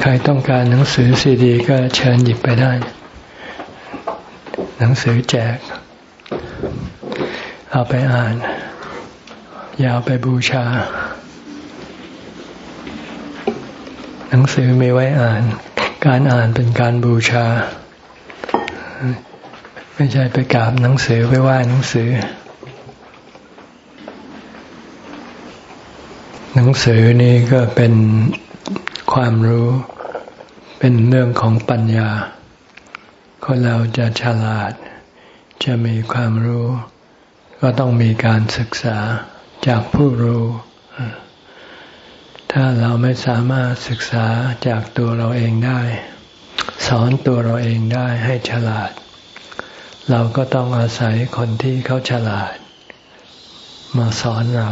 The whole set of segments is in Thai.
ใครต้องการหนังสือซีดี ก็เชิญหยิบไปได้ หนังสือแจก เอาไปอ่าน อย่าเอาไปบูชา หนังสือไม่ไว้อ่าน การอ่านเป็นการบูชา ไม่ใช่ไปกราบหนังสือไปไหว้หนังสือ หนังสือนี่ก็เป็น ความรู้ เป็นเรื่องของปัญญา คนเราจะฉลาด จะมีความรู้ ก็ต้องมีการศึกษาจากผู้รู้ ถ้าเราไม่สามารถศึกษาจากตัวเราเองได้ สอนตัวเราเองได้ให้ฉลาด เราก็ต้องอาศัยคนที่เขาฉลาด มาสอนเรา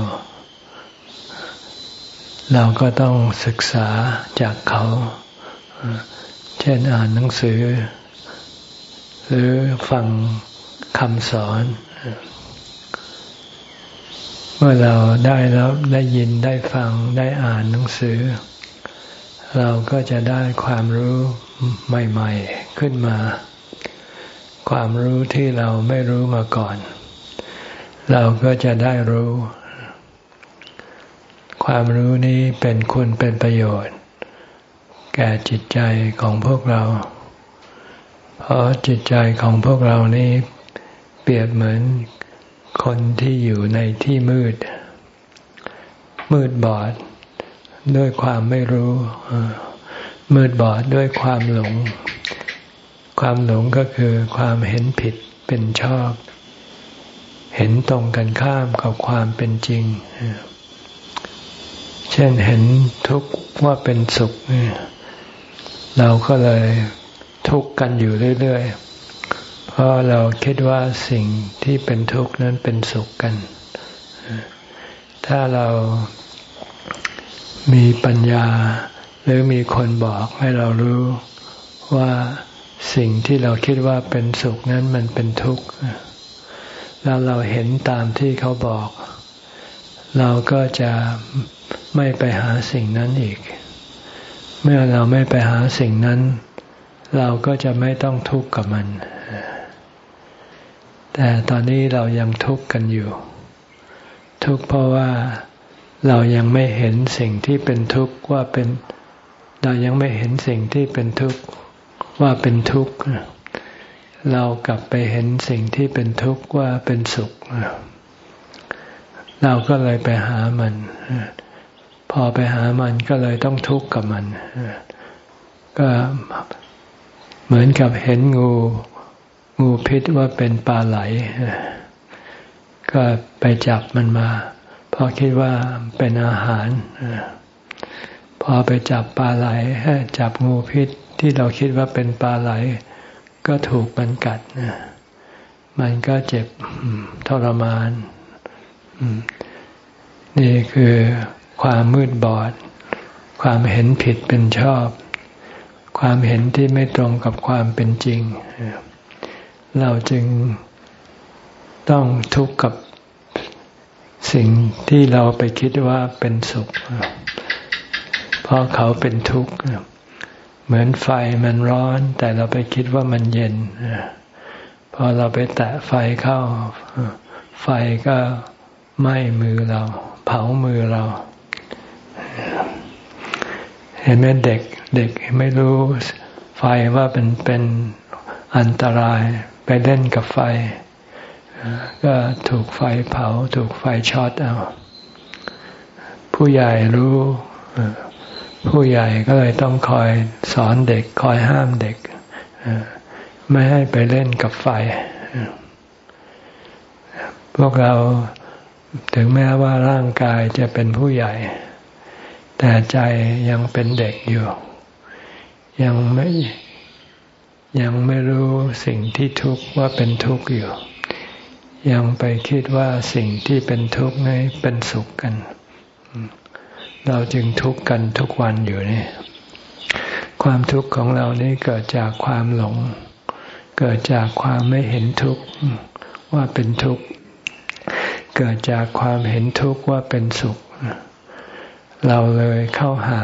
เราก็ต้องศึกษาจากเขา เช่นอ่านหนังสือ หรือฟังคำสอน เมื่อเราได้แล้วได้ยินได้ฟังได้อ่านหนังสือ เราก็จะได้ความรู้ใหม่ ๆ ขึ้นมา ความรู้ที่เราไม่รู้มาก่อน เราก็จะได้รู้ ความรู้นี้เป็นคุณเป็นประโยชน์ แก่จิตใจของพวกเรา เพราะจิตใจของพวกเรานี้เปรียบเหมือนคนที่อยู่ในที่มืด มืดบอดด้วยความไม่รู้ มืดบอดด้วยความหลง ความหลงก็คือความเห็นผิดเป็นชอบ เห็นตรงกันข้ามกับความเป็นจริงเช่นเห็นทุกข์ว่าเป็นสุขเราก็เลยทุกข์กันอยู่เรื่อยๆ เพราะเราคิดว่าสิ่งที่เป็นทุกข์นั้นเป็นสุขกัน ถ้าเรามีปัญญา หรือมีคนบอกให้เรารู้ว่าสิ่งที่เราคิดว่าเป็นสุขนั้นมันเป็นทุกข์แล้วเราเห็นตามที่เขาบอก เราก็จะ ไม่ไปหาสิ่งนั้นอีก เมื่อเราไม่ไปหาสิ่งนั้น เราก็จะไม่ต้องทุกข์กับมัน แต่ตอนนี้เรายังทุกข์กันอยู่ ทุกข์เพราะว่าเรายังไม่เห็นสิ่งที่เป็นทุกข์ว่าเป็น เรายังไม่เห็นสิ่งที่เป็นทุกข์ว่าเป็นทุกข์ เรากลับไปเห็นสิ่งที่เป็นทุกข์ว่าเป็นสุข เราก็เลยไปหามัน พอไปหามันก็เลยต้องทุกข์กับมัน ก็เหมือนกับเห็นงู งูพิษว่าเป็นปลาไหล ก็ไปจับมันมา เพอคิดว่าเป็นอาหาร พอไปจับปลาไหล จับงูพิษที่เราคิดว่าเป็นปลาไหล ก็ถูกมันกัด มันก็เจ็บทรมาน นี่คือ ความมืดบอด ความเห็นผิดเป็นชอบ ความเห็นที่ไม่ตรงกับความเป็นจริง เราจึงต้องทุกข์กับสิ่งที่เราไปคิดว่าเป็นสุข เพราะเขาเป็นทุกข์ เหมือนไฟมันร้อน แต่เราไปคิดว่ามันเย็น พอเราไปแตะไฟเข้า ไฟก็ไหม้มือเรา เผามือเรา เห็นไหมเด็กเด็กไม่รู้ไฟว่าเป็นเป็นอันตรายไปเล่นกับไฟ ก็ถูกไฟเผา ถูกไฟช็อตเอาผู้ใหญ่รู้ ผู้ใหญ่ก็เลยต้องคอยสอนเด็ก คอยห้ามเด็ก ไม่ให้ไปเล่นกับไฟ พวกเราถึงแม้ว่าร่างกายจะเป็นผู้ใหญ่ แต่ใจยังเป็นเด็กอยู่ ยังไม่ยังไม่รู้สิ่งที่ทุกข์ว่าเป็นทุกข์อยู่ ยังไปคิดว่าสิ่งที่เป็นทุกข์นี้เป็นสุขกัน เราจึงทุกข์กันทุกวันอยู่นี่ความทุกข์ของเรานี่เกิดจากความหลง เกิดจากความไม่เห็นทุกข์ว่าเป็นทุกข์ เกิดจากความเห็นทุกข์ว่าเป็นสุข เราเลยเข้าหา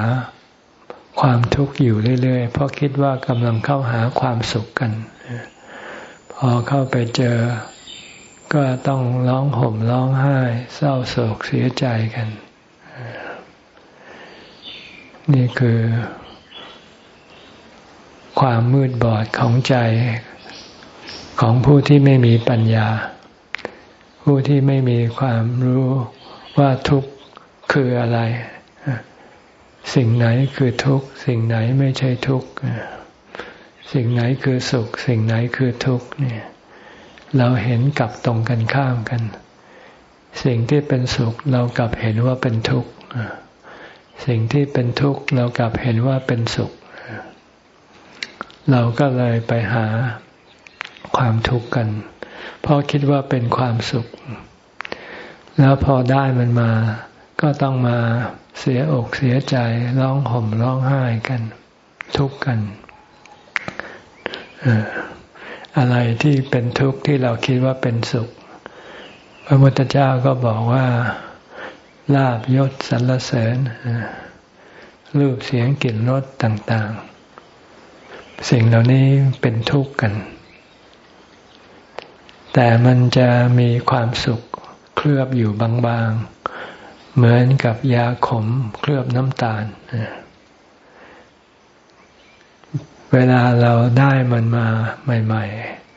ความทุกข์อยู่เรื่อยๆ เพราะคิดว่ากำลังเข้าหาความสุขกัน พอเข้าไปเจอ ก็ต้องร้องห่มร้องไห้ เศร้าโศกเสียใจกัน นี่คือ ความมืดบอดของใจของผู้ที่ไม่มีปัญญา ผู้ที่ไม่มีความรู้ว่าทุกข์คืออะไร สิ่งไหนคือทุกข์สิ่งไหนไม่ใช่ทุกข์สิ่งไหนคือสุข สิ่งไหนคือทุกข์เนี่ย เราเห็นกลับตรงกันข้ามกัน สิ่งที่เป็นสุขเรากลับเห็นว่าเป็นทุกข์สิ่งที่เป็นทุกข์เรากลับเห็นว่าเป็นสุข เราก็เลยไปหาความทุกข์กันเพราะคิดว่าเป็นความสุข แล้วพอได้มันมา ก็ต้องมา เสียอกเสียใจร้องห่มร้องไห้กัน ทุกข์กันอะไรที่เป็นทุกข์ที่เราคิดว่าเป็นสุข พระพุทธเจ้าก็บอกว่าลาบยศสรรเสริญรูปเสียงกลิ่นรสต่าง ๆ สิ่งเหล่านี้เป็นทุกข์กัน แต่มันจะมีความสุขเคลือบอยู่บางๆ เหมือนกับยาขมเคลือบน้ำตาล เวลาเราได้มันมาใหม่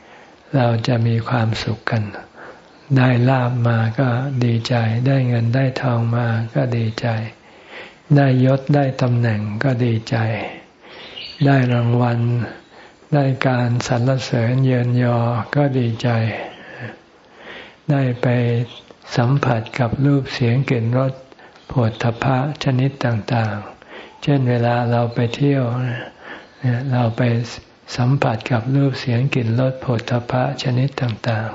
ๆ เราจะมีความสุขกัน ได้ลาบมาก็ดีใจ ได้เงินได้ทองมาก็ดีใจ ได้ยศได้ตำแหน่งก็ดีใจ ได้รางวัล ได้การสรรเสริญเยินยอก็ดีใจ ได้ไป สัมผัสกับรูปเสียงกลิ่นรสผดทพะชนิดต่างๆ เช่นเวลาเราไปเที่ยวเราไปสัมผัสกับรูปเสียงกลิ่นรสผดทพะชนิดต่าง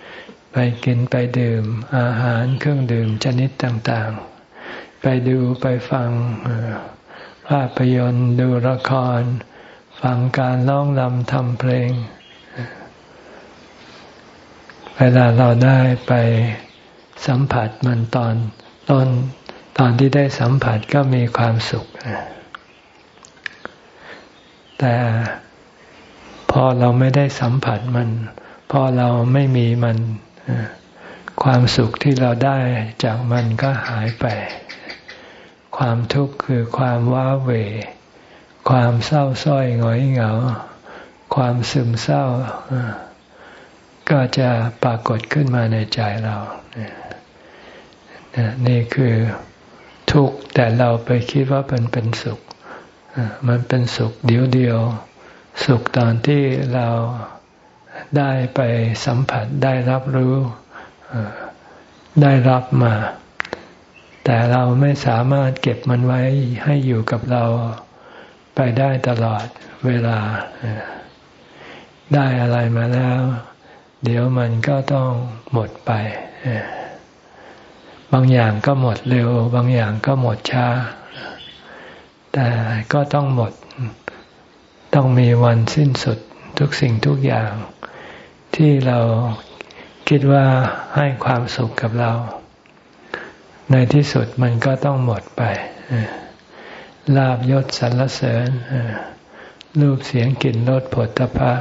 ๆ ไปกินไปดื่มอาหารเครื่องดื่มชนิดต่างๆ ไปดูไปฟังภาพยนตร์ดูละคร ฟังการร้องรำทำเพลง เวลาเราได้ไป สัมผัสมันตอนต้นตอนที่ได้สัมผัสก็มีความสุข แต่พอเราไม่ได้สัมผัสมัน พอเราไม่มีมัน ความสุขที่เราได้จากมันก็หายไป ความทุกข์คือความว้าเหวความเศร้าส้อยหงอยเหงา ความซึมเศร้า ก็จะปรากฏขึ้นมาในใจเรานี่ นี่คือทุกข์แต่เราไปคิดว่าเป็นเป็นสุข มันเป็นสุขเดียวเดียว สุขตอนที่เราได้ไปสัมผัสได้รับรู้ได้รับมา แต่เราไม่สามารถเก็บมันไว้ให้อยู่กับเราไปได้ตลอดเวลา ได้อะไรมาแล้ว เดี๋ยวมันก็ต้องหมดไป บางอย่างก็หมดเร็ว บางอย่างก็หมดช้า แต่ก็ต้องหมด ต้องมีวันสิ้นสุดทุกสิ่งทุกอย่าง ที่เราคิดว่าให้ความสุขกับเรา ในที่สุดมันก็ต้องหมดไปลาบยศสรรเสริญรูปเสียงกลิ่นรสผลตภะ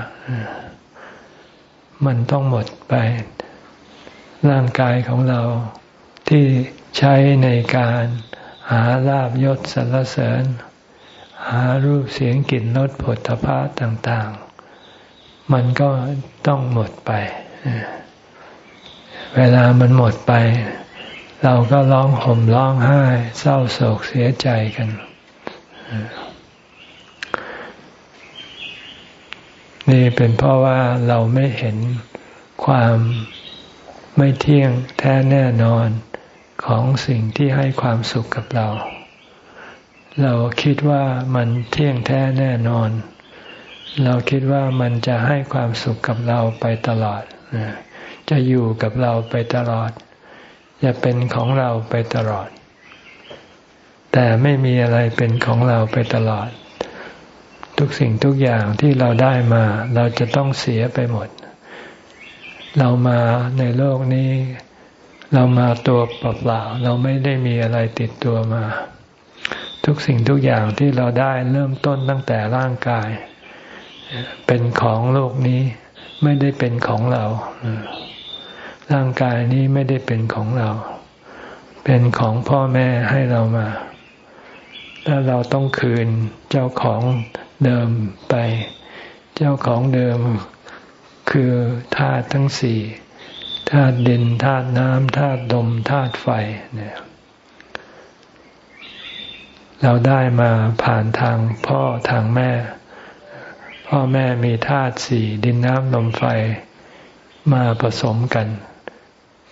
มันต้องหมดไป ร่างกายของเรา ที่ใช้ในการหาลาบยศสรรเสริญ หารูปเสียงกลิ่นรสผลทพะต่างๆ มันก็ต้องหมดไป เวลามันหมดไป เราก็ร้องห่มร้องไห้ เศร้าโศกเสียใจกันนี่เป็นเพราะว่าเราไม่เห็นความไม่เที่ยงแท้แน่นอน ของสิ่งที่ให้ความสุขกับเรา เราคิดว่ามันเที่ยงแท้แน่นอน เราคิดว่ามันจะให้ความสุขกับเราไปตลอด จะอยู่กับเราไปตลอด จะเป็นของเราไปตลอด แต่ไม่มีอะไรเป็นของเราไปตลอด ทุกสิ่งทุกอย่างที่เราได้มา เราจะต้องเสียไปหมด เรามาในโลกนี้ เรามาตัวเปล่าๆเราไม่ได้มีอะไรติดตัวมา ทุกสิ่งทุกอย่างที่เราได้เริ่มต้นตั้งแต่ร่างกาย เป็นของโลกนี้ไม่ได้เป็นของเรา ร่างกายนี้ไม่ได้เป็นของเรา เป็นของพ่อแม่ให้เรามาแล้วเราต้องคืนเจ้าของเดิมไป เจ้าของเดิมคือธาตุทั้งสี่ ธาตุดินธาตุน้ำธาตุลมธาตุไฟเนี่ยเราได้มาผ่านทางพ่อทางแม่ พ่อแม่มีธาตุสี่ดินน้ำลมไฟมาผสมกัน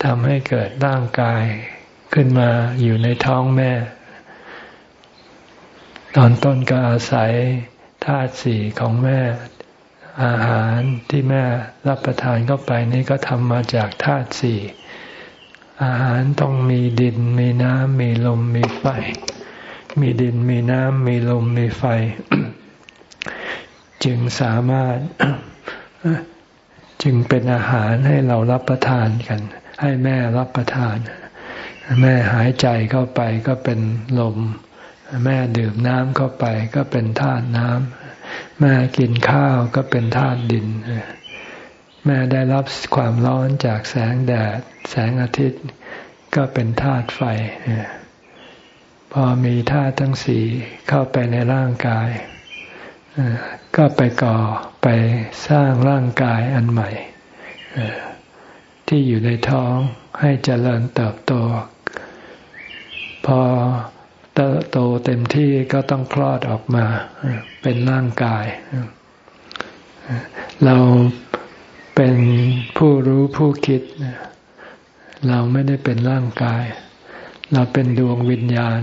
ทำให้เกิดร่างกายขึ้นมาอยู่ในท้องแม่ ตอนต้นก็อาศัยธาตุสี่ของแม่ อาหารที่แม่รับประทานเข้าไปนี่ก็ทำมาจากธาตุสี่ อาหารต้องมีดิน มีน้ำ มีลม มีไฟ มีดิน มีน้ำ มีลม มีไฟ จึงสามารถจึงเป็นอาหารให้เรารับประทานกัน ให้แม่รับประทาน แม่หายใจเข้าไปก็เป็นลม แม่ดื่มน้ำเข้าไปก็เป็นธาตุน้ำ แม่กินข้าวก็เป็นธาตุดิน แม่ได้รับความร้อนจากแสงแดด แสงอาทิตย์ ก็เป็นธาตุไฟ พอมีธาตุทั้งสี่เข้าไปในร่างกาย ก็ไปก่อไปสร้างร่างกายอันใหม่ที่อยู่ในท้องให้เจริญเติบโต พอเติบโตเต็มที่ก็ต้องคลอดออกมา เป็นร่างกาย เราเป็นผู้รู้ผู้คิด เราไม่ได้เป็นร่างกาย เราเป็นดวงวิญญาณ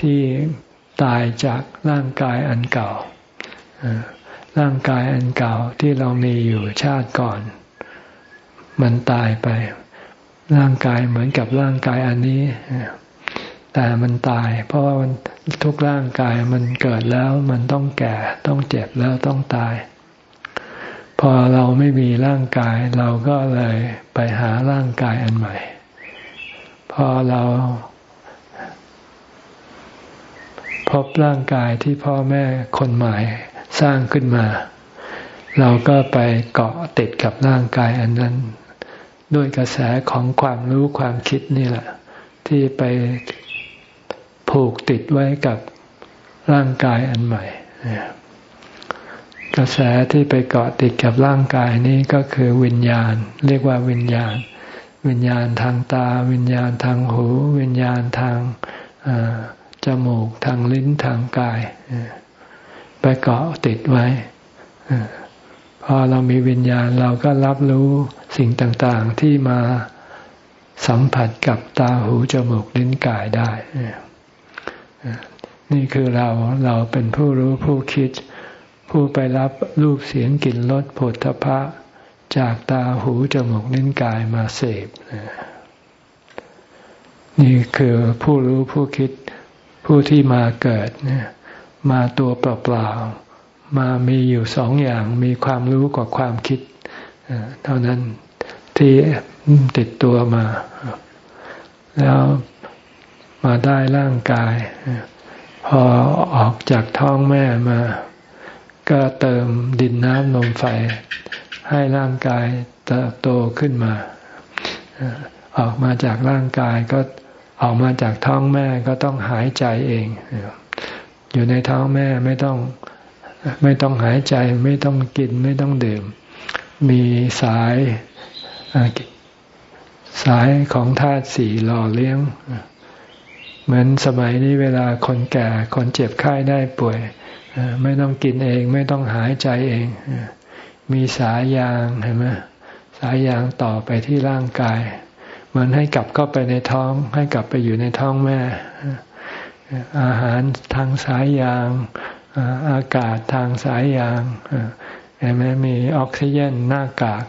ที่ตายจากร่างกายอันเก่า ร่างกายอันเก่าที่เรามีอยู่ชาติก่อน มันตายไป ร่างกายเหมือนกับร่างกายอันนี้ แต่มันตาย เพราะว่ามันทุกร่างกายมันเกิดแล้วมันต้องแก่ต้องเจ็บแล้วต้องตาย พอเราไม่มีร่างกาย เราก็เลยไปหาร่างกายอันใหม่ พอเราพบร่างกายที่พ่อแม่คนใหม่สร้างขึ้นมา เราก็ไปเกาะติดกับร่างกายอันนั้น ด้วยกระแสของความรู้ความคิดนี่แหละ ที่ไป ผูกติดไว้กับร่างกายอันใหม่ กระแสที่ไปเกาะติดกับร่างกายนี้ก็คือวิญญาณ เรียกว่าวิญญาณ วิญญาณทางตา วิญญาณทางหู วิญญาณทางจมูกทางลิ้นทางกายไปเกาะติดไว้พอเรามีวิญญาณเราก็รับรู้สิ่งต่าง ๆ ที่มาสัมผัสกับตาหูจมูกลิ้นกายได้ นี่คือเราเราเป็นผู้รู้ผู้คิด ผู้ไปรับรูปเสียงกลิ่นรสผลทพะ จากตาหูจมูกนิ้นกายมาเสพนี่คือผู้รู้ผู้คิดผู้ที่มาเกิดเนี่ยมาตัวเปล่าๆมามีอยู่สองอย่างมีความรู้กับความคิดเท่านั้นที่ติดตัวมา แล้ว มาได้ร่างกาย พอออกจากท้องแม่มา ก็เติมดินน้ำลมไฟ ให้ร่างกายเติบโตขึ้นมา ออกมาจากร่างกายก็ออกมาจากท้องแม่ก็ต้องหายใจเอง อยู่ในท้องแม่ไม่ต้องไม่ต้องหายใจไม่ต้องกินไม่ต้องดื่ม มีสายสายของธาตุสี่หล่อเลี้ยง เหมือนสมัยนี้เวลาคนแก่คนเจ็บไข้ได้ป่วยไม่ต้องกินเองไม่ต้องหายใจเอง มีสายยางเห็นไหมสายยางต่อไปที่ร่างกาย เหมือนให้กลับเข้าไปในท้อง ให้กลับไปอยู่ในท้องแม่ อาหารทางสายยางอากาศทางสายยางเห็นไหมมีออกซิเจนหน้ากาก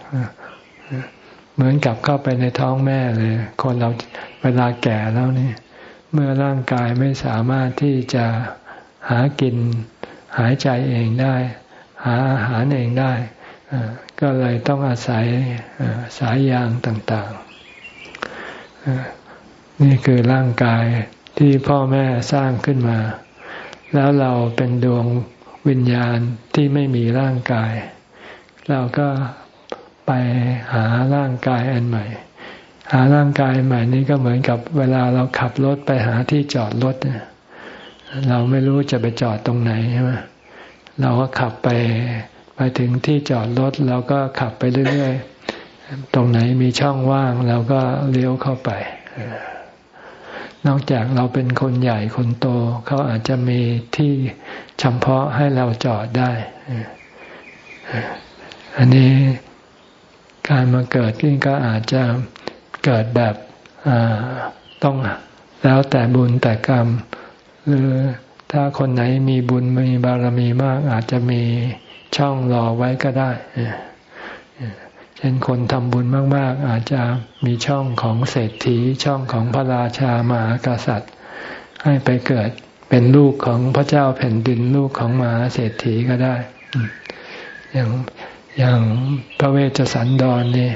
เหมือนกลับเข้าไปในท้องแม่เลย คนเราเวลาแก่แล้วนี่ เมื่อร่างกายไม่สามารถที่จะหากิน หายใจเองได้ หาอาหารเองได้ ก็เลยต้องอาศัยสายยางต่างๆ นี่คือร่างกายที่พ่อแม่สร้างขึ้นมา แล้วเราเป็นดวงวิญญาณที่ไม่มีร่างกาย เราก็ไปหาร่างกายอันใหม่ หาร่างกายใหม่นี้ก็เหมือนกับเวลาเราขับรถไปหาที่จอดรถเราไม่รู้จะไปจอดตรงไหนใช่ไหมเราก็ขับไปไปถึงที่จอดรถเราก็ขับไปเรื่อยๆ ตรงไหนมีช่องว่างเราก็เลี้ยวเข้าไป นอกจากเราเป็นคนใหญ่คนโต เขาอาจจะมีที่เฉพาะให้เราจอดได้ อันนี้การมาเกิดนี่ก็อาจจะ เกิดแบบต้องแล้วแต่บุญแต่กรรม หรือถ้าคนไหนมีบุญมีบารมีมากอาจจะมีช่องรอไว้ก็ได้เช่นคนทำบุญมาก ๆ อาจจะมีช่องของเศรษฐีช่องของพระราชามหากษัตริย์ ให้ไปเกิดเป็นลูกของพระเจ้าแผ่นดินลูกของมหาเศรษฐีก็ได้ อย่างอย่างพระเวชสันดรนี่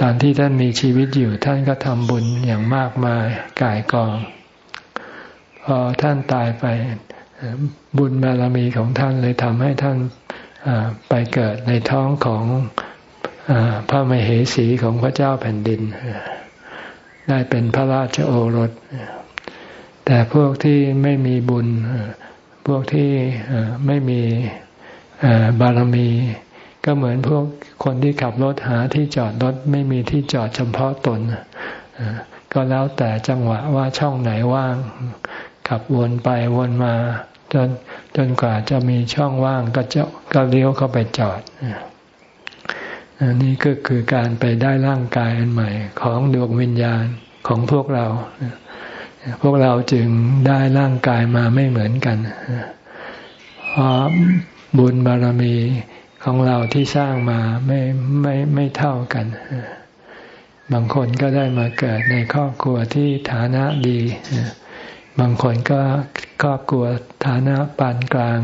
ตอนที่ท่านมีชีวิตอยู่ท่านก็ทำบุญอย่างมากมายกายกอง พอท่านตายไปบุญบารมีของท่านเลยทำให้ท่านไปเกิดในท้องของอพระมเหสีของพระเจ้าแผ่นดิน ได้เป็นพระราชโอรส แต่พวกที่ไม่มีบุญ พวกที่ไม่มีบารมี ก็เหมือนพวกคนที่ขับรถหาที่จอดรถไม่มีที่จอดเฉพาะตน ก็แล้วแต่จังหวะว่าช่องไหนว่าง ขับวนไปวนมา จนจนกว่าจะมีช่องว่างก็จะก็เลี้ยวเข้าไปจอดอันนี้ก็คือการไปได้ร่างกายอันใหม่ของดวงวิญญาณของพวกเรา พวกเราจึงได้ร่างกายมาไม่เหมือนกันเพราะบุญบารมี ของเราที่สร้างมาไม่ไม่ไม่เท่ากัน บางคนก็ได้มาเกิดในครอบครัวที่ฐานะดี บางคนก็ครอบครัวฐานะปานกลาง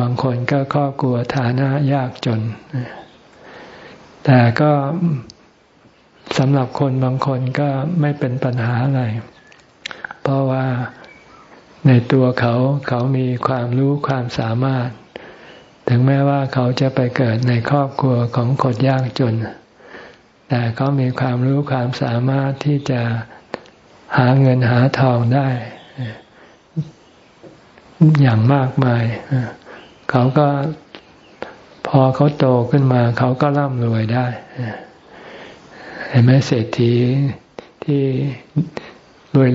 บางคนก็ครอบครัวฐานะยากจน แต่ก็สำหรับคนบางคนก็ไม่เป็นปัญหาอะไร เพราะว่าในตัวเขาเขามีความรู้ความสามารถ ถึงแม้ว่าเขาจะไปเกิดในครอบครัวของคนยากจน แต่เขามีความรู้ความสามารถที่จะหาเงินหาทองได้ อย่างมากมาย เขาก็พอเขาโตขึ้นมา เขาก็ร่ำรวยได้เห็นไหมเศรษฐีที่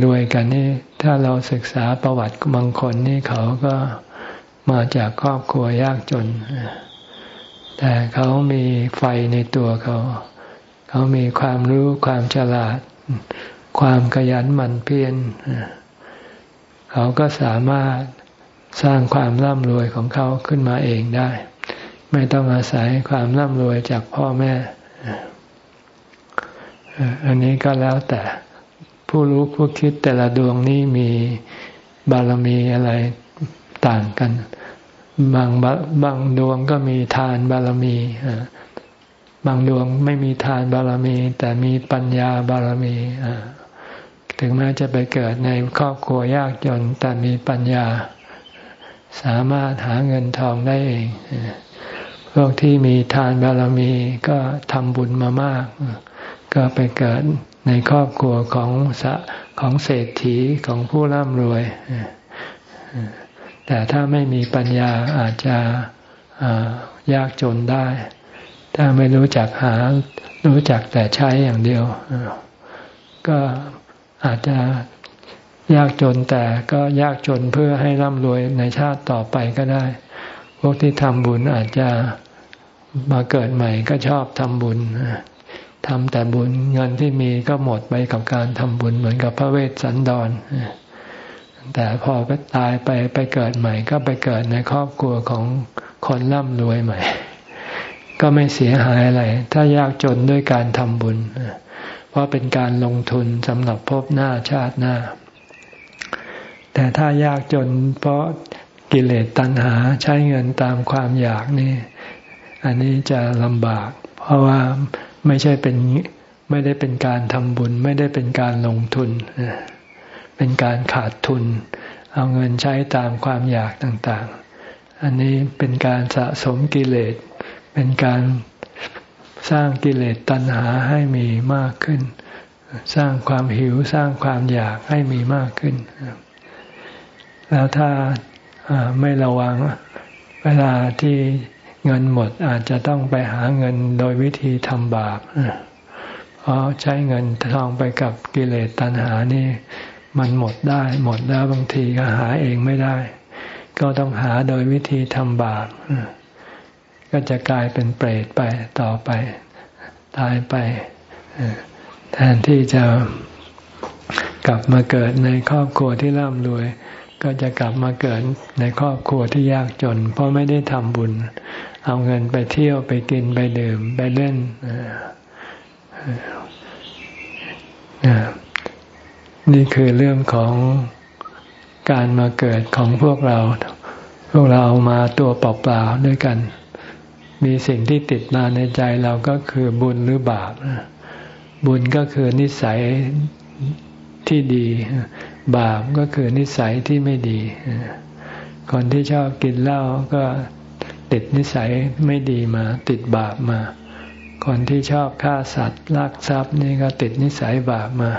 รวยๆกันนี่ ถ้าเราศึกษาประวัติบางคนนี่เขาก็ มาจากครอบครัวยากจน แต่เขามีไฟในตัวเขา เขามีความรู้ความฉลาด ความขยันหมั่นเพียรเขาก็สามารถสร้างความร่ำรวยของเขาขึ้นมาเองได้ ไม่ต้องอาศัยความร่ำรวยจากพ่อแม่ อันนี้ก็แล้วแต่ผู้รู้ผู้คิดแต่ละดวงนี้มีบารมีอะไรต่างกัน บางบางดวงก็มีทานบารมีบางดวงไม่มีทานบารมี แต่มีปัญญาบารมีถึงแม้จะไปเกิดในครอบครัวยากจน แต่มีปัญญา สามารถหาเงินทองได้เองพวกที่มีทานบารมีก็ทำบุญมามาก ก็ไปเกิดในครอบครัวของสะของเศรษฐีของผู้ร่ำรวย แต่ถ้าไม่มีปัญญาอาจจะยากจนได้ ถ้าไม่รู้จักหารู้จักแต่ใช้อย่างเดียว ก็อาจจะยากจนแต่ก็ยากจนเพื่อให้ร่ำรวยในชาติต่อไปก็ได้ พวกที่ทำบุญอาจจะมาเกิดใหม่ก็ชอบทำบุญทำแต่บุญเงินที่มีก็หมดไปกับการทำบุญเหมือนกับพระเวสสันดร แต่พอไปตายไปไปเกิดใหม่ ก็ไปเกิดในครอบครัวของคนร่ำรวยใหม่ ก็ไม่เสียหายอะไร ถ้ายากจนด้วยการทำบุญราะเป็นการลงทุนสำหรับพบหน้าชาติหน้า แต่ถ้ายากจนเพราะกิเลสตัณหาใช้เงินตามความอยากนี่ อันนี้จะลำบาก เพราะว่าไม่ใช่เป็นไม่ได้เป็นการทำบุญ ไม่ได้เป็นการลงทุน เป็นการขาดทุน เอาเงินใช้ตามความอยากต่างๆ อันนี้เป็นการสะสมกิเลส เป็นการสร้างกิเลสตัณหาให้มีมากขึ้น สร้างความหิวสร้างความอยากให้มีมากขึ้น แล้วถ้าไม่ระวังเวลาที่เงินหมดอาจจะต้องไปหาเงินโดยวิธีทำบาปเพราะใช้เงินทองไปกับกิเลสตัณหานี่ มันหมดได้ หมดแล้วบางทีก็หาเองไม่ได้ ก็ต้องหาโดยวิธีทำบาปก็จะกลายเป็นเปรตไปต่อไป ตายไปแทนที่จะกลับมาเกิดในครอบครัวที่ร่ำรวย ก็จะกลับมาเกิดในครอบครัวที่ยากจน เพราะไม่ได้ทำบุญ เอาเงินไปเที่ยวไปกินไปดื่มไปเล่น นี่คือเรื่องของการมาเกิดของพวกเรา พวกเรามาตัวเปล่าๆด้วยกัน มีสิ่งที่ติดมาในใจเราก็คือบุญหรือบาป บุญก็คือนิสัยที่ดี บาปก็คือนิสัยที่ไม่ดี คนที่ชอบกินเหล้าก็ติดนิสัยไม่ดีมา ติดบาปมา คนที่ชอบฆ่าสัตว์ลักทรัพย์นี่ก็ติดนิสัยบาปมา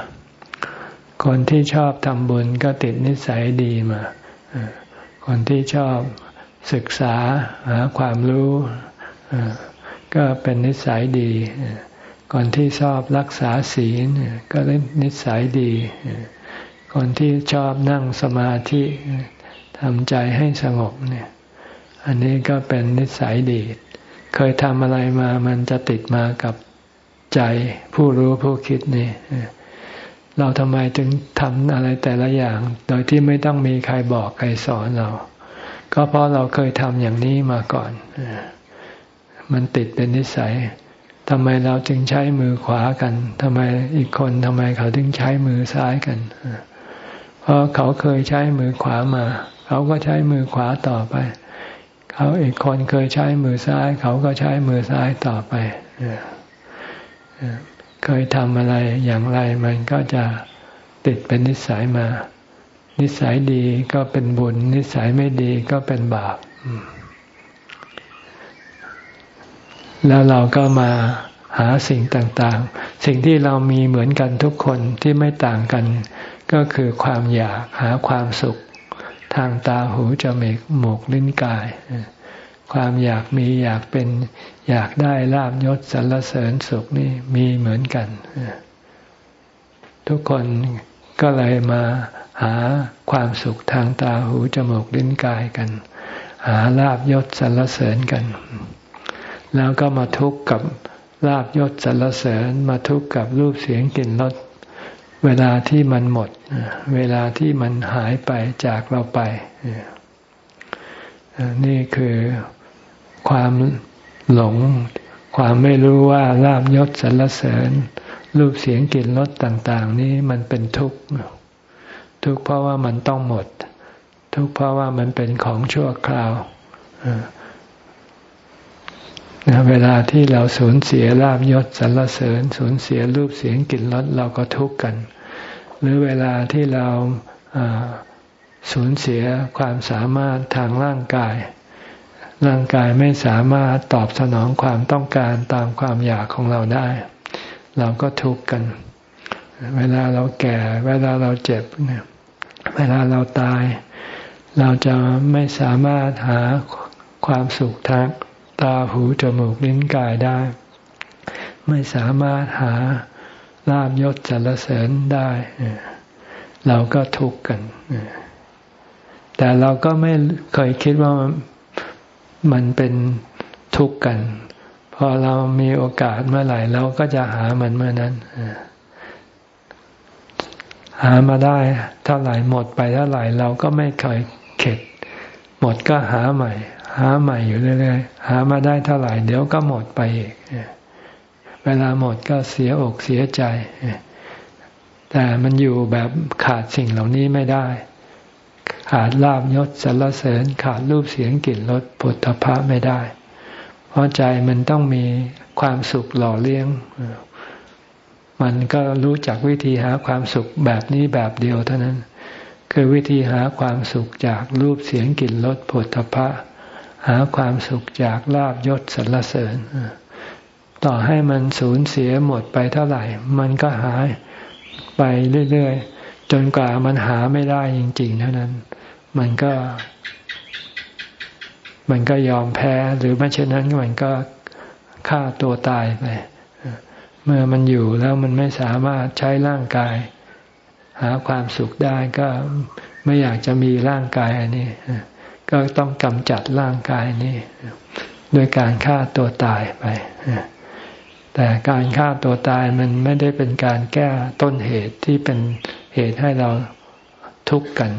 คนที่ชอบทำบุญก็ติดนิสัยดีมา คนที่ชอบศึกษาหาความรู้ก็เป็นนิสัยดี คนที่ชอบรักษาศีลก็เล่นนิสัยดี คนที่ชอบนั่งสมาธิทำใจให้สงบเนี่ย อันนี้ก็เป็นนิสัยดี เคยทำอะไรมามันจะติดมากับใจผู้รู้ผู้คิดนี่ เราทำไมจึงทำอะไรแต่ละอย่าง โดยที่ไม่ต้องมีใครบอกใครสอนเรา ก็เพราะเราเคยทำอย่างนี้มาก่อน มันติดเป็นนิสัยทำไมเราจึงใช้มือขวากันทำไมอีกคนทำไมเขาถึงใช้มือซ้ายกัน เพราะเขาเคยใช้มือขวามา เขาก็ใช้มือขวาต่อไป เขาอีกคนเคยใช้มือซ้าย เขาก็ใช้มือซ้ายต่อไป เคยทำอะไรอย่างไร มันก็จะติดเป็นนิสัยมา นิสัยดีก็เป็นบุญ นิสัยไม่ดีก็เป็นบาป แล้วเราก็มาหาสิ่งต่างๆ สิ่งที่เรามีเหมือนกันทุกคนที่ไม่ต่างกัน ก็คือความอยากหาความสุข ทางตาหูจมูกหมกลิ้นกาย ความอยากมีอยากเป็นอยากได้ลาบยศสรรเสริญสุขนี่มีเหมือนกัน ทุกคนก็เลยมาหาความสุขทางตาหูจมูกลิ้นกายกัน หาลาบยศสรรเสริญกัน แล้วก็มาทุกข์กับลาบยศสรรเสริญมาทุกข์กับรูปเสียงกลิ่นรสเวลาที่มันหมด เวลาที่มันหายไปจากเราไป นี่คือ ความหลง ความไม่รู้ว่าลาบยศสรรเสริญ รูปเสียงกลิ่นรสต่าง ๆ นี้มันเป็นทุกข์ทุกข์เพราะว่ามันต้องหมด ทุกข์เพราะว่ามันเป็นของชั่วคราวเวลาที่เราสูญเสียลาบยศสรรเสริญ สูญเสียรูปเสียงกลิ่นรสเราก็ทุกข์กัน หรือเวลาที่เราสูญเสียความสามารถทางร่างกาย ร่างกายไม่สามารถตอบสนองความต้องการตามความอยากของเราได้ เราก็ทุกข์กัน เวลาเราแก่ เวลาเราเจ็บเนี่ยเวลาเราตาย เราจะไม่สามารถหาความสุขทางตาหูจมูกลิ้นกายได้ ไม่สามารถหาลาบยศจรรเสริญได้ เราก็ทุกข์กัน แต่เราก็ไม่เคยคิดว่า มันเป็นทุกข์กัน พอเรามีโอกาสเมื่อไหร่เราก็จะหามันเมื่อนั้น หามาได้เท่าไหร่หมดไปเท่าไหร่เราก็ไม่เคยเข็ด หมดก็หาใหม่ หาใหม่อยู่เรื่อยๆหามาได้เท่าไหร่เดี๋ยวก็หมดไปอีกเวลาหมดก็เสียอกเสียใจแต่มันอยู่แบบขาดสิ่งเหล่านี้ไม่ได้ ขาดลาบยศสรรเสริญขาดรูปเสียงกลิ่นรสผลทพะไม่ได้ เพราะใจมันต้องมีความสุขหล่อเลี้ยง มันก็รู้จักวิธีหาความสุขแบบนี้แบบเดียวเท่านั้น คือวิธีหาความสุขจากรูปเสียงกลิ่นรสผลทพะ หาความสุขจากลาบยศสรรเสริญ ต่อให้มันสูญเสียหมดไปเท่าไหร่ มันก็หายไปเรื่อยๆจนกว่ามันหาไม่ได้จริง ๆ เท่านั้น มันก็ มันก็ยอมแพ้หรือไม่เช่นนั้นมันก็ฆ่าตัวตายไปเมื่อมันอยู่แล้วมันไม่สามารถใช้ร่างกาย หาความสุขได้ก็ไม่อยากจะมีร่างกายอันนี้ก็ต้องกำจัดร่างกายนี้ด้วยการฆ่าตัวตายไปแต่การฆ่าตัวตายมันไม่ได้เป็นการแก้ต้นเหตุที่เป็นเหตุให้เราทุกข์กัน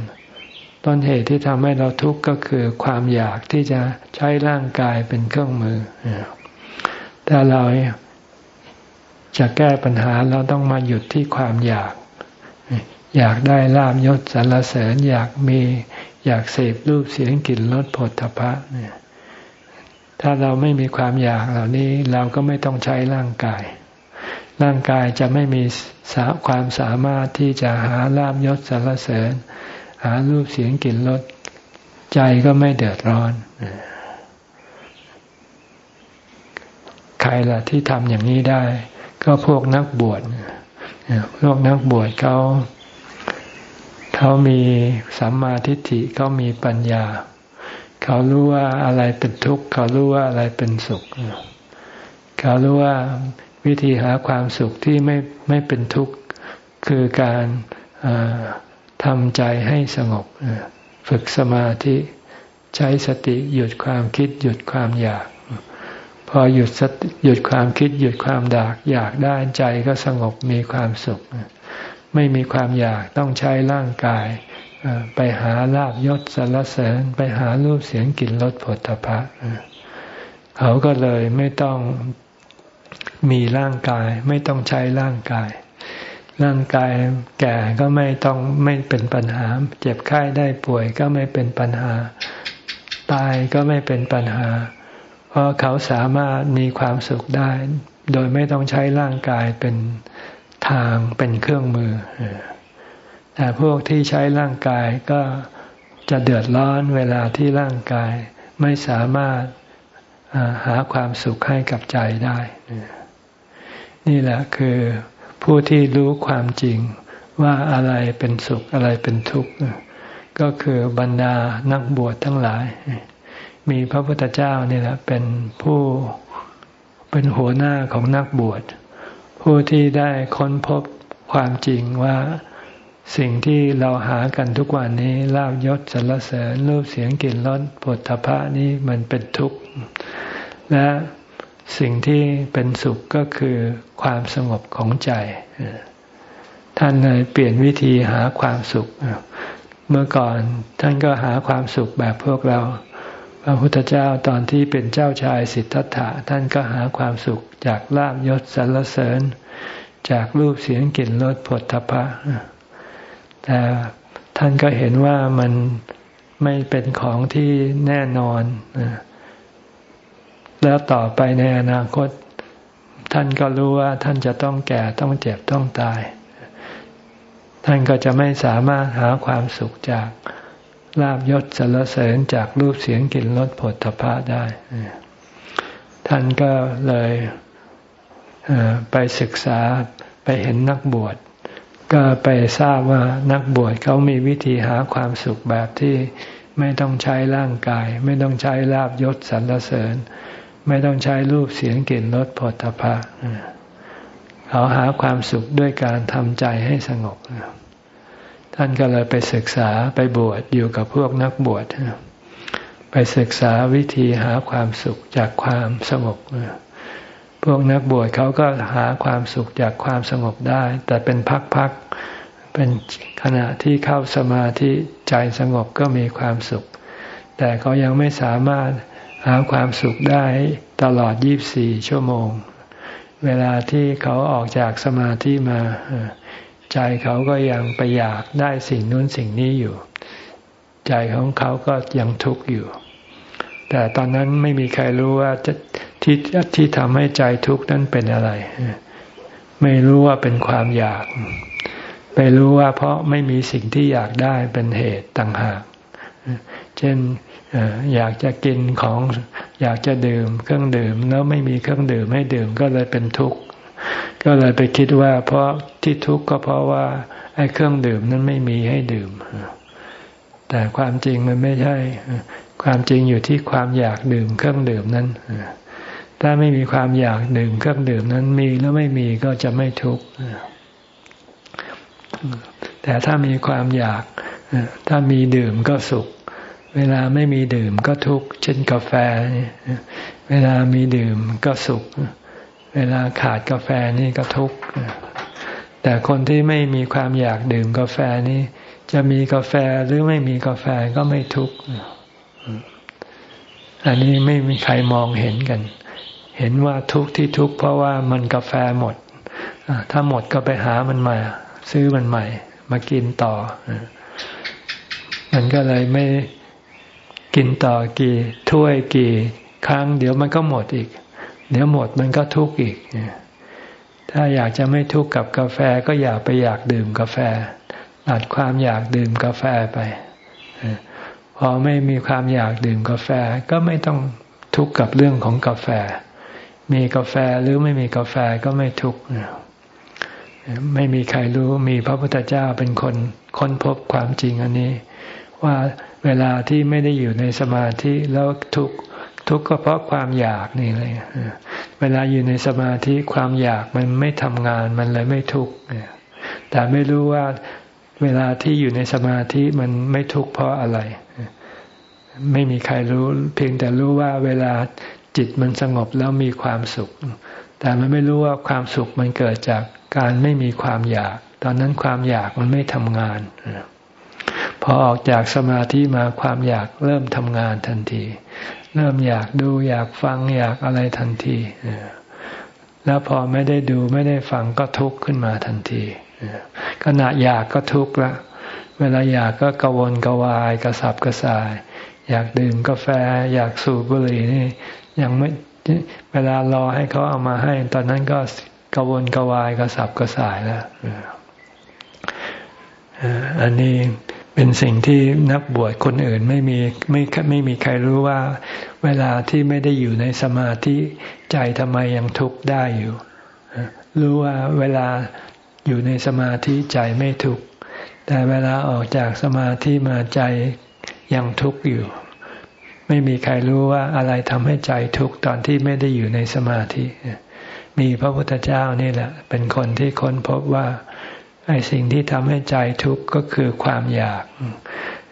ต้นเหตุที่ทำให้เราทุกข์ก็คือความอยากที่จะใช้ร่างกายเป็นเครื่องมือถ้าเราจะแก้ปัญหาเราต้องมาหยุดที่ความอยาก อยากได้ลาบยศสรรเสริญ อยากมีอยากเสพรูปเสียงกลิ่นรสผลทพะเนี่ยถ้าเราไม่มีความอยากเหล่านี้เราก็ไม่ต้องใช้ร่างกาย ร่างกายจะไม่มีความสามารถที่จะหาลาบยศสรรเสริญ หารูปเสียงกลิ่นรสใจก็ไม่เดือดร้อน ใครล่ะที่ทำอย่างนี้ได้ ก็พวกนักบวชพวกนักบวชเขาเขามีสัมมาทิฏฐิเขามีปัญญา เขารู้ว่าอะไรเป็นทุกข์ เขารู้ว่าอะไรเป็นสุข เขารู้ว่าวิธีหาความสุขที่ไม่ไม่เป็นทุกข์ คือการ ทำใจให้สงบ ฝึกสมาธิใช้สติหยุดความคิดหยุดความอยาก พอหยุดสติหยุดความคิดหยุดความดากอยากได้ใจก็สงบมีความสุข ไม่มีความอยากต้องใช้ร่างกาย ไปหาลาบยศสรรเสริญไปหารูปเสียงกลิ่นรสผลตภะเขาก็เลยไม่ต้องมีร่างกาย ไม่ต้องใช้ร่างกาย ร่างกายแก่ก็ไม่ต้องไม่เป็นปัญหา เจ็บไข้ได้ป่วยก็ไม่เป็นปัญหา ตายก็ไม่เป็นปัญหา เพราะเขาสามารถมีความสุขได้ โดยไม่ต้องใช้ร่างกายเป็นทางเป็นเครื่องมือ แต่พวกที่ใช้ร่างกายก็จะเดือดร้อนเวลาที่ร่างกายไม่สามารถหาความสุขให้กับใจได้ นี่แหละคือ ผู้ที่รู้ความจริงว่าอะไรเป็นสุขอะไรเป็นทุกข์ก็คือบรรดานักบวชทั้งหลาย มีพระพุทธเจ้านี่แหละเป็นผู้เป็นหัวหน้าของนักบวช ผู้ที่ได้ค้นพบความจริงว่าสิ่งที่เราหากันทุกวันนี้ลาบยศสรรเสริญรูปเสียงกลิ่นรสผลทพะนี้มันเป็นทุกข์ และ สิ่งที่เป็นสุขก็คือความสงบของใจ ท่านเลยเปลี่ยนวิธีหาความสุข เมื่อก่อนท่านก็หาความสุขแบบพวกเรา พระพุทธเจ้าตอนที่เป็นเจ้าชายสิทธัตถะท่านก็หาความสุขจากลาบยศสรรเสริญ จากรูปเสียงกลิ่นรสผลทพะ แต่ท่านก็เห็นว่ามันไม่เป็นของที่แน่นอน แล้วต่อไปในอนาคต ท่านก็รู้ว่าท่านจะต้องแก่ต้องเจ็บต้องตาย ท่านก็จะไม่สามารถหาความสุขจากลาบยศสรรเสริญจากรูปเสียงกลิ่นรสผลตภะได้ ท่านก็เลยไปศึกษาไปเห็นนักบวช ก็ไปทราบว่านักบวชเขามีวิธีหาความสุขแบบที่ไม่ต้องใช้ร่างกาย ไม่ต้องใช้ลาบยศสรรเสริญ ไม่ต้องใช้รูปเสียงกลิ่นรสผลตภะเขาหาความสุขด้วยการทำใจให้สงบท่านก็เลยไปศึกษาไปบวชอยู่กับพวกนักบวชไปศึกษาวิธีหาความสุขจากความสงบพวกนักบวชเขาก็หาความสุขจากความสงบได้ แต่เป็นพักๆเป็นขณะที่เข้าสมาธิใจสงบก็มีความสุข แต่เขายังไม่สามารถ หาความสุขได้ตลอด 24 ชั่วโมง เวลาที่เขาออกจากสมาธิมา ใจเขาก็ยังไปอยากได้สิ่งนู้นสิ่งนี้อยู่ ใจของเขาก็ยังทุกข์อยู่ แต่ตอนนั้นไม่มีใครรู้ว่าจะที่ที่ทำให้ใจทุกข์นั้นเป็นอะไร ไม่รู้ว่าเป็นความอยาก ไม่รู้ว่าเพราะไม่มีสิ่งที่อยากได้เป็นเหตุต่างหาก เช่น อยากจะกินของอยากจะดื่ม เครื่องดื่มแล้วไม่มีเครื่องดื่มให้ดื่มก็เลยเป็นทุกข์ก็เลยไปคิดว่า เพราะที่ทุกข์ก็เพราะว่าไอ้เครื่องดื่มนั้นไม่มีให้ดื่ม แต่ความจริงมันไม่ใช่ ความจริงอยู่ที่ความอยากดื่มเครื่องดื่มนั้นถ้าไม่มีความอยากดื่มเครื่องดื่มนั้นมีแล้วไม่มีก็จะไม่ทุกข์แต่ถ้ามีความอยากถ้ามีดื่มก็สุข เวลาไม่มีดื่มก็ทุกข์เช่นกาแฟ เวลามีดื่มก็สุข เวลาขาดกาแฟนี่ก็ทุกข์แต่คนที่ไม่มีความอยากดื่มกาแฟนี่จะมีกาแฟหรือไม่มีกาแฟก็ไม่ทุกข์อันนี้ไม่มีใครมองเห็นกัน เห็นว่าทุกข์ที่ทุกข์เพราะว่ามันกาแฟหมด ถ้าหมดก็ไปหามันมา ซื้อมันใหม่ มากินต่อ มันก็เลยไม่ กินต่อกี่ถ้วยกี่ครั้ง เดี๋ยวมันก็หมดอีก เดี๋ยวหมดมันก็ทุกข์อีก ถ้าอยากจะไม่ทุกข์กับกาแฟก็อย่าไปอยากดื่มกาแฟตัดความอยากดื่มกาแฟไป พอไม่มีความอยากดื่มกาแฟก็ไม่ต้องทุกข์กับเรื่องของกาแฟ มีกาแฟหรือไม่มีกาแฟก็ไม่ทุกข์ไม่มีใครรู้มีพระพุทธเจ้าเป็นคนค้นพบความจริงอันนี้ ว่า เวลาที่ไม่ได้อยู่ในสมาธิแล้วทุกทุกข์ก็เพราะความอยากนี่เลยเวลาอยู่ในสมาธิความอยากมันไม่ทำงานมันเลยไม่ทุกข์แต่ไม่รู้ว่าเวลาที่อยู่ในสมาธิมันไม่ทุกข์เพราะอะไร ไม่มีใครรู้ เพียงแต่รู้ว่าเวลาจิตมันสงบแล้วมีความสุข แต่มันไม่รู้ว่าความสุขมันเกิดจากการไม่มีความอยาก ตอนนั้นความอยากมันไม่ทำงาน พอออกจากสมาธิมาความอยากเริ่มทำงานทันที เริ่มอยากดูอยากฟังอยากอะไรทันทีแล้วพอไม่ได้ดูไม่ได้ฟังก็ทุกข์ขึ้นมาทันทีขณะอยากก็ทุกข์ละ เวลาอยากก็กวนกวายกระสับกระส่าย อยากดื่มกาแฟ อยากสูบบุหรี่นี่ยังไม่เวลารอให้เขาเอามาให้ ตอนนั้นก็กวนกวายกระสับกระส่ายแล้วอันนี้ เป็นสิ่งที่นักบวชคนอื่นไม่มีไม่ไม่มีใครรู้ว่า เวลาที่ไม่ได้อยู่ในสมาธิใจทำไมยังทุกข์ได้อยู่ รู้ว่าเวลาอยู่ในสมาธิใจไม่ทุกข์แต่เวลาออกจากสมาธิมาใจยังทุกข์อยู่ ไม่มีใครรู้ว่าอะไรทำให้ใจทุกข์ตอนที่ไม่ได้อยู่ในสมาธิ มีพระพุทธเจ้านี่แหละ เป็นคนที่ค้นพบว่า ไอ้สิ่งที่ทำให้ใจทุกข์ก็คือความอยาก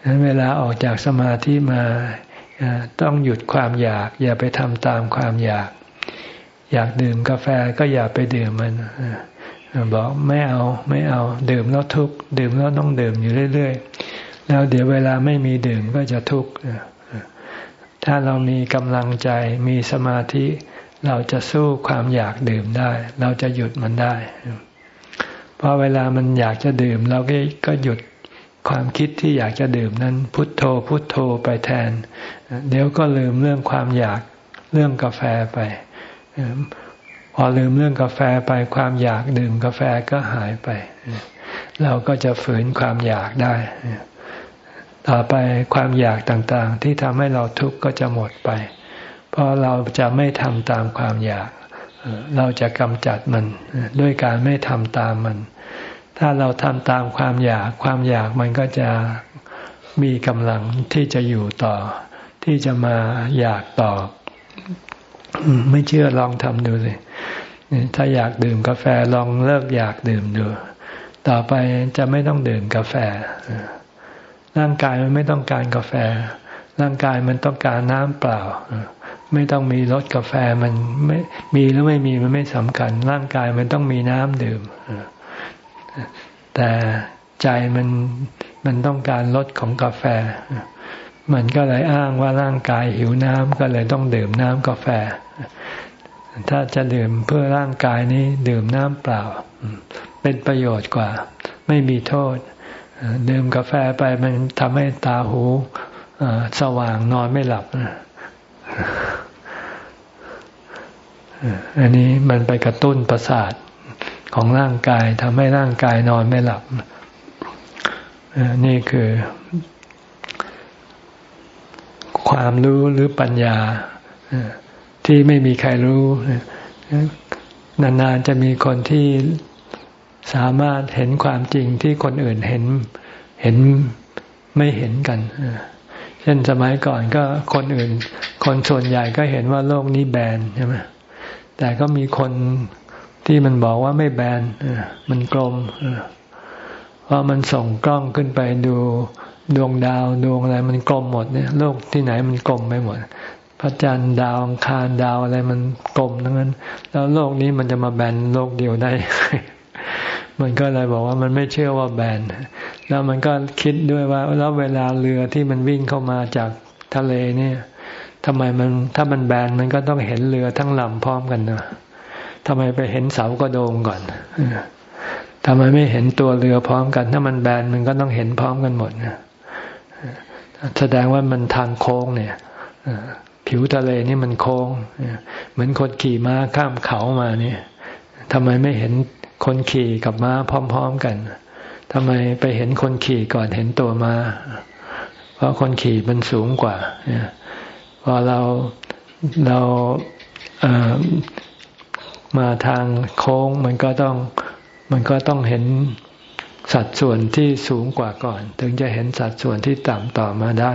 ดังนั้นเวลาออกจากสมาธิมาต้องหยุดความอยาก อย่าไปทำตามความอยาก อยากดื่มกาแฟก็อย่าไปดื่มมันบอกไม่เอาไม่เอา ดื่มแล้วทุกข์ดื่มแล้วต้องดื่มอยู่เรื่อยๆ แล้วเดี๋ยวเวลาไม่มีดื่มก็จะทุกข์ถ้าเรามีกำลังใจมีสมาธิ เราจะสู้ความอยากดื่มได้ เราจะหยุดมันได้ เพราะเวลามันอยากจะดื่ม เราก็ก็หยุดความคิดที่อยากจะดื่มนั้น พุทโธพุทโธไปแทน เดี๋ยวก็ลืมเรื่องความอยากเรื่องกาแฟไปพอลืมเรื่องกาแฟไปความอยากดื่มกาแฟก็หายไป เราก็จะฝืนความอยากได้ ต่อไปความอยากต่างๆ ที่ทำให้เราทุกข์ก็จะหมดไป เพราะเราจะไม่ทำตามความอยาก เราจะกำจัดมันด้วยการไม่ทำตามมัน ถ้าเราทำตามความอยาก ความอยากมันก็จะมีกำลังที่จะอยู่ต่อ ที่จะมาอยากต่อ ไม่เชื่อลองทำดูสิถ้าอยากดื่มกาแฟลองเลิกอยากดื่มดู ต่อไปจะไม่ต้องดื่มกาแฟ ร่างกายมันไม่ต้องการกาแฟ ร่างกายมันต้องการน้ำเปล่า ไม่ต้องมีรสกาแฟมันไม่มีหรือไม่มีมันไม่สำคัญ ร่างกายมันต้องมีน้ำดื่มแต่ใจมันมันต้องการรสของกาแฟ มันก็เลยอ้างว่าร่างกายหิวน้ำก็เลยต้องดื่มน้ำกาแฟ ถ้าจะดื่มเพื่อร่างกายนี้ดื่มน้ำเปล่า เป็นประโยชน์กว่า ไม่มีโทษ ดื่มกาแฟไปมันทำให้ตาหูสว่างนอนไม่หลับ อันนี้มันไปกระตุ้นประสาทของร่างกายทำให้ร่างกายนอนไม่หลับ นี่คือ ความรู้หรือปัญญาที่ไม่มีใครรู้ นานๆจะมีคนที่สามารถเห็นความจริงที่คนอื่นเห็นเห็นไม่เห็นกัน เช่นสมัยก่อนก็คนอื่น คนส่วนใหญ่ก็เห็นว่าโลกนี้แบนใช่ไหมแต่ก็มีคนที่มันบอกว่าไม่แบนมันกลมเพราะมันส่งกล้องขึ้นไปดูดวงดาวดวงอะไรมันกลมหมดเนี่ยโลกที่ไหนมันกลมไปหมด พระจันทร์ดาวคารดาวอะไรมันกลมทั้งนั้น แล้วโลกนี้มันจะมาแบนโลกเดียวได้ มันก็เลยบอกว่ามันไม่เชื่อว่าแบนแล้วมันก็คิดด้วยว่าแล้วเวลาเรือที่มันวิ่งเข้ามาจากทะเลเนี่ยทำไมมันถ้ามันแบนมันก็ต้องเห็นเรือทั้งลำพร้อมกันนะทำไมไปเห็นเสากระโดงก่อนทำไมไม่เห็นตัวเรือพร้อมกัน ถ้ามันแบนมันก็ต้องเห็นพร้อมกันหมดนะแสดงว่ามันทางโค้งเนี่ยผิวทะเลนี่มันโค้งเหมือนคนขี่ม้าข้ามเขามาเนี่ยทำไมไม่เห็น คนขี่กับม้าพร้อม ๆกันทำไมไปเห็นคนขี่ก่อนเห็นตัวมา้า เพราะคนขี่มันสูงกว่าพอเราเราเมาทางโค้งมันก็ต้องมันก็ต้องเห็นสัดส่วนที่สูงกว่าก่อน ถึงจะเห็นสัดส่วนที่ต่ำต่อมาได้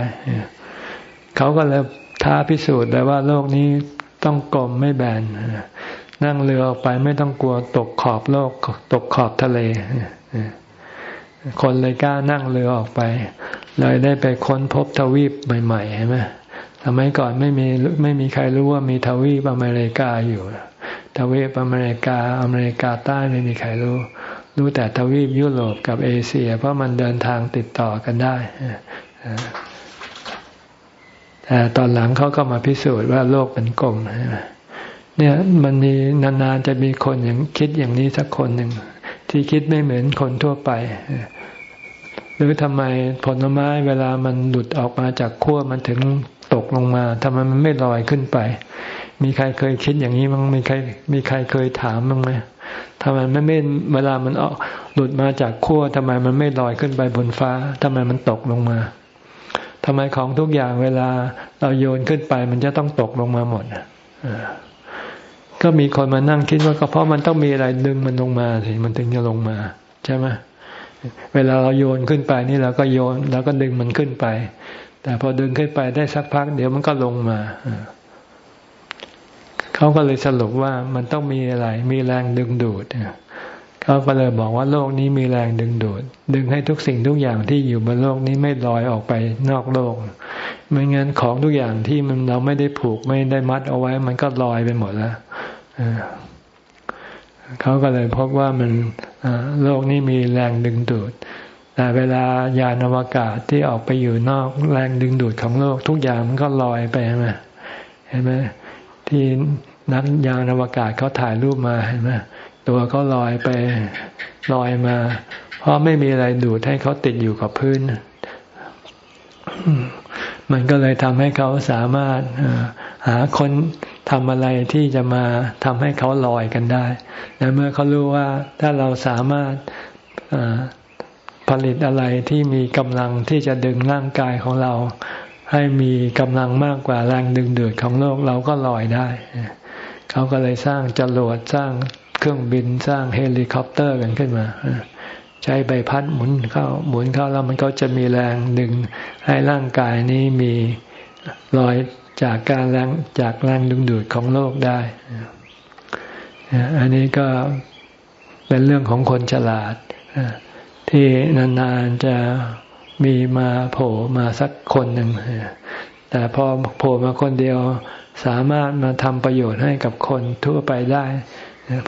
เขาก็เลยท้าพิสูจน์เลยว่าโลกนี้ต้องกลมไม่แบน นั่งเรือออกไปไม่ต้องกลัวตกขอบโลกตกขอบทะเล คนเลยกล้านั่งเรือออกไป เลยได้ไปค้นพบทวีปใหม่ๆใช่ไหมสมัยก่อนไม่มีไม่มีใครรู้ว่ามีทวีปอเมริกาอยู่ ทวีปอเมริกาอเมริกาใต้ไม่มีใครรู้ รู้แต่ทวีปยุโรปกับเอเชีย เพราะมันเดินทางติดต่อกันได้แต่ตอนหลังเขาก็มาพิสูจน์ว่าโลกเป็นกลม เนี่ยมันมีนานๆจะมีคนอย่างคิดอย่างนี้สักคนหนึ่ง ที่คิดไม่เหมือนคนทั่วไป หรือทำไมผลไม้เวลามันหลุดออกมาจากขั้วมันถึงตกลงมาทำไมมันไม่ลอยขึ้นไป มีใครเคยคิดอย่างนี้มั้งมีใครมีใครเคยถามมั้งไหมทำไมไม่ไม่เวลามันออกหลุดมาจากขั้วทำไมมันไม่ลอยขึ้นไปบนฟ้าทำไมมันตกลงมาทำไมของทุกอย่างเวลาเราโยนขึ้นไป มันจะต้องตกลงมาหมด ก็มีคนมานั่งคิดว่าก็เพราะมันต้องมีอะไรดึงมันลงมาสิมันถึงจะลงมาใช่ไหมเวลาเราโยนขึ้นไปนี่เราก็โยนเราก็ดึงมันขึ้นไป แต่พอดึงขึ้นไปได้สักพัก เดี๋ยวมันก็ลงมาเขาก็เลยสรุปว่ามันต้องมีอะไร มีแรงดึงดูดเขาก็เลยบอกว่าโลกนี้มีแรงดึงดูด ดึงให้ทุกสิ่งทุกอย่างที่อยู่บนโลกนี้ไม่ลอยออกไปนอกโลก ไม่งั้นของทุกอย่างที่มันเราไม่ได้ผูกไม่ได้มัดเอาไว้ มันก็ลอยไปหมดแล้ว เขาก็เลยพบว่ามันโลกนี้มีแรงดึงดูด แต่เวลายานอวกาศที่ออกไปอยู่นอกแรงดึงดูดของโลก ทุกอย่างมันก็ลอยไปใช่ไหมเห็นไหมที่นักยานอวกาศเขาถ่ายรูปมาเห็นไหมตัวก็ลอยไปลอยมา เพราะไม่มีอะไรดูดให้เขาติดอยู่กับพื้น มันก็เลยทำให้เขาสามารถหาคน ทำอะไรที่จะมาทำให้เขาลอยกันได้และเมื่อเขารู้ว่าถ้าเราสามารถผลิตอะไรที่มีกำลังที่จะดึงร่างกายของเรา ให้มีกำลังมากกว่าแรงดึงดูดของโลกเราก็ลอยได้ เขาก็เลยสร้างจรวดสร้างเครื่องบินสร้างเฮลิคอปเตอร์กันขึ้นมา ใช้ใบพัดหมุนเข้าหมุนเข้าแล้วมันก็จะมีแรงดึงให้ร่างกายนี้มีลอย จากการแรงจากแรงดึงดูดของโลกได้ อันนี้ก็เป็นเรื่องของคนฉลาด ที่นานๆจะมีมาโผล่มาสักคนหนึ่ง แต่พอโผล่มาคนเดียวสามารถมาทำประโยชน์ให้กับคนทั่วไปได้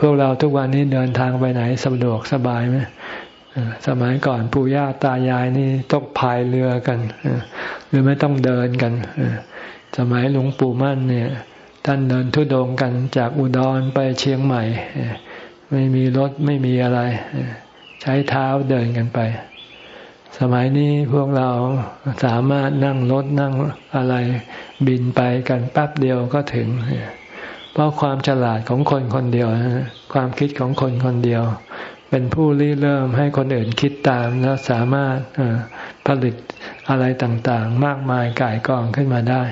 พวกเราทุกวันนี้เดินทางไปไหนสะดวกสบายไหมสมัยก่อนปู่ย่าตายายนี่ต้องพายเรือกันหรือไม่ต้องเดินกัน สมัยหลวงปู่มั่นเนี่ย ท่านเดินทุดงกันจากอุดรไปเชียงใหม่ ไม่มีรถไม่มีอะไร ใช้เท้าเดินกันไป สมัยนี้พวกเราสามารถนั่งรถนั่งอะไรบินไปกันแป๊บเดียวก็ถึง เพราะความฉลาดของคนคนเดียว ความคิดของคนคนเดียว เป็นผู้ริเริ่มให้คนอื่นคิดตามแล้วสามารถผลิตอะไรต่างๆ มากมายก่ายกองขึ้นมาได้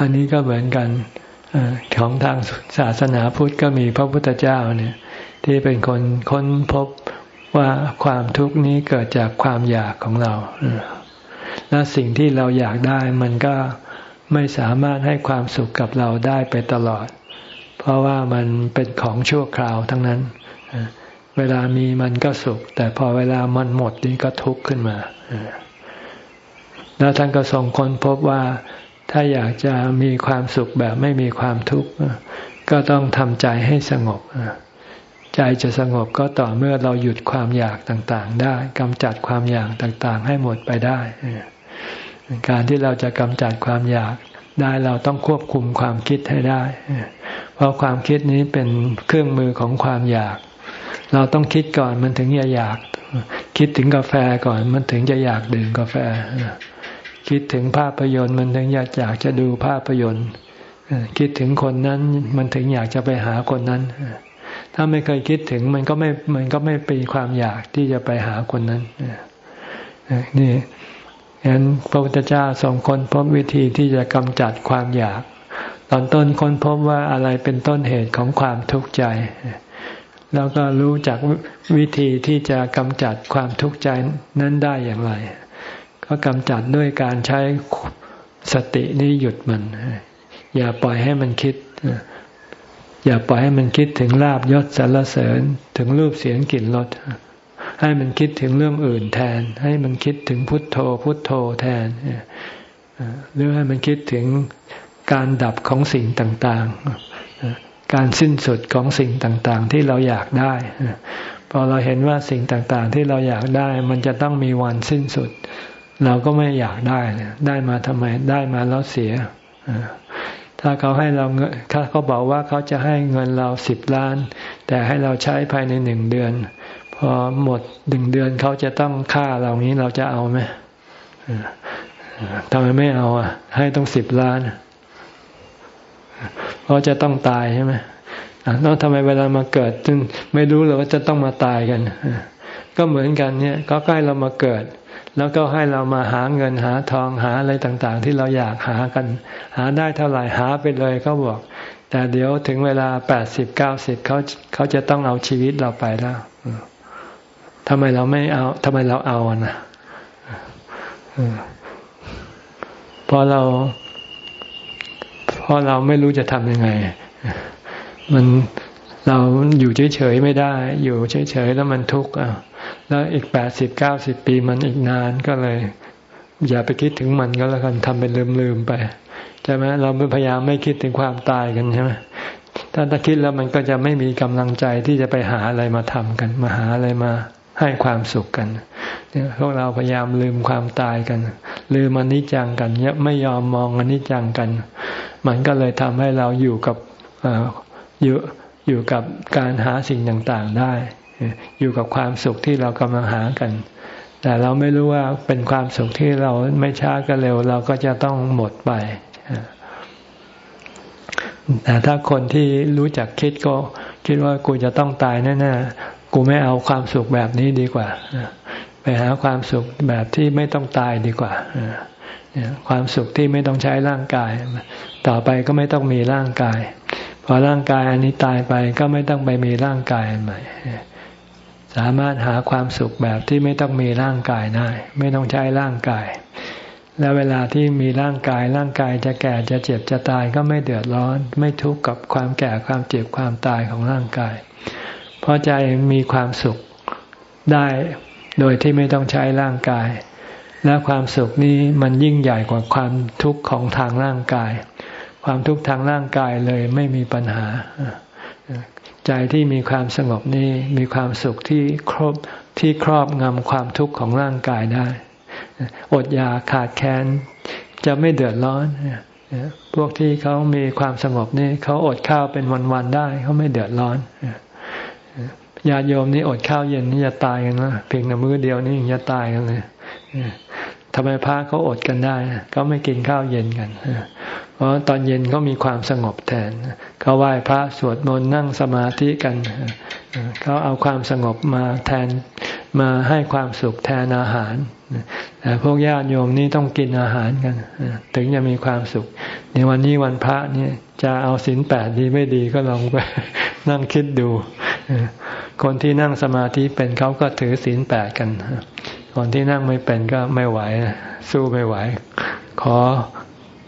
อันนี้ก็เหมือนกันของทางศาสนาพุทธก็มีพระพุทธเจ้าเนี่ย ที่เป็นคนค้นพบว่าความทุกข์นี้เกิดจากความอยากของเรา และสิ่งที่เราอยากได้มันก็ไม่สามารถให้ความสุขกับเราได้ไปตลอด เพราะว่ามันเป็นของชั่วคราวทั้งนั้น เวลามีมันก็สุข แต่พอเวลามันหมดนี่ก็ทุกข์ขึ้นมา แล้วท่านก็ทรงค้นพบว่าถ้าอยากจะมีความสุขแบบไม่มีความทุกข์ก็ต้องทำใจให้สงบ ใจจะสงบก็ต่อเมื่อเราหยุดความอยากต่างๆ ได้กำจัดความอยากต่างๆ ให้หมดไปได้ การที่เราจะกำจัดความอยากได้เราต้องควบคุมความคิดให้ได้ เพราะความคิดนี้เป็นเครื่องมือของความอยาก เราต้องคิดก่อนมันถึงจะอยาก คิดถึงกาแฟก่อนมันถึงจะอยากดื่มกาแฟ คิดถึงภาพยนตร์มันถึงอยากอยากจะดูภาพยนตร์คิดถึงคนนั้นมันถึงอยากจะไปหาคนนั้น ถ้าไม่เคยคิดถึงมันก็ไม่มันก็ไม่เป็นความอยากที่จะไปหาคนนั้นนี่ฉะนั้นพระพุทธเจ้าทรงค้นพบวิธีที่จะกำจัดความอยาก ตอนต้นค้นพบว่าอะไรเป็นต้นเหตุของความทุกข์ใจ แล้วก็รู้จักวิธีที่จะกำจัดความทุกข์ใจนั้นได้อย่างไร ก็กำจัดด้วยการใช้สตินี้หยุดมัน อย่าปล่อยให้มันคิด อย่าปล่อยให้มันคิดถึงลาบยศสรรเสริญถึงรูปเสียงกลิ่นรสให้มันคิดถึงเรื่องอื่นแทน ให้มันคิดถึงพุทโธ พุทโธแทนหรือให้มันคิดถึงการดับของสิ่งต่างๆ การสิ้นสุดของสิ่งต่างๆ ที่เราอยากได้ พอเราเห็นว่าสิ่งต่างๆ ที่เราอยากได้ มันจะต้องมีวันสิ้นสุด เราก็ไม่อยากได้ได้มาทำไมได้มาแล้วเสีย ถ้าเขาให้เราถ้าเขาบอกว่าเขาจะให้เงินเราสิบล้าน แต่ให้เราใช้ภายในหนึ่งเดือน พอหมดหนึ่งเดือนเขาจะต้องฆ่าเรานี้เราจะเอาไหมทำไมไม่เอาอะ ให้ต้องสิบล้าน เพราะจะต้องตายใช่ไหมแล้วทำไมเวลามาเกิดจึงไม่รู้เลยว่าจะต้องมาตายกัน ก็เหมือนกันเนี่ยก็ใกล้เรามาเกิด แล้วก็ให้เรามาหาเงินหาทองหาอะไรต่างๆ ที่เราอยากหากัน หาได้เท่าไหร่หาไปเลยเขาบอก แต่เดี๋ยวถึงเวลาแปดสิบเก้าสิบเขาเขาจะต้องเอาชีวิตเราไปแล้วทำไมเราไม่เอาทำไมเราเอานะเพราะเราเพราะเราไม่รู้จะทำยังไง มันเราอยู่เฉยๆไม่ได้ อยู่เฉยๆแล้วมันทุกข์อะ แล้วอีกแปดสิบเก้าสิบปีมันอีกนานก็เลย อย่าไปคิดถึงมันก็แล้วกันทำเป็นลืมๆไปใช่ไหมเราพยายามไม่คิดถึงความตายกันใช่ไหมถ้าถ้าคิดแล้วมันก็จะไม่มีกำลังใจที่จะไปหาอะไรมาทำกัน มาหาอะไรมาให้ความสุขกันเนี่ยพวกเราพยายามลืมความตายกัน ลืมอนิจจังกันไม่ยอมมองอนิจจังกัน มันก็เลยทำให้เราอยู่กับอยู่อยู่กับการหาสิ่งต่างๆได้ อยู่กับความสุขที่เรากำลังหากัน แต่เราไม่รู้ว่าเป็นความสุขที่เราไม่ช้าก็เร็ว เราก็จะต้องหมดไปแต่ถ้าคนที่รู้จักคิดก็คิดว่ากูจะต้องตายแน่ๆกูไม่เอาความสุขแบบนี้ดีกว่าไปหาความสุขแบบที่ไม่ต้องตายดีกว่าความสุขที่ไม่ต้องใช้ร่างกาย ต่อไปก็ไม่ต้องมีร่างกาย พอร่างกายอันนี้ตายไปก็ไม่ต้องไปมีร่างกายใหม่ สามารถหาความสุขแบบที่ไม่ต้องมีร่างกายได้ ไม่ต้องใช้ร่างกาย แล้วเวลาที่มีร่างกาย ร่างกายจะแก่จะเจ็บจะตายก็ไม่เดือดร้อน ไม่ทุกข์กับความแก่ความเจ็บความตายของร่างกาย เพราะใจมีความสุขได้โดยที่ไม่ต้องใช้ร่างกาย และความสุขนี้มันยิ่งใหญ่กว่าความทุกข์ของทางร่างกาย ความทุกข์ทางร่างกายเลยไม่มีปัญหา ใจที่มีความสงบนี้มีความสุขที่ครบที่ครอบงำความทุกข์ของร่างกายได้ อดอยาขาดแคลนจะไม่เดือดร้อน พวกที่เขามีความสงบนี่เขาอดข้าวเป็นวันๆได้เขาไม่เดือดร้อนญาติโยมนี่อดข้าวเย็นนี่จะตายกันนะเพียงแต่มื้อเดียวนี่ยังจะตายกันเลยำไมพระเขาอดกันได้เขาไม่กินข้าวเย็นกันเพราะตอนเย็นเขามีความสงบแทนเขาไหว้พระสวดมนต์นั่งสมาธิกันเขาเอาความสงบมาแทนมาให้ความสุขแทนอาหารแต่พวกญาติโยมนี่ต้องกินอาหารกันถึงจะมีความสุขในวันนี้วันพระเนี่ยจะเอาศีลแปดดีไม่ดีก็ลองไปนั่งคิดดู คนที่นั่งสมาธิเป็นเขาก็ถือศีลแปดกัน คนที่นั่งไม่เป็นก็ไม่ไหวสู้ไม่ไหว ขอ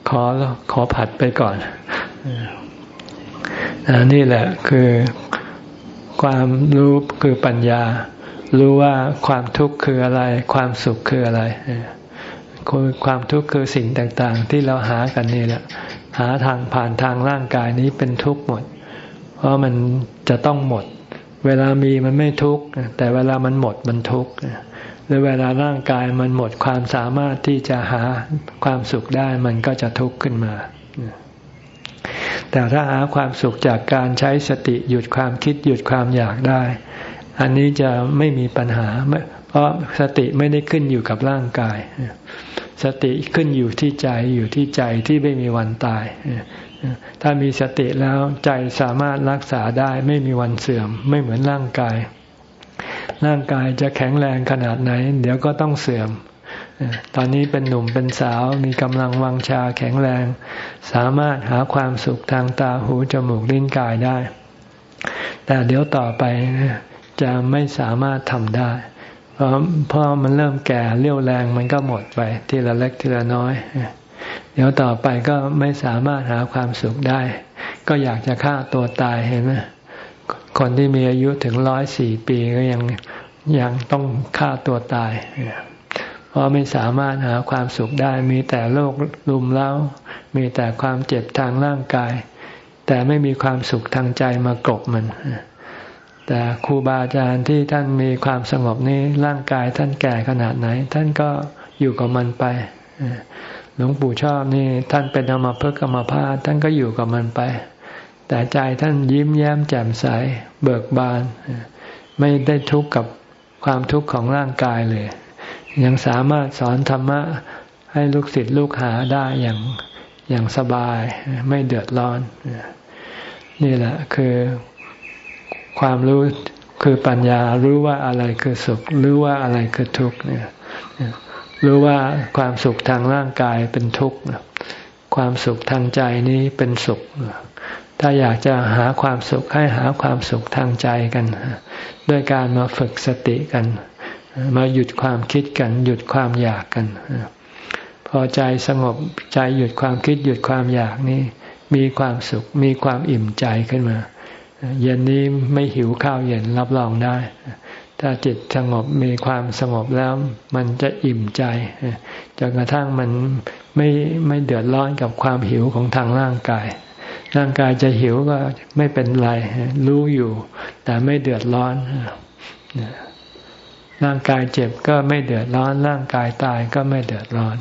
ขอขอผัดไปก่อนนี่แหละคือความรู้คือปัญญา รู้ว่าความทุกข์คืออะไร ความสุขคืออะไรคือความทุกข์คือสิ่งต่าง ๆ ที่เราหากันนี่แหละ หาทางผ่านทางร่างกายนี้เป็นทุกข์หมด เพราะมันจะต้องหมด เวลามีมันไม่ทุกข์แต่เวลามันหมดมันทุกข์ หรือเวลาร่างกายมันหมดความสามารถที่จะหาความสุขได้มันก็จะทุกข์ขึ้นมา แต่ถ้าหาความสุขจากการใช้สติหยุดความคิดหยุดความอยากได้ อันนี้จะไม่มีปัญหา เพราะสติไม่ได้ขึ้นอยู่กับร่างกาย สติขึ้นอยู่ที่ใจอยู่ที่ใจที่ไม่มีวันตาย ถ้ามีสติแล้วใจสามารถรักษาได้ไม่มีวันเสื่อม ไม่เหมือนร่างกาย ร่างกายจะแข็งแรงขนาดไหน เดี๋ยวก็ต้องเสื่อม ตอนนี้เป็นหนุ่มเป็นสาวมีกำลังวังชาแข็งแรง สามารถหาความสุขทางตาหูจมูกลิ้นกายได้ แต่เดี๋ยวต่อไปจะไม่สามารถทำได้ เพราะพอมันเริ่มแก่เรี่ยวแรงมันก็หมดไปทีละเล็กทีละน้อย เดี๋ยวต่อไปก็ไม่สามารถหาความสุขได้ ก็อยากจะฆ่าตัวตายเห็นไหม คนที่มีอายุถึงร้อยสี่ปีก็ยังยังต้องฆ่าตัวตาย เพราะไม่สามารถหาความสุขได้ มีแต่โรคลุมเล้า มีแต่ความเจ็บทางร่างกาย แต่ไม่มีความสุขทางใจมากบมัน แต่ครูบาอาจารย์ที่ท่านมีความสงบนี้ร่างกายท่านแก่ขนาดไหน ท่านก็อยู่กับมันไปหลวงปู่ชอบนี่ท่านเป็นอมภพกรรมภาท่านก็อยู่กับมันไป แต่ใจท่านยิ้มแย้มแจ่มใสเบิกบาน ไม่ได้ทุกข์กับความทุกข์ของร่างกายเลย ยังสามารถสอนธรรมะให้ลูกศิษย์ลูกหาได้อย่างอย่างสบายไม่เดือดร้อน นี่แหละคือความรู้คือปัญญารู้ว่าอะไรคือสุข รู้ว่าอะไรคือทุกข์เนี่ยรู้ว่าความสุขทางร่างกายเป็นทุกข์ความสุขทางใจนี้เป็นสุข ถ้าอยากจะหาความสุขให้หาความสุขทางใจกัน ด้วยการมาฝึกสติกัน มาหยุดความคิดกัน หยุดความอยากกัน พอใจสงบใจหยุดความคิดหยุดความอยากนี่มีความสุขมีความอิ่มใจขึ้นมา เย็นนี้ไม่หิวข้าวเย็นรับรองได้ ถ้าจิตสงบมีความสงบแล้วมันจะอิ่มใจจนกระทั่งมันไม่ไม่เดือดร้อนกับความหิวของทางร่างกาย ร่างกายจะหิวก็ไม่เป็นไร รู้อยู่ แต่ไม่เดือดร้อน ร่างกายเจ็บก็ไม่เดือดร้อน ร่างกายตายก็ไม่เดือดร้อน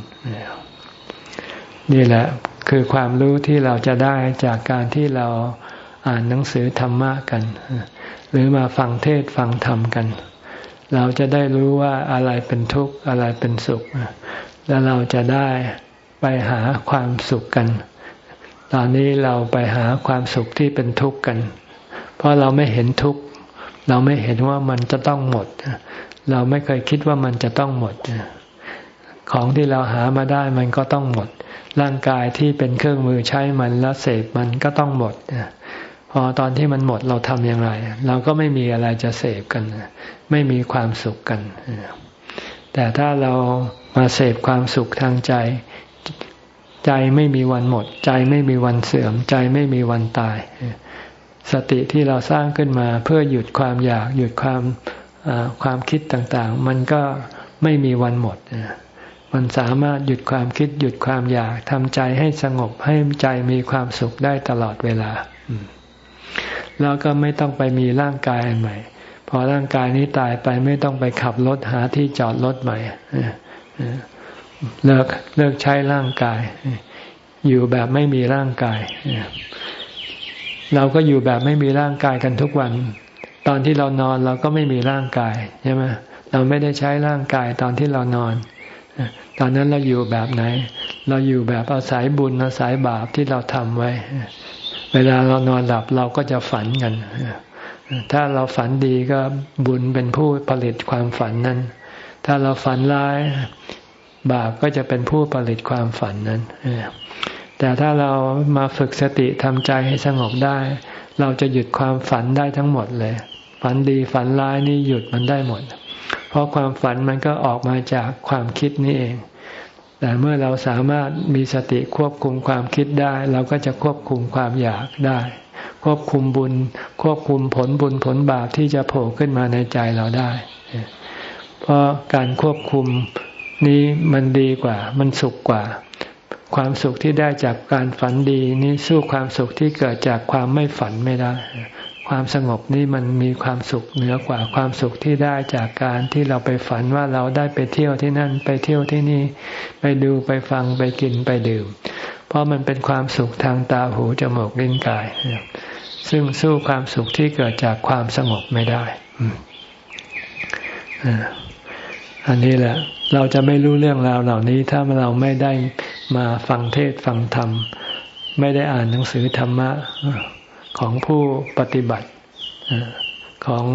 นี่แหละคือความรู้ที่เราจะได้จากการที่เราอ่านหนังสือธรรมะกัน หรือมาฟังเทศฟังธรรมกัน เราจะได้รู้ว่าอะไรเป็นทุกข์อะไรเป็นสุข แล้วเราจะได้ไปหาความสุขกัน ตอนนี้เราไปหาความสุขที่เป็นทุกข์กัน เพราะเราไม่เห็นทุกข์ เราไม่เห็นว่ามันจะต้องหมด เราไม่เคยคิดว่ามันจะต้องหมด ของที่เราหามาได้มันก็ต้องหมด ร่างกายที่เป็นเครื่องมือใช้มันแล้วเสพมันก็ต้องหมดพอตอนที่มันหมดเราทำอย่างไร เราก็ไม่มีอะไรจะเสพกัน ไม่มีความสุขกัน แต่ถ้าเรามาเสพความสุขทางใจ ใจไม่มีวันหมด ใจไม่มีวันเสื่อม ใจไม่มีวันตาย สติที่เราสร้างขึ้นมาเพื่อหยุดความอยาก หยุดความความคิดต่างๆ มันก็ไม่มีวันหมด มันสามารถหยุดความคิด หยุดความอยากทำใจให้สงบให้ใจมีความสุขได้ตลอดเวลา แล้วก็ไม่ต้องไปมีร่างกายใหม่ พอร่างกายนี้ตายไปไม่ต้องไปขับรถหาที่จอดรถใหม่ เลิกเลิกใช้ร่างกาย อยู่แบบไม่มีร่างกาย เราก็อยู่แบบไม่มีร่างกายกันทุกวัน ตอนที่เรานอนเราก็ไม่มีร่างกายใช่ไหมเราไม่ได้ใช้ร่างกายตอนที่เรานอน ตอนนั้นเราอยู่แบบไหน เราอยู่แบบอาศัยบุญอาศัยบาปที่เราทำไว้ เวลาเรานอนหลับเราก็จะฝันกัน ถ้าเราฝันดีก็บุญเป็นผู้ผลิตความฝันนั้น ถ้าเราฝันร้าย บาปก็จะเป็นผู้ผลิตความฝันนั้นแต่ถ้าเรามาฝึกสติทำใจให้สงบได้ เราจะหยุดความฝันได้ทั้งหมดเลย ฝันดีฝันร้ายนี่หยุดมันได้หมด เพราะความฝันมันก็ออกมาจากความคิดนี่เอง แต่เมื่อเราสามารถมีสติควบคุมความคิดได้ เราก็จะควบคุมความอยากได้ ควบคุมบุญ ควบคุมผลบุญผลบาปที่จะโผล่ขึ้นมาในใจเราได้ เพราะการควบคุม นี้มันดีกว่า มันสุขกว่า ความสุขที่ได้จากการฝันดีนี้สู้ความสุขที่เกิดจากความไม่ฝันไม่ได้ ความสงบนี่มันมีความสุขเหนือกว่าความสุขที่ได้จากการที่เราไปฝันว่าเราได้ไปเที่ยวที่นั่นไปเที่ยวที่นี่ ไปดูไปฟังไปกินไปดื่ม เพราะมันเป็นความสุขทางตาหูจมูกลิ้นกาย ซึ่งสู้ความสุขที่เกิดจากความสงบไม่ได้อันนี้แหละ เราจะไม่รู้เรื่องราวเหล่านี้ ถ้าเราไม่ได้มาฟังเทศฟังธรรม ไม่ได้อ่านหนังสือธรรมะของผู้ปฏิบัติของ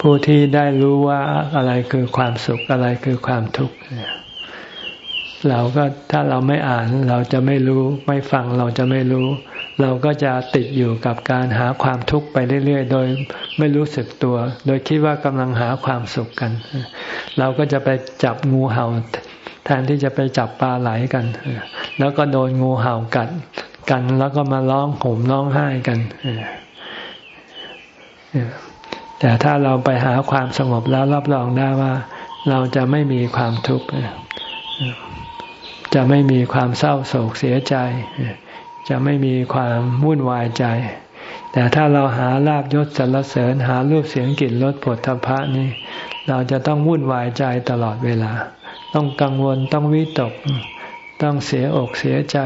ผู้ที่ได้รู้ว่าอะไรคือความสุขอะไรคือความทุกข์ เราก็ถ้าเราไม่อ่านเราจะไม่รู้ ไม่ฟังเราจะไม่รู้ เราก็จะติดอยู่กับการหาความทุกข์ไปเรื่อย ๆ โดยไม่รู้สึกตัว โดยคิดว่ากำลังหาความสุขกัน เราก็จะไปจับงูเห่า แทนที่จะไปจับปลาไหลกัน แล้วก็โดนงูเห่ากัดกัน แล้วก็มาร้องโหมร้องไห้กันแต่ถ้าเราไปหาความสงบแล้วรับรองได้ว่า เราจะไม่มีความทุกข์ จะไม่มีความเศร้าโศกเสียใจ จะไม่มีความวุ่นวายใจ แต่ถ้าเราหาลาบยศสรรเสริญหารูปเสียงกลิ่นรสผลทพะนี่เราจะต้องวุ่นวายใจตลอดเวลา ต้องกังวลต้องวิตก ต้องเสียอกเสียใจ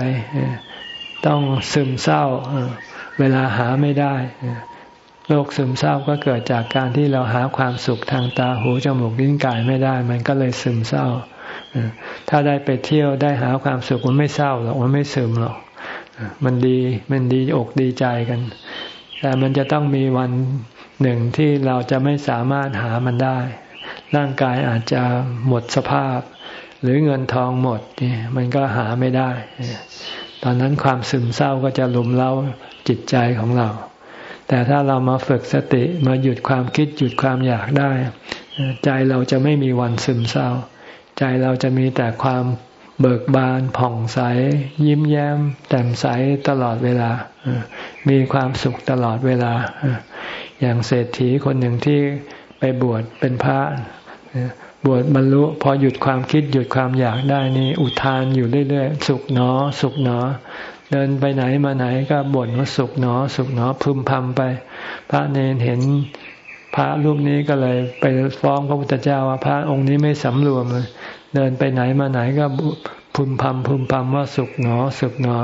ต้องซึมเศร้า เวลาหาไม่ได้โรคซึมเศร้าก็เกิดจากการที่เราหาความสุขทางตาหูจมูกลิ้นกายไม่ได้ มันก็เลยซึมเศร้า ถ้าได้ไปเที่ยวได้หาความสุขมันไม่เศร้าหรอกมันไม่ซึมหรอกมันดีมันดีอกดีใจกัน แต่มันจะต้องมีวันหนึ่งที่เราจะไม่สามารถหามันได้ ร่างกายอาจจะหมดสภาพ หรือเงินทองหมดนี่มันก็หาไม่ได้ ตอนนั้นความซึมเศร้าก็จะลุมเล้าจิตใจของเรา แต่ถ้าเรามาฝึกสติมาหยุดความคิดหยุดความอยากได้ ใจเราจะไม่มีวันซึมเศร้า ใจเราจะมีแต่ความเบิกบานผ่องใส ยิ้มแย้มแจ่มใสตลอดเวลา มีความสุขตลอดเวลา อย่างเศรษฐีคนหนึ่งที่ไปบวชเป็นพระบวชบรรลุพอหยุดความคิดหยุดความอยากได้นี่อุทานอยู่เรื่อยๆ สุขหนอ สุขหนอ เดินไปไหนมาไหนก็บ่นว่าสุขหนอ สุขหนอพึมพำไป พระเนนเห็น พระรูปนี้ก็เลยไปฟ้องพระพุทธเจ้าว่าพระองค์นี้ไม่สำรวมเลยเดินไปไหนมาไหนก็พึมพำพึมพำว่าสุขหนอ สุขหนอ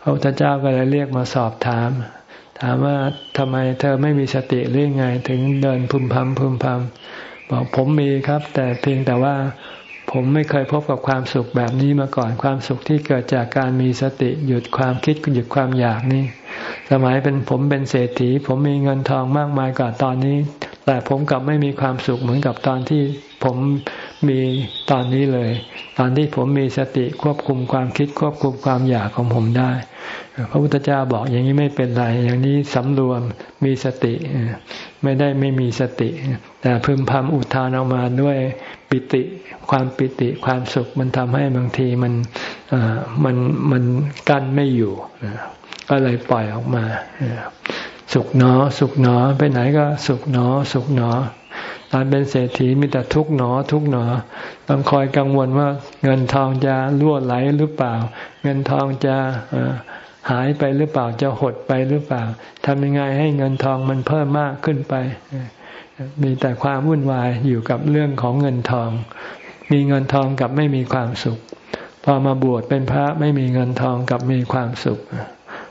พระพุทธเจ้าก็เลยเรียกมาสอบถาม ถามว่าทำไมเธอไม่มีสติหรือไง ถึงเดินพึมพำพึมพำบอกผมมีครับ แต่เพียงแต่ว่าผมไม่เคยพบกับความสุขแบบนี้มาก่อนความสุขที่เกิดจากการมีสติหยุดความคิดหยุดความอยากนี่ สมัยเป็นผมเป็นเศรษฐี ผมมีเงินทองมากมายกว่าตอนนี้ แต่ผมกลับไม่มีความสุขเหมือนกับตอนที่ผมมีตอนนี้เลย ตอนที่ผมมีสติควบคุมความคิดควบคุมความอยากของผมได้ พระพุทธเจ้าบอกอย่างนี้ไม่เป็นไร อย่างนี้สำรวมมีสติ ไม่ได้ไม่มีสติ แต่พึมพำอุทานออกมาด้วยปิติ ความปิติความสุขมันทำให้บางทีมันมันมันกั้นไม่อยู่ ก็เลยปล่อยออกมา สุขหนอ สุขหนอไปไหนก็สุขหนอ สุขหนอตอนเป็นเศรษฐีมีแต่ทุกหนอ ทุกหนอ ต้องคอยกังวลว่าเงินทองจะล่วไหลหรือเปล่า เงินทองจะหายไปหรือเปล่าจะหดไปหรือเปล่าทำยังไงให้เงินทองมันเพิ่มมากขึ้นไป มีแต่ความวุ่นวายอยู่กับเรื่องของเงินทอง มีเงินทองกับไม่มีความสุข พอมาบวชเป็นพระไม่มีเงินทองกับมีความสุข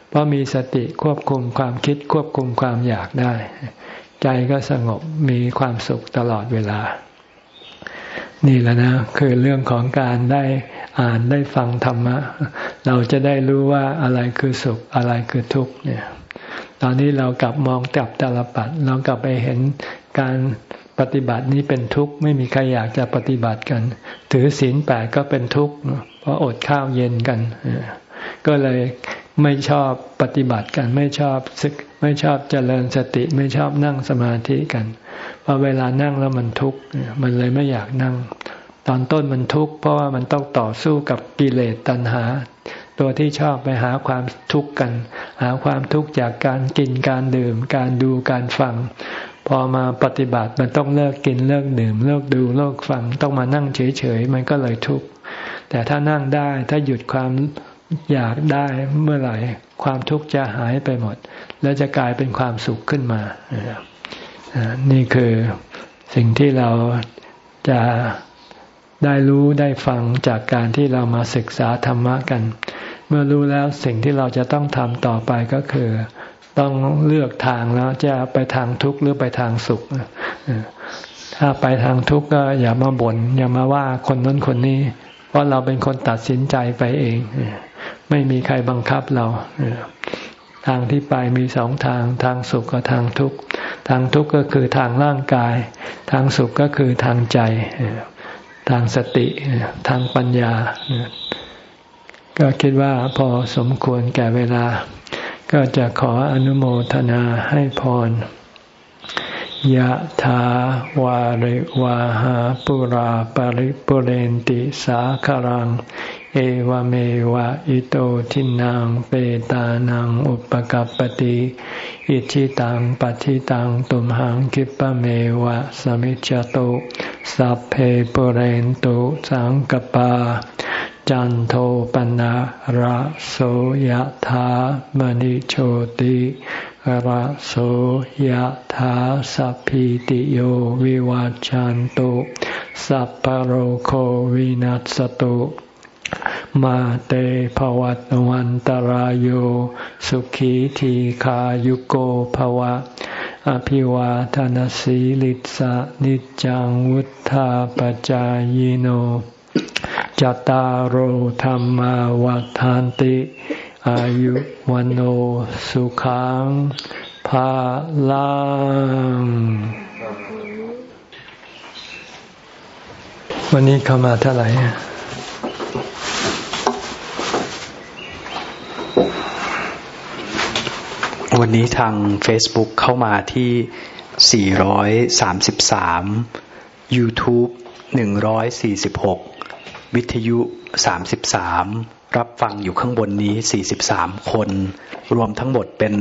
เพราะมีสติควบคุมความคิดควบคุมความอยากได้ ใจก็สงบมีความสุขตลอดเวลา นี่แหละนะคือเรื่องของการได้อ่านได้ฟังธรรมะ เราจะได้รู้ว่าอะไรคือสุขอะไรคือทุกข์เนี่ย ตอนนี้เรากลับมองกลับตาลปัดเรากลับไปเห็นการปฏิบัตินี้เป็นทุกข์ไม่มีใครอยากจะปฏิบัติกัน ถือศีลแปดก็เป็นทุกข์เพราะอดข้าวเย็นกัน ก็เลย ไม่ชอบปฏิบัติกัน ไม่ชอบศึกไม่ชอบเจริญสติไม่ชอบนั่งสมาธิกันพอเวลานั่งแล้วมันทุกข์มันเลยไม่อยากนั่ง ตอนต้นมันทุกข์เพราะว่ามันต้องต่อสู้กับกิเลสตัณหา ตัวที่ชอบไปหาความทุกข์กัน หาความทุกข์จากการกินการดื่ม การดูการฟัง พอมาปฏิบัติมันต้องเลิกกินเลิกดื่ม เลิกดูเลิกฟังต้องมานั่งเฉยๆมันก็เลยทุกข์แต่ถ้านั่งได้ถ้าหยุดความ อยากได้เมื่อไหร่ ความทุกข์จะหายไปหมด แล้วจะกลายเป็นความสุขขึ้นมานี่คือสิ่งที่เราจะได้รู้ได้ฟังจากการที่เรามาศึกษาธรรมะกัน เมื่อรู้แล้วสิ่งที่เราจะต้องทำต่อไปก็คือ ต้องเลือกทางแล้วจะไปทางทุกข์หรือไปทางสุขถ้าไปทางทุกข์ก็อย่ามาบน่นอย่ามาว่าคนนั้นคนนี้ เพราะเราเป็นคนตัดสินใจไปเอง ไม่มีใครบังคับเราทางที่ไปมีสองทาง ทางสุขกับทางทุกข์ทางทุกข์ก็คือทางร่างกาย ทางสุขก็คือทางใจ ทางสติ ทางปัญญา ก็คิดว่าพอสมควรแก่เวลา ก็จะขออนุโมทนาให้พรยะถาวาริวาหาปุราปาริปุเรนติสาคารัง เอวเมวะอิโตทินังเปตานังอุปกัรปติอิชิตังปฏิตังตุมหังคิปะเมวะสมิจจตุสัพเพปุเรนตุสังกปา จันโทปนะระโสยธามณิโชติระโสยธาสัพพิติโยวิวัจจันตุสัพพโรโควินัสตุ มาเตภวัตวันตารโยสุขีทีขายุโกภวะ อภิวาทานสีลิสะนิจังวุธาปจายโนจตารโหธรรมวาทานติ อายุวันโอสุขังภาลังวันนี้เข้ามาเท่าไหร่ วันนี้ทาง Facebook เข้ามาที่ 433 YouTube 146 วิทยุ 33 รับฟังอยู่ข้างบนนี้ 43 คน รวมทั้งหมดเป็น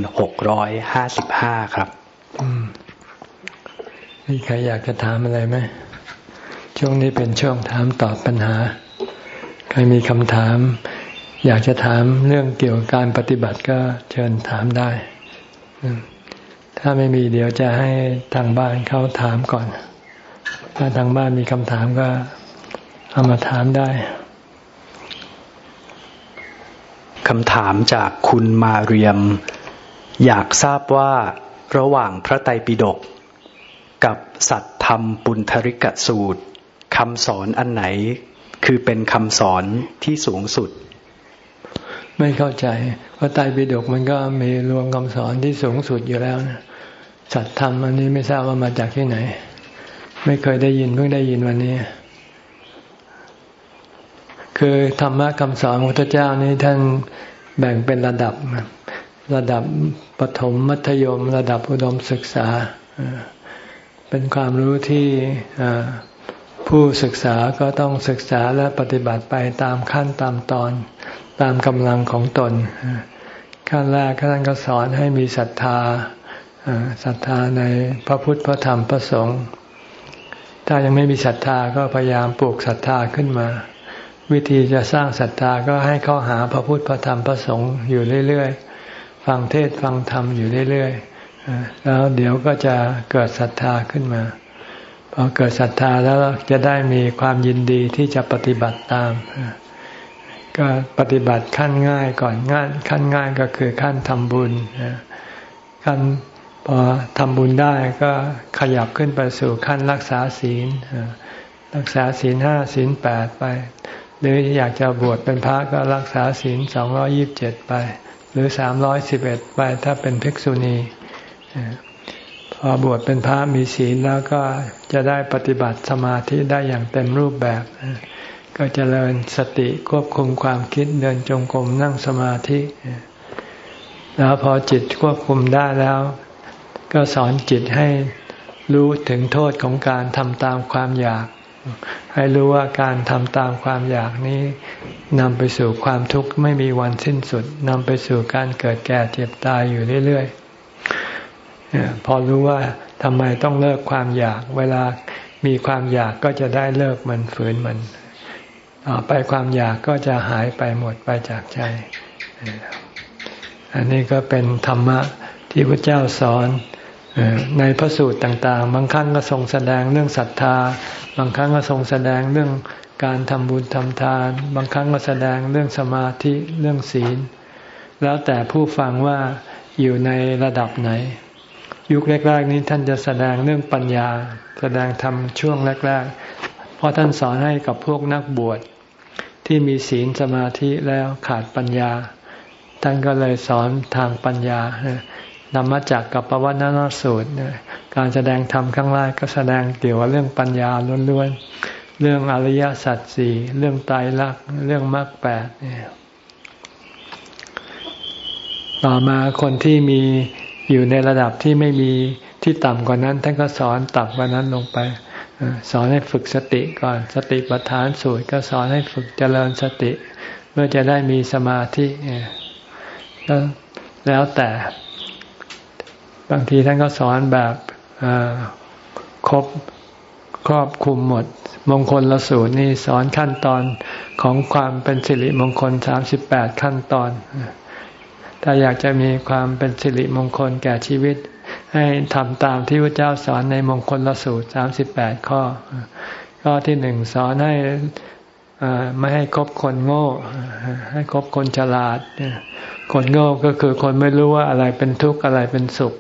655 ครับมีใครอยากจะถามอะไรไหม ช่วงนี้เป็นช่วงถามตอบปัญหา ใครมีคำถาม อยากจะถามเรื่องเกี่ยวกับการปฏิบัติก็เชิญถามได้ ถ้าไม่มีเดี๋ยวจะให้ทางบ้านเขาถามก่อน ถ้าทางบ้านมีคำถามก็เอามาถามได้คำถามจากคุณมาเรียม อยากทราบว่าระหว่างพระไตรปิฎกกับสัตธรรมปุณธริกสูตรคำสอนอันไหน คือเป็นคำสอนที่สูงสุด ไม่เข้าใจเพระไตรปิฎกมันก็มีรวมคำสอนที่สูงสุดอยู่แล้วนะสัตธรรมอันนี้ไม่ทราบว่ามาจากที่ไหน ไม่เคยได้ยินเพิ่งได้ยินวันนี้ คือธรรมะคำสอนของพระเจ้านี้ท่านแบ่งเป็นระดับ ระดับปฐมมัธยม ระดับอุดมศึกษา เป็นความรู้ที่ผู้ศึกษาก็ต้องศึกษาและปฏิบัติไปตามขั้นตามตอน ตามกำลังของตน ขั้นแรกท่านก็สอนให้มีศรัทธาศรัทธาในพระพุทธพระธรรมพระสงฆ์ถ้ายังไม่มีศรัทธาก็พยายามปลูกศรัทธาขึ้นมา วิธีจะสร้างศรัทธาก็ให้เข้าหาพระพุทธพระธรรมพระสงฆ์อยู่เรื่อยๆ ฟังเทศฟังธรรมอยู่เรื่อยๆ แล้วเดี๋ยวก็จะเกิดศรัทธาขึ้นมา พอเกิดศรัทธาแล้วจะได้มีความยินดีที่จะปฏิบัติตาม ก็ปฏิบัติขั้นง่ายก่อนง่ายขั้นง่ายก็คือขั้นทำบุญขั้นพอทำบุญได้ก็ขยับขึ้นไปสู่ขั้นรักษาศีลรักษาศีลห้าศีลแปดไป หรืออยากจะบวชเป็นพระก็รักษาศีลสองร้อยิบเจ็ดไป หรือสามร้อยสิบเอ็ดไปถ้าเป็นภิกษุณีพอบวชเป็นพระมีศีลแล้วก็จะได้ปฏิบัติสมาธิได้อย่างเต็มรูปแบบ ก็จเจริญสติควบคุมความคิดเดินจงกรมนั่งสมาธิ แล้วพอจิตควบคุมได้แล้ว ก็สอนจิตให้รู้ถึงโทษของการทำตามความอยาก ให้รู้ว่าการทำตามความอยากนี้นำไปสู่ความทุกข์ไม่มีวันสิ้นสุดนำไปสู่การเกิดแก่เจ็บตายอยู่เรื่อยๆพอรู้ว่าทำไมต้องเลิกความอยาก เวลามีความอยากก็จะได้เลิกมันฝืนมัน ไปความอยากก็จะหายไปหมดไปจากใจ อันนี้ก็เป็นธรรมะที่พระเจ้าสอนในพระสูตรต่าง ๆ บางครั้งก็ทรงแสดงเรื่องศรัทธา บางครั้งก็ทรงแสดงเรื่องการทำบุญทำทาน บางครั้งก็แสดงเรื่องสมาธิเรื่องศีล แล้วแต่ผู้ฟังว่าอยู่ในระดับไหน ยุคแรกๆนี้ท่านจะแสดงเรื่องปัญญา แสดงธรรมช่วงแรกๆเพราะท่านสอนให้กับพวกนักบวช ที่มีศีลสมาธิแล้วขาดปัญญา ท่านก็เลยสอนทางปัญญานำมาจากกับปวัตนสูตรการแสดงธรรมข้างแรกก็แสดงเกี่ยวกับเรื่องปัญญาล้วนๆ เรื่องอริยสัจสี่เรื่องไตรลักษณ์เรื่องมรรคแปดต่อมาคนที่มีอยู่ในระดับที่ไม่มีที่ต่ำกว่านั้น ท่านก็สอนต่ำกว่านั้นลงไป สอนให้ฝึกสติก่อนสติปัฏฐานสูตร ก็สอนให้ฝึกเจริญสติ เพื่อจะได้มีสมาธิแล้วแต่บางทีท่านก็สอนแบบครบครอบคุมหมด มงคลละสูตรนี่สอนขั้นตอนของความเป็นสิริมงคลสามสิบแปดขั้นตอน ถ้าอยากจะมีความเป็นสิริมงคลแก่ชีวิต ให้ทำตามที่พระเจ้าสอนในมงคลละสูตรสามสิบแปดข้อ ข้อที่หนึ่งสอนให้ไม่ให้คบคนโง่ ให้คบคนฉลาด คนโง่ก็คือคนไม่รู้ว่าอะไรเป็นทุกข์อะไรเป็นสุข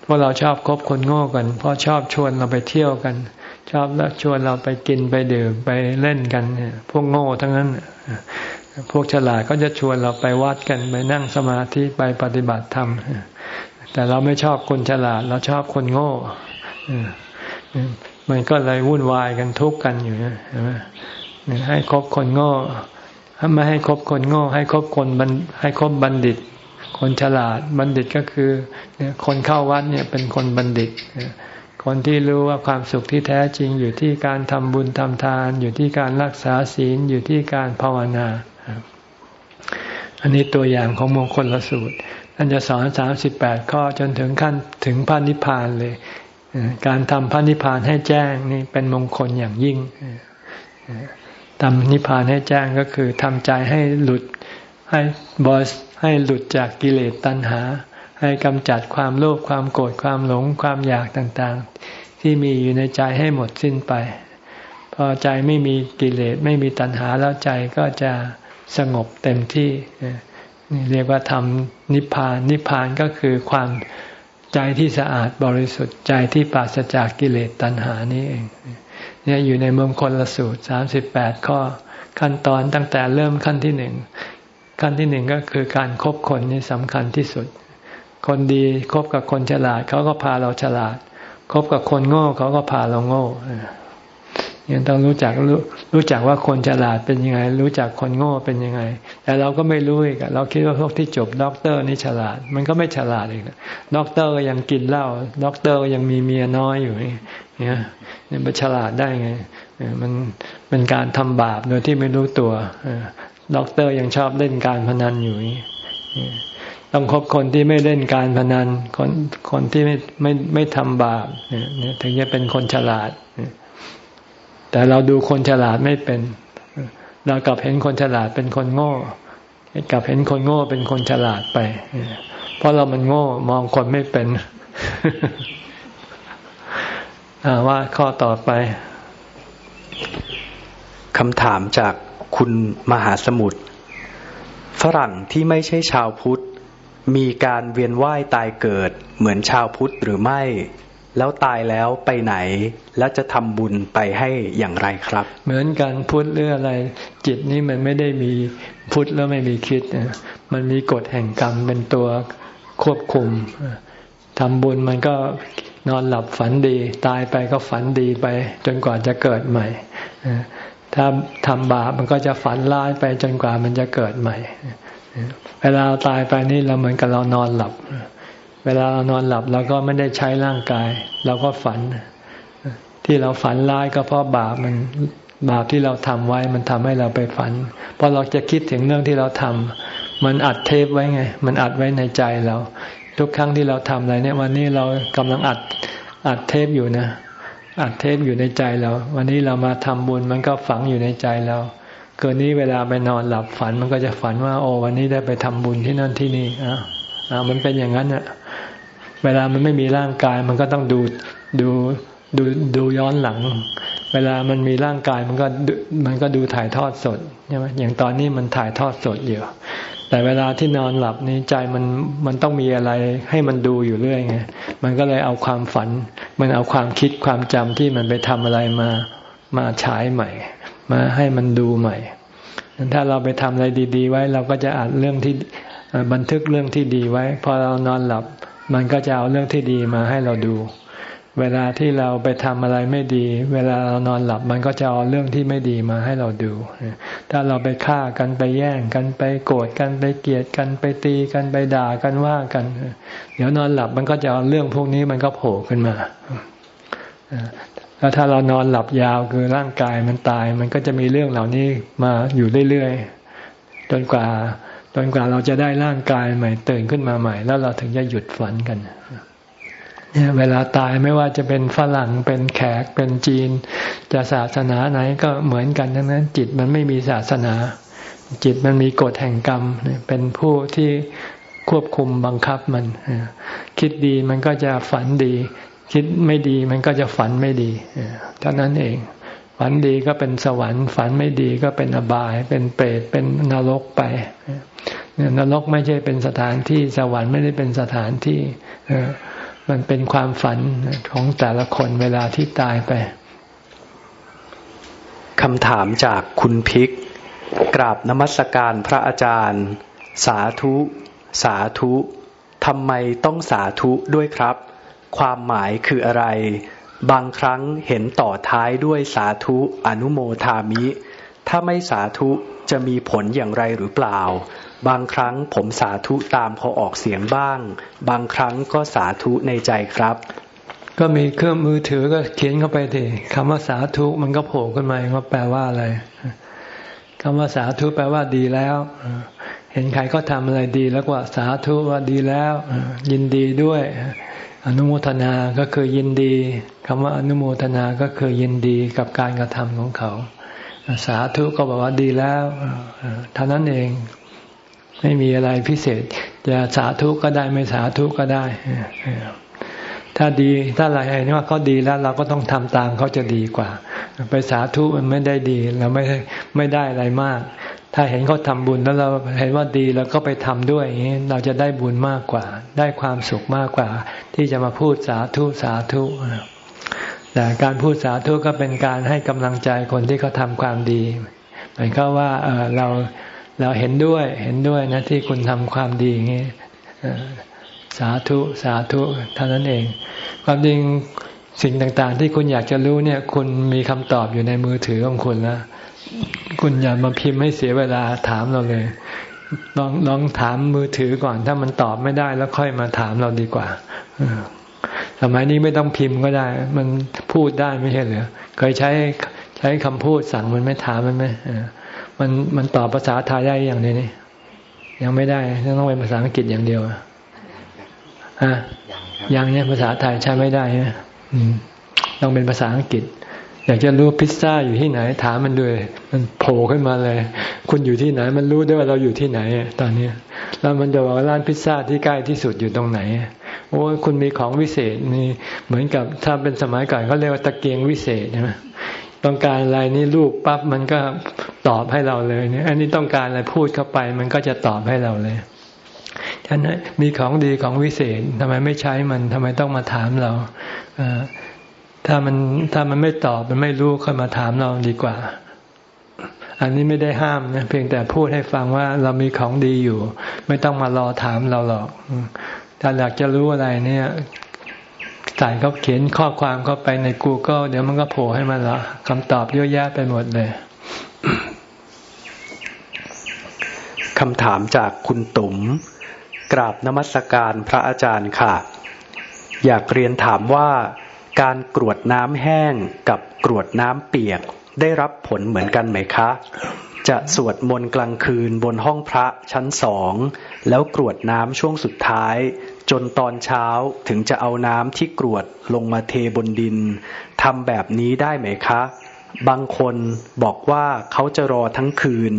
เพราะเราชอบคบคนโง่กัน เพราะชอบชวนเราไปเที่ยวกัน ชอบแล้วชวนเราไปกินไปดื่มไปเล่นกันพวกโง่ทั้งนั้นพวกฉลาดก็จะชวนเราไปวัดกันไปนั่งสมาธิไปปฏิบัติธรรม แต่เราไม่ชอบคนฉลาด เราชอบคนโง่มันก็เลยวุ่นวายกันทุกข์กันอยู่นะให้คบคนโง่ไม่ให้คบคนโง่ ให้คบคนบัญให้คบบัณฑิต คนฉลาดบัณฑิตก็คือคนเข้าวัดเนี่ยเป็นคนบัณฑิตคนที่รู้ว่าความสุขที่แท้จริงอยู่ที่การทำบุญทำทาน อยู่ที่การรักษาศีลอยู่ที่การภาวนา อันนี้ตัวอย่างของมงคลละสูตร ท่านจะสอนสามสิบแปดข้อจนถึงขั้นถึงพระนิพพานเลย การทำพระนิพพานให้แจ้งนี่เป็นมงคลอย่างยิ่งทำนิพพานให้แจ้งก็คือทำใจให้หลุดให้บอสให้หลุดจากกิเลสตัณหา ให้กำจัดความโลภความโกรธความหลงความอยากต่างๆ ที่มีอยู่ในใจให้หมดสิ้นไป พอใจไม่มีกิเลสไม่มีตัณหาแล้วใจก็จะสงบเต็มที่ นี่เรียกว่าทำนิพพาน นิพพานก็คือความใจที่สะอาดบริสุทธิ์ใจที่ปราศจากกิเลสตัณหานี้เองเนี่ยอยู่ในมงคลละสูตรสามสิบแปดข้อ ขั้นตอนตั้งแต่เริ่มขั้นที่หนึ่งขั้นที่หนึ่งก็คือการครบคนนี่สำคัญที่สุด คนดีคบกับคนฉลาดเขาก็พาเราฉลาดคบกับคนโง่เขาก็พาเราโง่ ยังต้องรู้จักรู้รู้จักว่าคนฉลาดเป็นยังไง รู้จักคนโง่เป็นยังไง แต่เราก็ไม่รู้อีกเราคิดว่าพวกที่จบด็อกเตอร์นี่ฉลาด มันก็ไม่ฉลาดอีกด็อกเตอร์ก็ยังกินเหล้าด็อกเตอร์ก็ยังมีเมียน้อยอยู่เนี่ยเนี่ยมันฉลาดได้ไงมันเป็นการทำบาปโดยที่ไม่รู้ตัวด็อกเตอร์ยังชอบเล่นการพนันอยู่ต้องคบคนที่ไม่เล่นการพนันคนคนที่ไม่ไม่ไม่ทำบาปเนี่ยถึงจะเป็นคนฉลาด แต่เราดูคนฉลาดไม่เป็น เรากลับเห็นคนฉลาดเป็นคนโง่กลับเห็นคนโง่เป็นคนฉลาดไป เพราะเรามันโง่มองคนไม่เป็นว่าข้อต่อไปคำถามจากคุณมหาสมุทรฝรั่งที่ไม่ใช่ชาวพุทธ มีการเวียนว่ายตายเกิดเหมือนชาวพุทธหรือไม่ แล้วตายแล้วไปไหน แล้วจะทำบุญไปให้อย่างไรครับ เหมือนกันพุทธหรืออะไร จิตนี้มันไม่ได้มีพุทธแล้วไม่มีคิด มันมีกฎแห่งกรรมเป็นตัวควบคุมทำบุญมันก็นอนหลับฝันดี ตายไปก็ฝันดีไป จนกว่าจะเกิดใหม่ถ้าทำบาปมันก็จะฝันร้ายไปจนกว่ามันจะเกิดใหม่ เวลาเราตายไปนี่เราเหมือนกับเรานอนหลับ เวลาเรานอนหลับเราก็ไม่ได้ใช้ร่างกาย เราก็ฝัน ที่เราฝันร้ายก็เพราะบาปมันบาปที่เราทำไว้มันทำให้เราไปฝันพอเราจะคิดถึงเรื่องที่เราทำมันอัดเทปไว้ไง มันอัดไว้ในใจเรา ทุกครั้งที่เราทำอะไรเนี่ยวันนี้เรากำลังอัดอัดเทปอยู่นะอัดเทปอยู่ในใจเรา วันนี้เรามาทำบุญมันก็ฝังอยู่ในใจเราเกินนี้เวลาไปนอนหลับฝันมันก็จะฝันว่า โอ้วันนี้ได้ไปทำบุญที่นั่นที่นี่อ่าอ่า มันเป็นอย่างนั้นอะเวลามันไม่มีร่างกายมันก็ต้องดูดูดูดูย้อนหลัง เวลามันมีร่างกายมันก็มันก็ดูถ่ายทอดสดใช่ไหมอย่างตอนนี้มันถ่ายทอดสดอยู่ แต่เวลาที่นอนหลับนี้ใจมันมันต้องมีอะไรให้มันดูอยู่เรื่อยไงมันก็เลยเอาความฝัน มันเอาความคิดความจำที่มันไปทำอะไรมามาฉายใหม่ มาให้มันดูใหม่ถ้าเราไปทำอะไรดี ๆ ไว้เราก็จะอ่านเรื่องที่ บันทึกเรื่องที่ดีไว้ พอเรานอนหลับ มันก็จะเอาเรื่องที่ดีมาให้เราดู เวลาที่เราไปทำอะไรไม่ดี เวลาเรานอนหลับ มันก็จะเอาเรื่องที่ไม่ดีมาให้เราดู ถ้าเราไปฆ่ากันไปแย่งกันไปโกรธกันไปเกลียดกันไปตีกันไปด่ากันว่ากัน เดี๋ยวนอนหลับมันก็จะเอาเรื่องพวกนี้มันก็โผล่ขึ้นมาแล้วถ้าเรานอนหลับยาวคือร่างกายมันตาย มันก็จะมีเรื่องเหล่านี้มาอยู่เรื่อยๆจนกว่า จนกว่าเราจะได้ร่างกายใหม่ตื่นขึ้นมาใหม่ แล้วเราถึงจะหยุดฝันกันเนี่ยเวลาตายไม่ว่าจะเป็นฝรั่งเป็นแขกเป็นจีน จะศาสนาไหนก็เหมือนกันทั้งนั้น จิตมันไม่มีศาสนา จิตมันมีกฎแห่งกรรมเป็นผู้ที่ควบคุมบังคับมัน คิดดีมันก็จะฝันดี คิดไม่ดีมันก็จะฝันไม่ดีเท่านั้นเอง ฝันดีก็เป็นสวรรค์ ฝันไม่ดีก็เป็นอบาย เป็นเปรตเป็นนรกไปนรกไม่ใช่เป็นสถานที่สวรรค์ไม่ได้เป็นสถานที่มันเป็นความฝันของแต่ละคนเวลาที่ตายไปคำถามจากคุณพิก กราบนมัสการพระอาจารย์ สาธุ สาธุทำไมต้องสาธุด้วยครับ ความหมายคืออะไร บางครั้งเห็นต่อท้ายด้วยสาธุอนุโมทามิ ถ้าไม่สาธุจะมีผลอย่างไรหรือเปล่า บางครั้งผมสาธุตามเขาออกเสียงบ้าง บางครั้งก็สาธุในใจครับ ก็มีเครื่องมือถือก็เขียนเข้าไปทีคำว่าสาธุมันก็โผล่ขึ้นมาว่าแปลว่าอะไรคำว่าสาธุแปลว่าดีแล้ว เห็นใครก็ทำอะไรดีแล้วว่าสาธุว่าดีแล้ว ยินดีด้วย อนุโมทนาก็คือยินดีคำว่าอนุโมทนาก็คือยินดีกับการกระทำของเขา สาธุก็บอกว่าดีแล้วเท่านั้นเองไม่มีอะไรพิเศษ จะสาธุก็ได้ไม่สาธุก็ได้ ถ้าดีถ้าอะไรเห็นว่าเขาดีแล้วเราก็ต้องทำตามเขาจะดีกว่า ไปสาธุมันไม่ได้ดี เราไม่ไม่ได้อะไรมาก ถ้าเห็นเขาทำบุญแล้วเราเห็นว่าดีแล้วก็ไปทำด้วยอย่างนี้เราจะได้บุญมากกว่า ได้ความสุขมากกว่า ที่จะมาพูดสาธุสาธุแต่การพูดสาธุก็เป็นการให้กำลังใจคนที่เขาทาความดีหมายความว่าเเราเราเห็นด้วยเห็นด้วยนะที่คุณทำความดีอย่างนี้สาธุสาธุเท่านั้นเอง ความจริงสิ่งต่างๆ ที่คุณอยากจะรู้เนี่ย คุณมีคำตอบอยู่ในมือถือของคุณแล้ว คุณอย่ามาพิมพ์ให้เสียเวลาถามเราเลย ลองลองถามมือถือก่อน ถ้ามันตอบไม่ได้แล้วค่อยมาถามเราดีกว่าสมัยนี้ไม่ต้องพิมพ์ก็ได้ มันพูดได้ไม่ใช่เหรอเคยใช้ใช้คำพูดสั่งมันไม่ถามมันไหมมันมันตอบภาษาไทยได้อย่างนี้นี่ยังไม่ได้ต้องเป็นภาษาอังกฤษอย่างเดียวฮะยังเนี่ยภาษาไทยใช้ไม่ได้ฮะต้องเป็นภาษาอังกฤษ อยากจะรู้พิซซ่าอยู่ที่ไหน ถามมันด้วย มันโผล่ขึ้นมาเลย คุณอยู่ที่ไหน มันรู้ด้วยว่าเราอยู่ที่ไหน ตอนนี้แล้วมันจะบอกร้านพิซซ่าที่ใกล้ที่สุดอยู่ตรงไหนโอ้คุณมีของวิเศษนี่เหมือนกับถ้าเป็นสมัยก่อนเขาเรียกว่าตะเกียงวิเศษใช่ไหมต้องการอะไรนี่รูปปั๊บมันก็ตอบให้เราเลยเนี่ยอันนี้ต้องการอะไรพูดเข้าไป มันก็จะตอบให้เราเลยฉันมีของดีของวิเศษทำไมไม่ใช้มันทำไมต้องมาถามเรา ถ้ามันถ้ามันไม่ตอบมันไม่รู้ค่อยมาถามเราดีกว่า อันนี้ไม่ได้ห้ามนะเพียงแต่พูดให้ฟังว่าเรามีของดีอยู่ ไม่ต้องมารอถามเราหรอก ถ้าอยากจะรู้อะไรเนี่ยใส่เขาเขียนข้อความเข้าไปใน Google เดี๋ยวมันก็โผล่ให้มันละคำตอบเยอะแยะไปหมดเลยคำถามจากคุณตุ๋ม กราบนมัสการพระอาจารย์ค่ะ อยากเรียนถามว่า การกรวดน้ำแห้งกับกรวดน้ำเปียกได้รับผลเหมือนกันไหมคะ จะสวดมนต์กลางคืนบนห้องพระชั้นสอง แล้วกรวดน้ำช่วงสุดท้าย จนตอนเช้าถึงจะเอาน้ำที่กรวดลงมาเทบนดินทำแบบนี้ได้ไหมคะ บางคนบอกว่าเขาจะรอทั้งคืน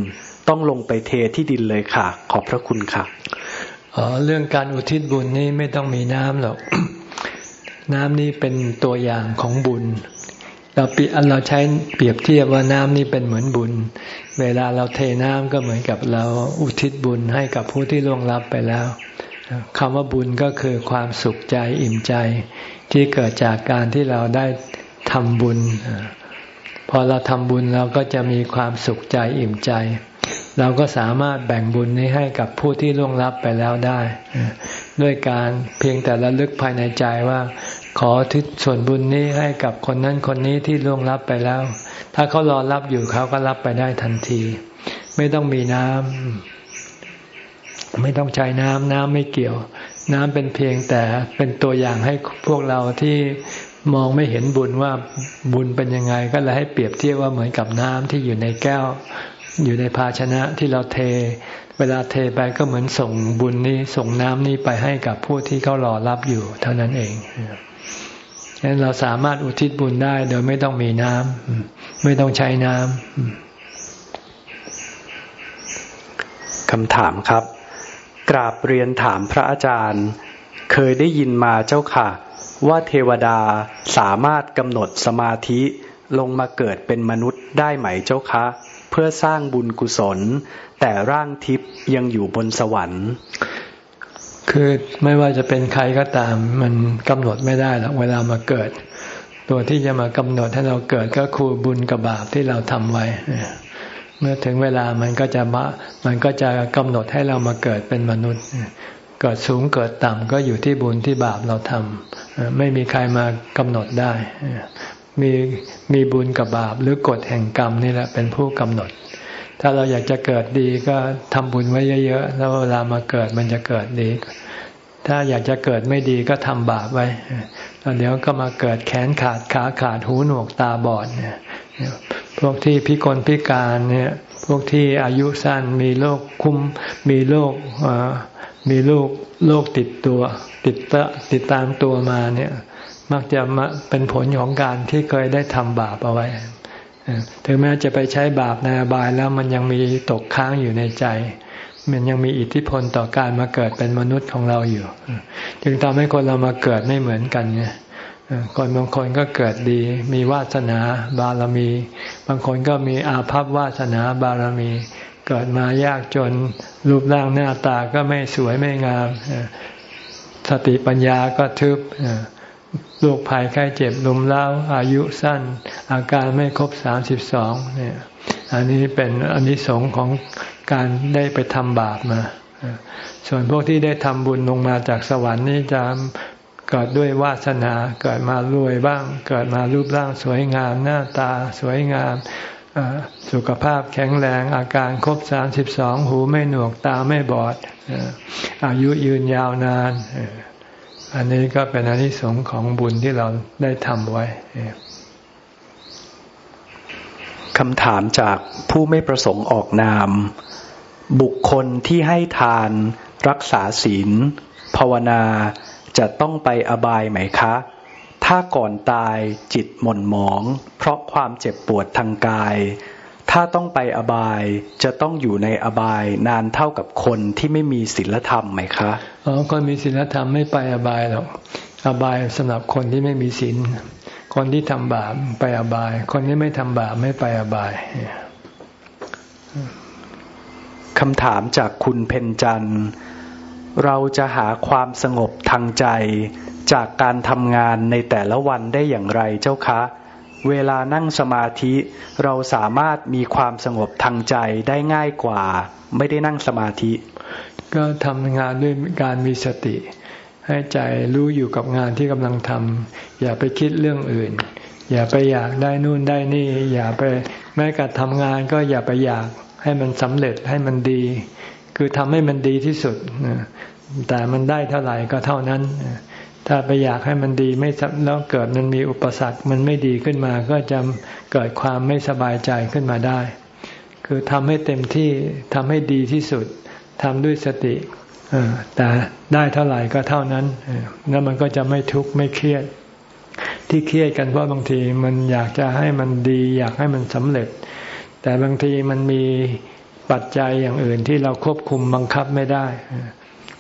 ต้องลงไปเทที่ดินเลยค่ะ ขอบพระคุณค่ะอ๋อเรื่องการอุทิศบุญนี่ไม่ต้องมีน้ำหรอก น้ำนี่เป็นตัวอย่างของบุญ เราเปียเราใช้เปรียบเทียบว่าน้ำนี่เป็นเหมือนบุญ เวลาเราเทน้ำก็เหมือนกับเราอุทิศบุญให้กับผู้ที่ล่วงลับไปแล้วคำว่าบุญก็คือความสุขใจอิ่มใจ ที่เกิดจากการที่เราได้ทำบุญ พอเราทำบุญเราก็จะมีความสุขใจอิ่มใจ เราก็สามารถแบ่งบุญนี้ให้กับผู้ที่ล่วงลับไปแล้วได้ ด้วยการเพียงแต่ระลึกภายในใจว่า ขอทิศส่วนบุญนี้ให้กับคนนั้นคนนี้ที่ล่วงลับไปแล้ว ถ้าเขารอรับอยู่เขาก็รับไปได้ทันที ไม่ต้องมีน้ำไม่ต้องใช้น้ำน้ำไม่เกี่ยว น้ำเป็นเพียงแต่เป็นตัวอย่างให้พวกเราที่มองไม่เห็นบุญว่าบุญเป็นยังไง ก็เลยให้เปรียบเทียบว่าเหมือนกับน้ำที่อยู่ในแก้ว อยู่ในภาชนะที่เราเท เวลาเทไปก็เหมือนส่งบุญนี้ส่งน้ำนี้ไปให้กับผู้ที่เขารอรับอยู่ เท่านั้นเอง ฉะนั้นเราสามารถอุทิศบุญได้ โดยไม่ต้องมีน้ำไม่ต้องใช้น้ำคำถามครับ กราบเรียนถามพระอาจารย์ เคยได้ยินมาเจ้าค่ะ ว่าเทวดาสามารถกำหนดสมาธิลงมาเกิดเป็นมนุษย์ได้ไหมเจ้าคะ เพื่อสร้างบุญกุศล แต่ร่างทิพย์ยังอยู่บนสวรรค์ คือไม่ว่าจะเป็นใครก็ตาม มันกำหนดไม่ได้หรอกเวลามาเกิด ตัวที่จะมากำหนดให้เราเกิดก็คือบุญกับบาปที่เราทำไว้ เมื่อถึงเวลามันก็จะมามันก็จะกำหนดให้เรามาเกิดเป็นมนุษย์ เกิดสูงเกิดต่ำก็อยู่ที่บุญที่บาปเราทำไม่มีใครมากำหนดได้ มีมีบุญกับบาปหรือกฎแห่งกรรมนี่แหละเป็นผู้กำหนด ถ้าเราอยากจะเกิดดีก็ทำบุญไว้เยอะๆ แล้วเวลามาเกิดมันจะเกิดดี ถ้าอยากจะเกิดไม่ดีก็ทำบาปไว้แล้วเดี๋ยวก็มาเกิดแขนขาดขาขาดหูหนวกตาบอดเนี่ยพวกที่พิกลพิการเนี่ย พวกที่อายุสั้นมีโรคคุ้ม มีโรคมีโรคโรคติดตัว ติดติดตามตัวมาเนี่ย มักจะมาเป็นผลของการที่เคยได้ทำบาปเอาไว้ ถึงแม้จะไปใช้บาปในอบายแล้วมันยังมีตกค้างอยู่ในใจ มันยังมีอิทธิพลต่อการมาเกิดเป็นมนุษย์ของเราอยู่ จึงทำให้คนเรามาเกิดไม่เหมือนกันไงคนบางคนก็เกิดดี มีวาสนาบารมี บางคนก็มีอาภัพวาสนาบารมี เกิดมายากจนรูปร่างหน้าตาก็ไม่สวยไม่งาม สติปัญญาก็ทึบ โรคภัยไข้เจ็บลุมเล้าอายุสั้น อาการไม่ครบสามสิบสองเนี่ยอันนี้เป็นอนนิสงส์ของการได้ไปทำบาปมา ส่วนพวกที่ได้ทำบุญลงมาจากสวรรค์นี่จะเกิดด้วยวาสนาเกิดมารวยบ้าง เกิดมารูปร่างสวยงามหน้าตาสวยงามสุขภาพแข็งแรงอาการครบสามสิบสองหูไม่หนวกตาไม่บอดอายุยืนยาวนาน อันนี้ก็เป็นอนิสงส์ของบุญที่เราได้ทำไว้คำถามจากผู้ไม่ประสงค์ออกนาม บุคคลที่ให้ทานรักษาศีล ภาวนาจะต้องไปอบายไหมคะ ถ้าก่อนตายจิตหม่นหมอง เพราะความเจ็บปวดทางกาย ถ้าต้องไปอบายจะต้องอยู่ในอบายนานเท่ากับคนที่ไม่มีศีลธรรมไหมคะอ๋อคนมีศีลธรรมไม่ไปอบายหรอกอบายสำหรับคนที่ไม่มีศีลคนที่ทำบาปไปอบาย คนที่ไม่ทำบาปไม่ไปอบายคำถามจากคุณเพนจันเราจะหาความสงบทางใจ จากการทำงานในแต่ละวันได้อย่างไรเจ้าคะ เวลานั่งสมาธิ เราสามารถมีความสงบทางใจได้ง่ายกว่า ไม่ได้นั่งสมาธิ ก็ทำงานด้วยการมีสติ ให้ใจรู้อยู่กับงานที่กำลังทำอย่าไปคิดเรื่องอื่น อย่าไปอยากได้นู่นได้นี่ อย่าไปแม้การทำงานก็อย่าไปอยากให้มันสำเร็จให้มันดี คือทำให้มันดีที่สุดแต่มันได้เท่าไหร่ก็เท่านั้น ถ้าไปอยากให้มันดีไม่แล้วเกิดมันมีอุปสรรคมันไม่ดีขึ้นมา ก็จะเกิดความไม่สบายใจขึ้นมาได้ คือทำให้เต็มที่ทำให้ดีที่สุดทำด้วยสติแต่ได้เท่าไหร่ก็เท่านั้นแล้วมันก็จะไม่ทุกข์ไม่เครียด ที่เครียดกันเพราะบางทีมันอยากจะให้มันดี อยากให้มันสำเร็จ แต่บางทีมันมีปัจจัยอย่างอื่นที่เราควบคุมบังคับไม่ได้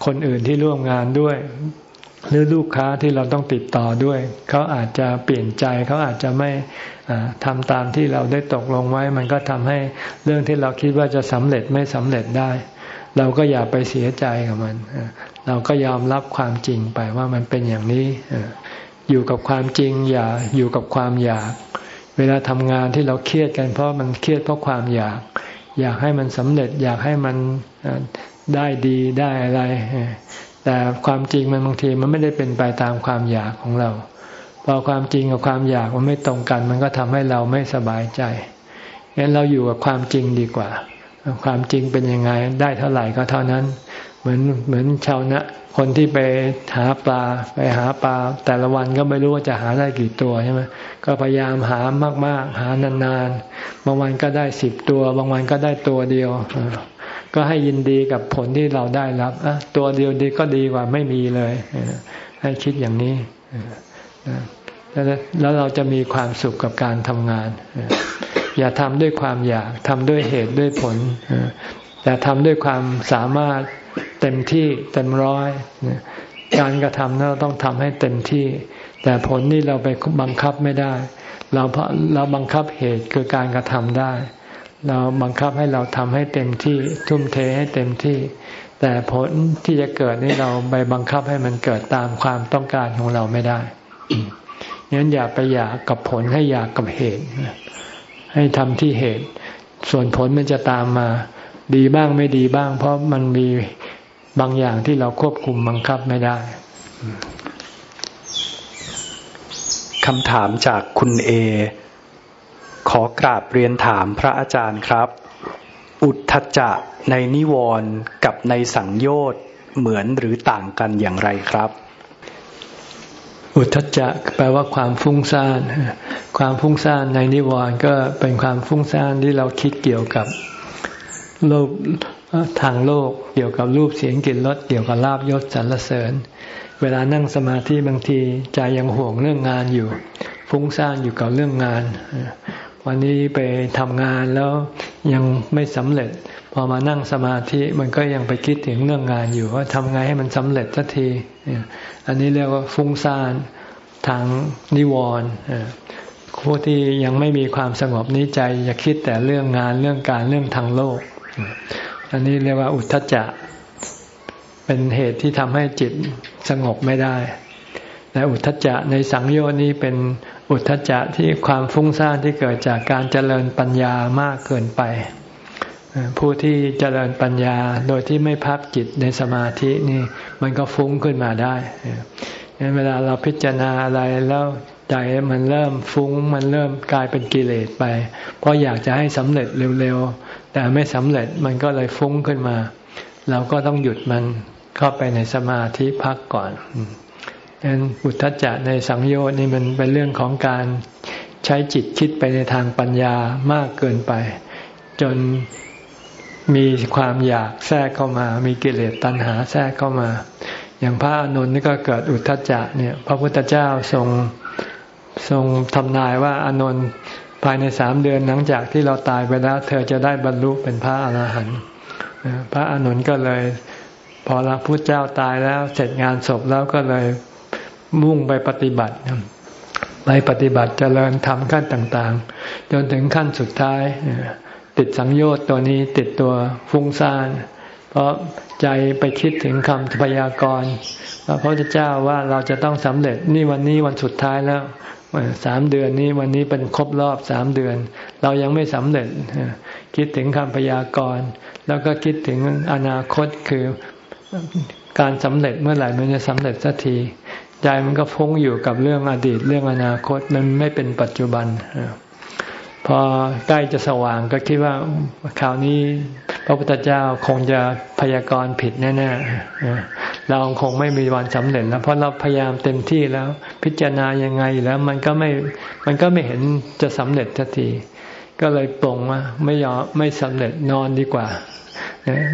คนอื่นที่ร่วมงานด้วย หรือลูกค้าที่เราต้องติดต่อด้วย เขาอาจจะเปลี่ยนใจเขาอาจจะไม่ทำตามที่เราได้ตกลงไว้ มันก็ทำให้เรื่องที่เราคิดว่าจะสำเร็จไม่สำเร็จได้ เราก็อย่าไปเสียใจกับมัน เราก็ยอมรับความจริงไปว่ามันเป็นอย่างนี้ อยู่กับความจริงอย่าอยู่กับความอยาก เวลาทำงานที่เราเครียดกันเพราะมันเครียดเพราะความอยาก อยากให้มันสำเร็จอยากให้มันได้ดีได้อะไร แต่ความจริงมันบางทีมันไม่ได้เป็นไปตามความอยากของเรา พอความจริงกับความอยากมันไม่ตรงกัน มันก็ทำให้เราไม่สบายใจงั้นเราอยู่กับความจริงดีกว่า ความจริงเป็นยังไงได้เท่าไหร่ก็เท่านั้น เหมือนเหมือนชาวนะคนที่ไปหาปลาไปหาปลา แต่ละวันก็ไม่รู้ว่าจะหาได้กี่ตัวใช่ไหมก็พยายามหามาก ๆ หานานๆบางวันก็ได้สิบตัว บางวันก็ได้ตัวเดียว ก็ให้ยินดีกับผลที่เราได้รับตัวเดียวดีก็ดีกว่าไม่มีเลย ให้คิดอย่างนี้แล้วเราจะมีความสุขกับการทำงาน อย่าทำด้วยความอยากทำด้วยเหตุด้วยผลแต่ทำด้วยความสามารถเต็มที่เต็มร้อยการกระทำเราต้องทำให้เต็มที่ แต่ผลนี่เราไปบังคับไม่ได้ เราเราบังคับเหตุคือการกระทำได้ เราบังคับให้เราทำให้เต็มที่ทุ่มเทให้เต็มที่ แต่ผลที่จะเกิดนี่เราไปบังคับให้มันเกิดตามความต้องการของเราไม่ได้งั้นอย่าไปอยากกับผลให้อยากกับเหตุ ให้ทำที่เหตุ ส่วนผลมันจะตามมา ดีบ้างไม่ดีบ้าง เพราะมันมีบางอย่างที่เราควบคุมบังคับไม่ได้คำถามจากคุณเอ อกราบเรียนถามพระอาจารย์ครับ อุทธจะในนิวรณ์กับในสังโยชน์เหมือนหรือต่างกันอย่างไรครับ อุทธจะแปลว่าความฟุ้งซ่าน ความฟุ้งซ่านในนิวรณ์ก็เป็นความฟุ้งซ่านที่เราคิดเกี่ยวกับโลกทางโลกเกี่ยวกับรูปเสียงกลิ่นรสเกี่ยวกับลาบยศสรรเสริญ เวลานั่งสมาธิบางทีใจยังห่วงเรื่องงานอยู่ ฟุ้งซ่านอยู่กับเรื่องงาน วันนี้ไปทำงานแล้วยังไม่สำเร็จ พอมานั่งสมาธิมันก็ยังไปคิดถึงเรื่องงานอยู่ว่าทำไงให้มันสำเร็จสักที อันนี้เรียกว่าฟุ้งซ่านทางนิวรณ์ผู้ที่ยังไม่มีความสงบนี้ใจจะคิดแต่เรื่องงานเรื่องการเรื่องทางโลก อันนี้เรียกว่าอุทธจะเป็นเหตุที่ทำให้จิตสงบไม่ได้แต่อุทธจะในสังโยชน์นี้เป็น อุทธจะที่ความฟุ้งซ่านที่เกิดจากการเจริญปัญญามากเกินไป ผู้ที่เจริญปัญญาโดยที่ไม่พักจิตในสมาธินี่มันก็ฟุ้งขึ้นมาได้เวลาเราพิจารณาอะไรแล้วใจมันเริ่มฟุ้งมันเริ่มกลายเป็นกิเลสไป เพราะอยากจะให้สำเร็จเร็วๆ แต่ไม่สำเร็จมันก็เลยฟุ้งขึ้นมา เราก็ต้องหยุดมันเข้าไปในสมาธิพักก่อน นั้นอุทธัจจะในสังโยชน์นี่มันเป็นเรื่องของการใช้จิตคิดไปในทางปัญญามากเกินไป จนมีความอยากแทรกเข้ามา มีกิเลสตัณหาแทรกเข้ามา อย่างพระอนุนนี่ก็เกิดอุทธัจจะเนี่ย พระพุทธเจ้าทรงทรงทำนายว่าอนุนภายในสามเดือนหลังจากที่เราตายไปแล้ว เธอจะได้บรรลุเป็นพระอรหันต์พระอนุนก็เลย พอละพุทธเจ้าตายแล้วเสร็จงานศพแล้วก็เลย มุ่งไปปฏิบัติไปปฏิบัติเจริญทำขั้นต่าง ๆ จนถึงขั้นสุดท้าย ติดสังโยชน์ตัวนี้ติดตัวฟุ้งซ่าน เพราะใจไปคิดถึงคำพยากรณ์พระพุทธเจ้าว่าเราจะต้องสำเร็จนี่วันนี้วันสุดท้ายแล้วสามเดือนนี้วันนี้เป็นครบรอบสามเดือน เรายังไม่สำเร็จ คิดถึงคำพยากรณ์แล้วก็คิดถึงอนาคตคือการสำเร็จเมื่อไหร่มันจะสำเร็จสักที ใจมันก็ฟุ้งอยู่กับเรื่องอดีตเรื่องอนาคตมันไม่เป็นปัจจุบันพอใกล้จะสว่างก็คิดว่าคราวนี้พระพุทธเจ้าคงจะพยากรณ์ผิดแน่ๆเราคงไม่มีวันสำเร็จแล้วเพราะเราพยายามเต็มที่แล้ว พิจารณายังไงแล้วมันก็ไม่มันก็ไม่เห็นจะสำเร็จทันที ก็เลยปรงว่าไม่ยอมไม่สำเร็จนอนดีกว่า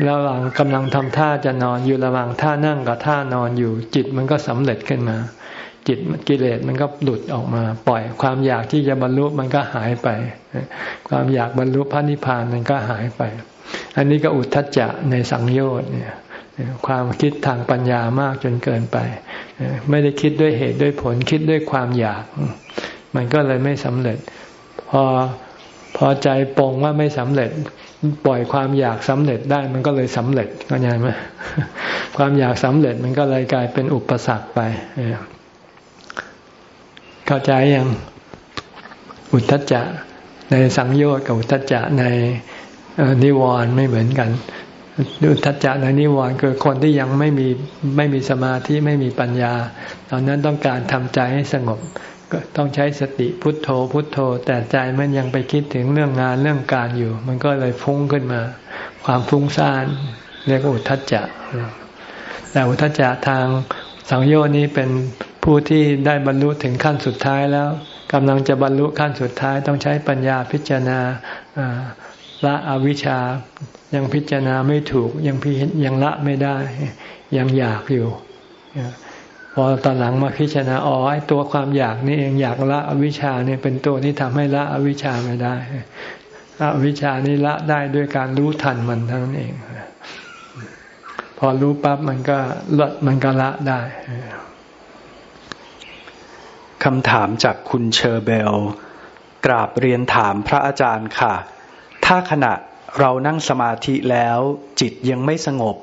ระหว่างกำลังทำท่าจะนอนอยู่ระหว่างท่านั่งกับท่านอนอยู่ จิตมันก็สำเร็จขึ้นมา จิตกิเลสมันก็หลุดออกมา ปล่อยความอยากที่จะบรรลุมันก็หายไป ความอยากบรรลุพระนิพพานมันก็หายไป อันนี้ก็อุทธัจจะในสังโยชน์เนี่ยความคิดทางปัญญามากจนเกินไป ไม่ได้คิดด้วยเหตุด้วยผลคิดด้วยความอยาก มันก็เลยไม่สำเร็จ พอ อใจปรงว่าไม่สำเร็จ ปล่อยความอยากสำเร็จได้มันก็เลยสำเร็จเข้าใจไหมความอยากสำเร็จมันก็เลยกลายเป็นอุปสรรคไปเข้าใจยังอุทจจะ ในสังโยชน์กับอุทจจะในนิวรณ์ไม่เหมือนกันอุทจจะในนิวรณ์คือคนที่ยังไม่มีไม่มีสมาธิไม่มีปัญญา ตอนนั้นต้องการทำใจให้สงบ ต้องใช้สติพุทโธพุทโธ แต่ใจมันยังไปคิดถึงเรื่องงานเรื่องการอยู่ มันก็เลยฟุ้งขึ้นมา ความฟุ้งซ่านเรียกอุทัจจะแต่อุทัจจะทางสังโยชน์นี้เป็นผู้ที่ได้บรรลุถึงขั้นสุดท้ายแล้วกำลังจะบรรลุขั้นสุดท้ายต้องใช้ปัญญาพิจารณาละอวิชชายังพิจารณาไม่ถูกยังพิยังละไม่ได้ ยังอยากอยู่ พอตอนหลังมาพิจารณาอ๋อไอ้ตัวความอยากนี่เองอยากละอวิชชาเนี่ยเป็นตัวที่ทำให้ละอวิชชาไม่ได้ละอวิชชานี่ละได้ด้วยการรู้ทันมันเท่านั้นเอง พอรู้ปั๊บมันก็ลดมันก็ละได้คำถามจากคุณเชอร์เบล กราบเรียนถามพระอาจารย์ค่ะ ถ้าขณะเรานั่งสมาธิแล้ว จิตยังไม่สงบ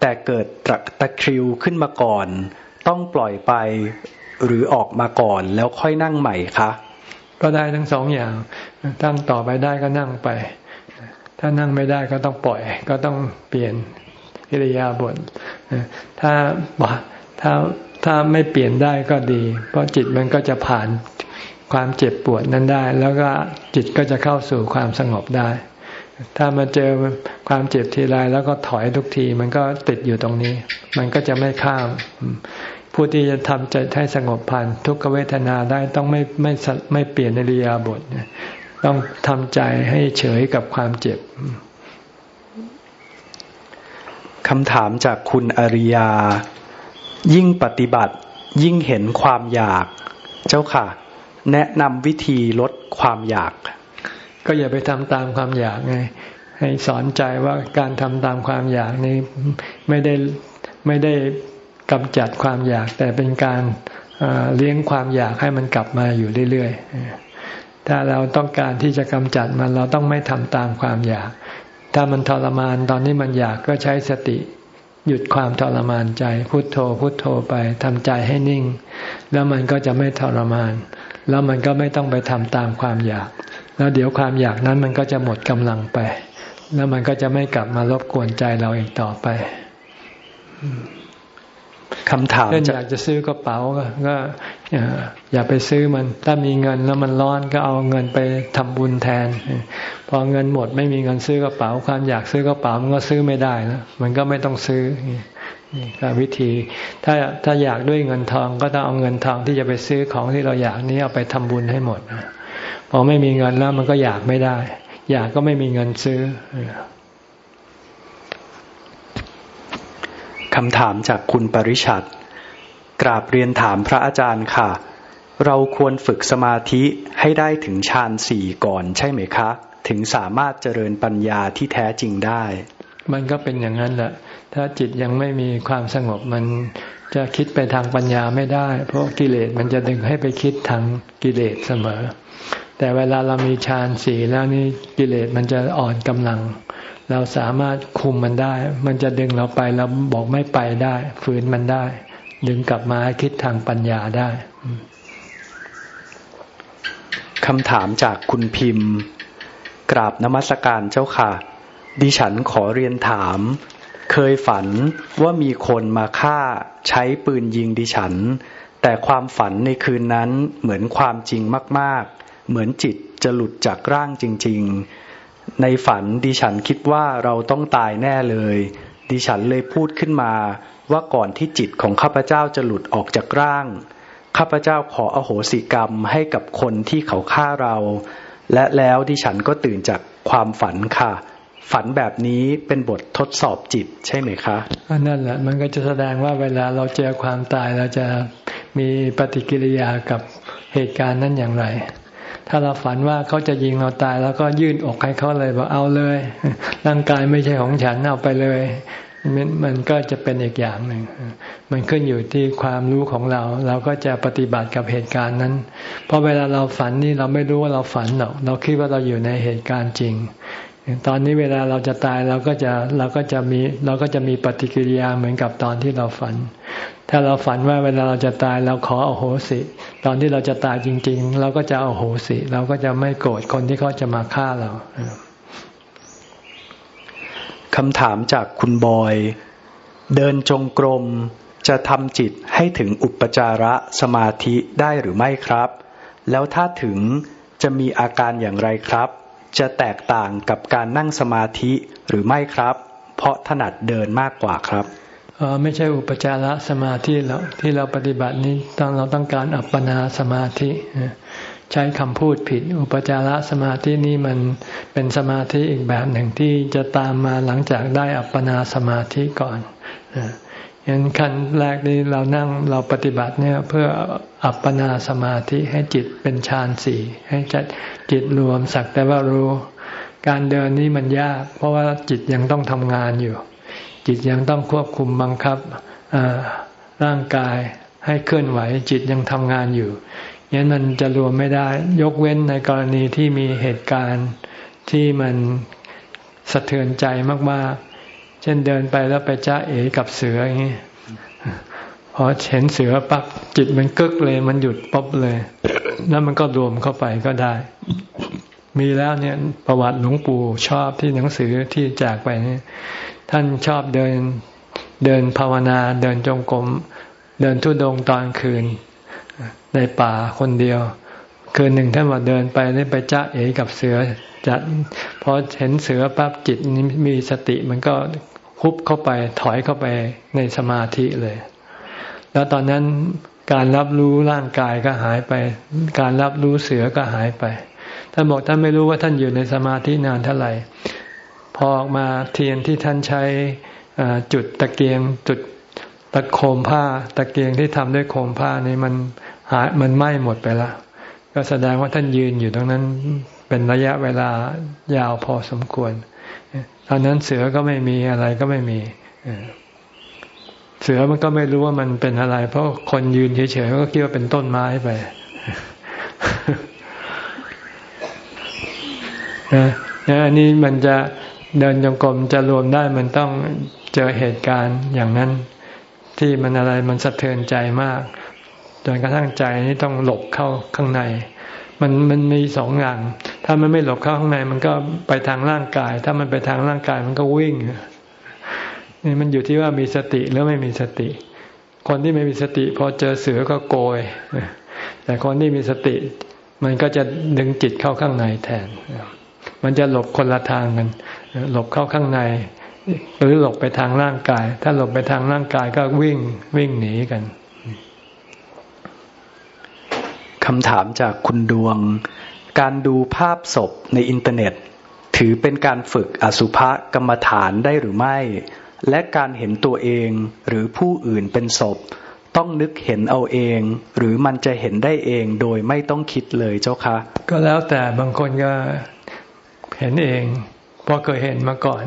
แต่เกิดตะตะคริวขึ้นมาก่อน ต้องปล่อยไปหรือออกมาก่อนแล้วค่อยนั่งใหม่คะก็ได้ทั้งสองอย่างตั้งต่อไปได้ก็นั่งไป ถ้านั่งไม่ได้ก็ต้องปล่อย ก็ต้องเปลี่ยนกิริยาบทถ้าถ้าถ้าไม่เปลี่ยนได้ก็ดี เพราะจิตมันก็จะผ่านความเจ็บปวดนั้นได้ แล้วก็จิตก็จะเข้าสู่ความสงบได้ ถ้ามาเจอความเจ็บทีไรแล้วก็ถอยทุกที มันก็ติดอยู่ตรงนี้ มันก็จะไม่ข้าม ผู้ที่จะทำใจให้สงบผ่านทุกขเวทนาได้ต้องไม่ไม่ไม่เปลี่ยนในริยาบทต้องทำใจให้เฉยกับความเจ็บคำถามจากคุณอริยา ยิ่งปฏิบัติยิ่งเห็นความอยาก เจ้าค่ะ แนะนำวิธีลดความอยาก ก็อย่าไปทำตามความอยากไง ให้สอนใจว่าการทำตามความอยากนี้ไม่ได้ไม่ได้กำจัดความอยาก แต่เป็นการเลี้ยงความอยากให้มันกลับมาอยู่เรื่อยๆ ถ้าเราต้องการที่จะกำจัดมันเราต้องไม่ทำตามความอยาก ถ้ามันทรมานตอนนี้มันอยากก็ใช้สติหยุดความทรมานใจ พุโทโธ พุโทโธไปทำใจให้นิ่ง แล้วมันก็จะไม่ทรมาน แล้วมันก็ไม่ต้องไปทำตามความอยาก แล้วเดี๋ยวความอยากนั้นมันก็จะหมดกำลังไป แล้วมันก็จะไม่กลับมารบกวนใจเราอีกต่อไปคำถามอยากจะซื้อกระเป๋าก็อย่าไปซื้อมัน ถ้ามีเงินแล้วมันร้อนก็เอาเงินไปทำบุญแทน พอเงินหมดไม่มีเงินซื้อกระเป๋า ความอยากซื้อกระเป๋ามันก็ซื้อไม่ได้นะมันก็ไม่ต้องซื้อนี่ก็วิธี ถ้าถ้าอยากด้วยเงินทองก็ต้องเอาเงินทองที่จะไปซื้อของที่เราอยากนี้เอาไปทำบุญให้หมด พอไม่มีเงินแล้วมันก็อยากไม่ได้ อยากก็ไม่มีเงินซื้อคำถามจากคุณปริชัดกราบเรียนถามพระอาจารย์ค่ะ เราควรฝึกสมาธิให้ได้ถึงฌานสี่ก่อนใช่ไหมคะ ถึงสามารถเจริญปัญญาที่แท้จริงได้ มันก็เป็นอย่างนั้นแหละ ถ้าจิตยังไม่มีความสงบมันจะคิดไปทางปัญญาไม่ได้ เพราะกิเลสมันจะดึงให้ไปคิดทางกิเลสเสมอ แต่เวลาเรามีฌานสี่แล้วนี่กิเลสมันจะอ่อนกำลัง เราสามารถคุมมันได้ มันจะดึงเราไปเราบอกไม่ไปได้ฝืนมันได้ ดึงกลับมาคิดทางปัญญาได้คำถามจากคุณพิมพ์ กราบนมัสการเจ้าค่ะ ดิฉันขอเรียนถาม เคยฝันว่ามีคนมาฆ่าใช้ปืนยิงดิฉัน แต่ความฝันในคืนนั้นเหมือนความจริงมากๆ เหมือนจิตจะหลุดจากร่างจริง ๆ ในฝันดิฉันคิดว่าเราต้องตายแน่เลย ดิฉันเลยพูดขึ้นมาว่าก่อนที่จิตของข้าพเจ้าจะหลุดออกจากร่าง ข้าพเจ้าขออโหสิกรรมให้กับคนที่เขาฆ่าเรา และแล้วดิฉันก็ตื่นจากความฝันค่ะ ฝันแบบนี้เป็นบททดสอบจิตใช่ไหมคะนั่นแหละ มันก็จะแสดงว่าเวลาเราเจอความตายเราจะมีปฏิกิริยากับเหตุการณ์นั้นอย่างไร ถ้าเราฝันว่าเขาจะยิงเราตาย แล้วก็ยื่นอกให้เขาเลยบอกเอาเลย ร่างกายไม่ใช่ของฉันเอาไปเลย มันก็จะเป็นอีกอย่างหนึ่ง มันขึ้นอยู่ที่ความรู้ของเรา เราก็จะปฏิบัติกับเหตุการณ์นั้น เพราะเวลาเราฝันนี่เราไม่รู้ว่าเราฝันหรอกเราคิดว่าเราอยู่ในเหตุการณ์จริงตอนนี้เวลาเราจะตายเราก็จะเราก็จะมีเราก็จะมีปฏิกิริยาเหมือนกับตอนที่เราฝัน ถ้าเราฝันว่าเวลาเราจะตายเราขออโหสิ ตอนที่เราจะตายจริง ๆ เราก็จะอโหสิ เราก็จะไม่โกรธคนที่เขาจะมาฆ่าเราคำถามจากคุณบอย เดินจงกรมจะทำจิตให้ถึงอุปจาระสมาธิได้หรือไม่ครับ แล้วถ้าถึงจะมีอาการอย่างไรครับ จะแตกต่างกับการนั่งสมาธิหรือไม่ครับ เพราะถนัดเดินมากกว่าครับ ไม่ใช่อุปจารสมาธิแล้วที่เราปฏิบัตินี้ตอนเราต้องการอัปปนาสมาธิใช้คำพูดผิด อุปจารสมาธินี้มันเป็นสมาธิอีกแบบหนึ่งที่จะตามมาหลังจากได้อัปปนาสมาธิก่อนยันขั้นแรกนี้เรานั่งเราปฏิบัติเนี่ยเพื่ออัปปนาสมาธิให้จิตเป็นฌานสี่ให้จัดจิตรวมสักแต่ว่ารู้ การเดินนี้มันยาก เพราะว่าจิตยังต้องทำงานอยู่ จิตยังต้องควบคุมบังคับร่างกายให้เคลื่อนไหว จิตยังทำงานอยู่งั้นมันจะรวมไม่ได้ ยกเว้นในกรณีที่มีเหตุการณ์ที่มันสะเทือนใจมาก ๆ เช่นเดินไปแล้วไปจ้าเอ๋กับเสืออย่างนี้พอเห็นเสือปั๊บจิตมันกึกเลยมันหยุดปั๊บเลย แล้วมันก็รวมเข้าไปก็ได้ มีแล้วเนี่ยประวัติหลวงปู่ชอบที่หนังสือที่จากไปนี่ ท่านชอบเดินเดินภาวนาเดินจงกรมเดินทุดงตอนคืน ในป่าคนเดียว คืนหนึ่งท่านว่าเดินไปได้ไปจ้าเอกับเสือจะพอเห็นเสือปั๊บจิตนี้มีสติมันก็คุบเข้าไปถอยเข้าไปในสมาธิเลย แล้วตอนนั้นการรับรู้ร่างกายก็หายไป การรับรู้เสือก็หายไปท่านบอกท่านไม่รู้ว่าท่านอยู่ในสมาธินานเท่าไหร่ พอออกมาเทียนที่ท่านใช้จุดตะเกียงจุดตะโคมผ้า ตะเกียงที่ทำด้วยโคมผ้านี่มันหายมันไหม้หมดไปแล้วก็แสดงว่าท่านยืนอยู่ตรงนั้นเป็นระยะเวลายาวพอสมควรตอนนั้นเสือก็ไม่มีอะไรก็ไม่มีเสือมันก็ไม่รู้ว่ามันเป็นอะไร เพราะคนยืนเฉยๆก็คิดว่าเป็นต้นไม้ไปนะอันนี้มันจะ เดินจงกรมจะรวมได้มันต้องเจอเหตุการณ์อย่างนั้นที่มันอะไรมันสะเทือนใจมากจนกระทั่งใจนี้ต้องหลบเข้าข้างใน มันมันมีสองอย่าง ถ้ามันไม่หลบเข้าข้างใน มันก็ไปทางร่างกาย ถ้ามันไปทางร่างกายมันก็วิ่งนี่มันอยู่ที่ว่ามีสติหรือไม่มีสติ คนที่ไม่มีสติพอเจอเสือก็โกย แต่คนที่มีสติ มันก็จะดึงจิตเข้าข้างในแทน มันจะหลบคนละทางกัน หลบเข้าข้างใน หรือหลบไปทางร่างกาย ถ้าหลบไปทางร่างกายก็วิ่งวิ่งหนีกันคำถามจากคุณดวง การดูภาพศพในอินเทอร์เน็ต ถือเป็นการฝึกอสุภกรรมฐานได้หรือไม่ และการเห็นตัวเองหรือผู้อื่นเป็นศพ ต้องนึกเห็นเอาเอง หรือมันจะเห็นได้เองโดยไม่ต้องคิดเลยเจ้าคะ ก็แล้วแต่บางคนก็เห็นเองเพ ราะเคยเห็นมาก่อน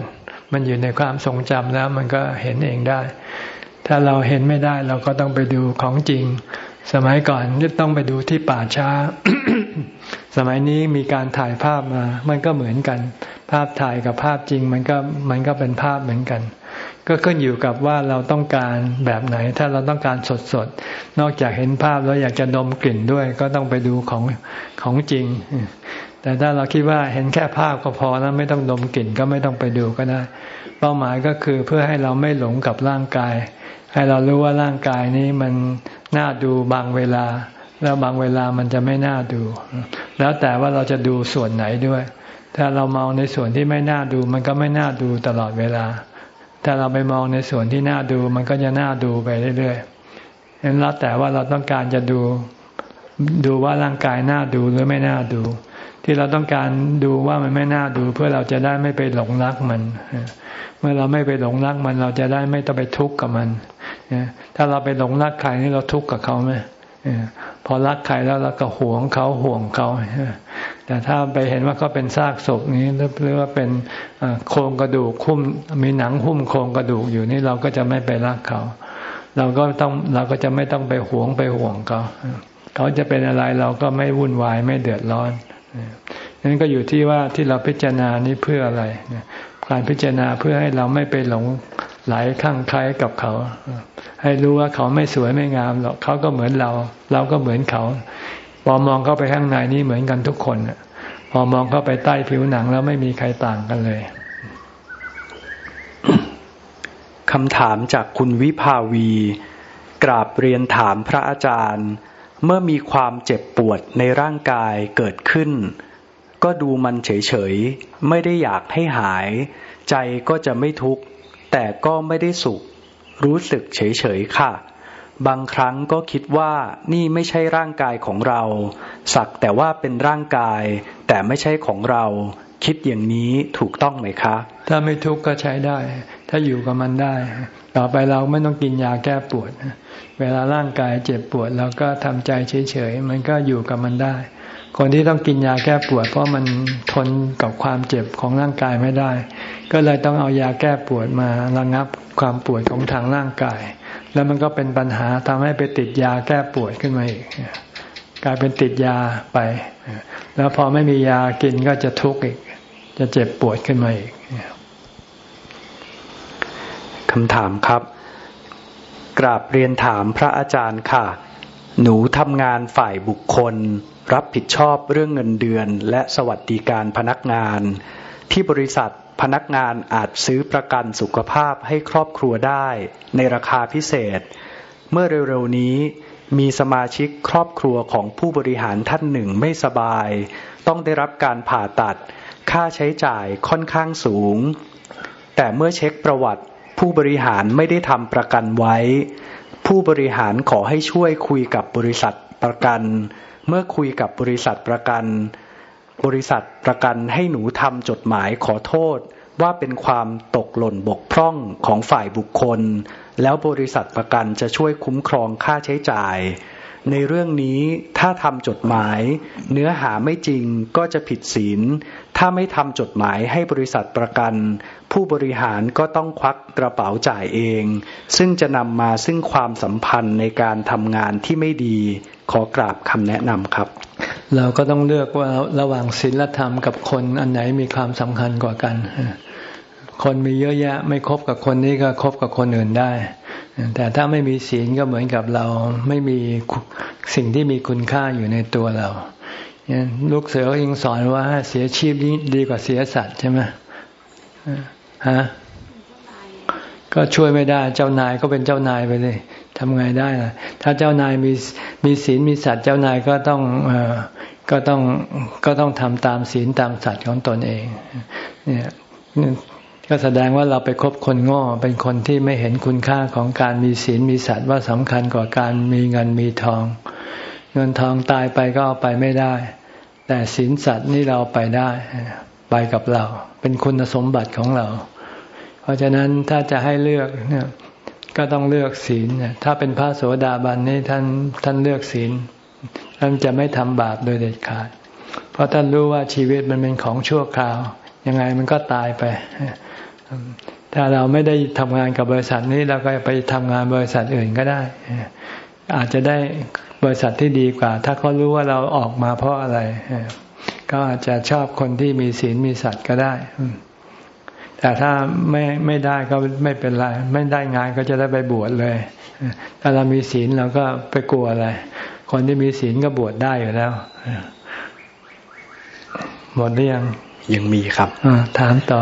มันอยู่ในความทรงจำแล้วมันก็เห็นเองได้ ถ้าเราเห็นไม่ได้เราก็ต้องไปดูของจริง สมัยก่อนนี่ต้องไปดูที่ป่าช้า สมัยนี้มีการถ่ายภาพมา มันก็เหมือนกัน ภาพถ่ายกับภาพจริง มันก็มันก็เป็นภาพเหมือนกันก็ขึ้นอยู่กับว่าเราต้องการแบบไหน ถ้าเราต้องการสดสด นอกจากเห็นภาพแล้วอยากจะดมกลิ่นด้วย ก็ต้องไปดูของของจริง แต่ถ้าเราคิดว่าเห็นแค่ภาพก็พอแล้วไม่ต้องดมกลิ่นก็ไม่ต้องไปดูก็ได้ เป้าหมายก็คือเพื่อให้เราไม่หลงกับร่างกาย ให้เรารู้ว่าร่างกายนี้มันน่าดูบางเวลา แล้วบางเวลามันจะไม่น่าดู แล้วแต่ว่าเราจะดูส่วนไหนด้วย ถ้าเรามองในส่วนที่ไม่น่าดูมันก็ไม่น่าดูตลอดเวลา ถ้าเราไปมองในส่วนที่น่าดูมันก็จะน่าดูไปเรื่อยๆนั้นแล้วแต่ว่าเราต้องการจะดูดูว่าร่างกายน่าดูหรือไม่น่าดู ที่เราต้องการดูว่ามันไม่น่าดู เพื่อเราจะได้ไม่ไปหลงรักมัน เมื่อเราไม่ไปหลงรักมัน เราจะได้ไม่ต้องไปทุกข์กับมันถ้าเราไปหลงรักใครนี่เราทุกข์กับเขาไหมพอรักใครแล้วเราก็หวงเขาห่วงเขาแต่ถ้าไปเห็นว่าเขาเป็นซากศพนี้หรือว่าเป็นโครงกระดูกคุ้มมีหนังหุ้มโครงกระดูกอยู่นี่เราก็จะไม่ไปรักเขา เราก็ต้องเราก็จะไม่ต้องไปหวงไปห่วงเขาเขาจะเป็นอะไรเราก็ไม่วุ่นวายไม่เดือดร้อน นั้นก็อยู่ที่ว่าที่เราพิจารณานี้เพื่ออะไรการพิจารณาเพื่อให้เราไม่ไปหลงไหลข้างใครกับเขา ให้รู้ว่าเขาไม่สวยไม่งามหรอกเขาก็เหมือนเรา เราก็เหมือนเขา พอมองเข้าไปข้างในนี่เหมือนกันทุกคนพอมองเข้าไปใต้ผิวหนังแล้วไม่มีใครต่างกันเลยคำถามจากคุณวิภาวี กราบเรียนถามพระอาจารย์ เมื่อมีความเจ็บปวดในร่างกายเกิดขึ้น ก็ดูมันเฉยๆ ไม่ได้อยากให้หาย ใจก็จะไม่ทุกข์ แต่ก็ไม่ได้สุข รู้สึกเฉยๆ ค่ะ บางครั้งก็คิดว่านี่ไม่ใช่ร่างกายของเรา สักแต่ว่าเป็นร่างกาย แต่ไม่ใช่ของเรา คิดอย่างนี้ถูกต้องไหมคะ ถ้าไม่ทุกข์ก็ใช้ได้ ถ้าอยู่กับมันได้ ต่อไปเราไม่ต้องกินยาแก้ปวด เวลาร่างกายเจ็บปวดเราก็ทำใจเฉยๆ มันก็อยู่กับมันได้ คนที่ต้องกินยาแก้ปวด เพราะมันทนกับความเจ็บของร่างกายไม่ได้ ก็เลยต้องเอายาแก้ปวดมาระงับความปวดของทางร่างกาย แล้วมันก็เป็นปัญหาทำให้ไปติดยาแก้ปวดขึ้นมาอีกกลายเป็นติดยาไป แล้วพอไม่มียากินก็จะทุกข์อีก จะเจ็บปวดขึ้นมาอีกคำถามครับ กราบเรียนถามพระอาจารย์ค่ะ หนูทำงานฝ่ายบุคคล รับผิดชอบเรื่องเงินเดือน และสวัสดิการพนักงาน ที่บริษัทพนักงานอาจซื้อประกันสุขภาพให้ครอบครัวได้ ในราคาพิเศษ เมื่อเร็วๆนี้มีสมาชิกครอบครัวของผู้บริหารท่านหนึ่งไม่สบาย ต้องได้รับการผ่าตัด ค่าใช้จ่ายค่อนข้างสูง แต่เมื่อเช็คประวัติ ผู้บริหารไม่ได้ทำประกันไว้ ผู้บริหารขอให้ช่วยคุยกับบริษัทประกัน เมื่อคุยกับบริษัทประกัน บริษัทประกันให้หนูทำจดหมายขอโทษว่าเป็นความตกหล่นบกพร่องของฝ่ายบุคคล แล้วบริษัทประกันจะช่วยคุ้มครองค่าใช้จ่าย ในเรื่องนี้ถ้าทำจดหมาย เนื้อหาไม่จริงก็จะผิดศีล ถ้าไม่ทำจดหมายให้บริษัทประกัน ผู้บริหารก็ต้องควักกระเป๋าจ่ายเอง ซึ่งจะนำมาซึ่งความสัมพันธ์ในการทำงานที่ไม่ดี ขอกราบคำแนะนำครับ เราก็ต้องเลือกว่าระหว่างศีลธรรมกับคนอันไหนมีความสำคัญกว่ากัน คนมีเยอะแยะ ไม่คบกับคนนี้ก็คบกับคนอื่นได้ แต่ถ้าไม่มีศีลก็เหมือนกับเราไม่มีสิ่งที่มีคุณค่าอยู่ในตัวเราลูกเสือยังสอนว่าเสียชีพดีกว่าเสียสัตว์ใช่ไหมฮะก็ช่วยไม่ได้ เจ้านายก็เป็นเจ้านายไปเลยทำไงได้ล่ะ ถ้าเจ้านายมีมีศีลมีสัตว์เจ้านายก็ต้องอก็ต้องก็ต้องทำตามศีลตามสัตว์ของตนเอง เนี่ย ก็แสดงว่าเราไปคบคนง้อเป็นคนที่ไม่เห็นคุณค่าของการมีศีลมีสัตว์ว่าสำคัญกว่าการมีเงินมีทอง เงินทองตายไปก็เอาไปไม่ได้ แต่ศีลสัตว์นี่เราไปได้ไปกับเรา เป็นคุณสมบัติของเรา เพราะฉะนั้นถ้าจะให้เลือกเนี่ยก็ต้องเลือกศีลถ้าเป็นพระโสดาบันนี่ท่านท่านเลือกศีลท่านจะไม่ทำบาปโดยเด็ดขาด เพราะท่านรู้ว่าชีวิตมันเป็นของชั่วคราว ยังไงมันก็ตายไป ถ้าเราไม่ได้ทำงานกับบริษัทนี้เราก็ไปทำงานบริษัทอื่นก็ได้ อาจจะได้บริษัทที่ดีกว่า ถ้าเขารู้ว่าเราออกมาเพราะอะไร ก็อาจจะชอบคนที่มีศีลมีสัตว์ก็ได้ แต่ถ้าไม่ไม่ได้ก็ไม่เป็นไร ไม่ได้งานก็จะได้ไปบวชเลย ถ้าเรามีศีลเราก็ไปกลัวอะไร คนที่มีศีลก็บวชได้อยู่แล้วหมดหรือยังยังมีครับถามต่อ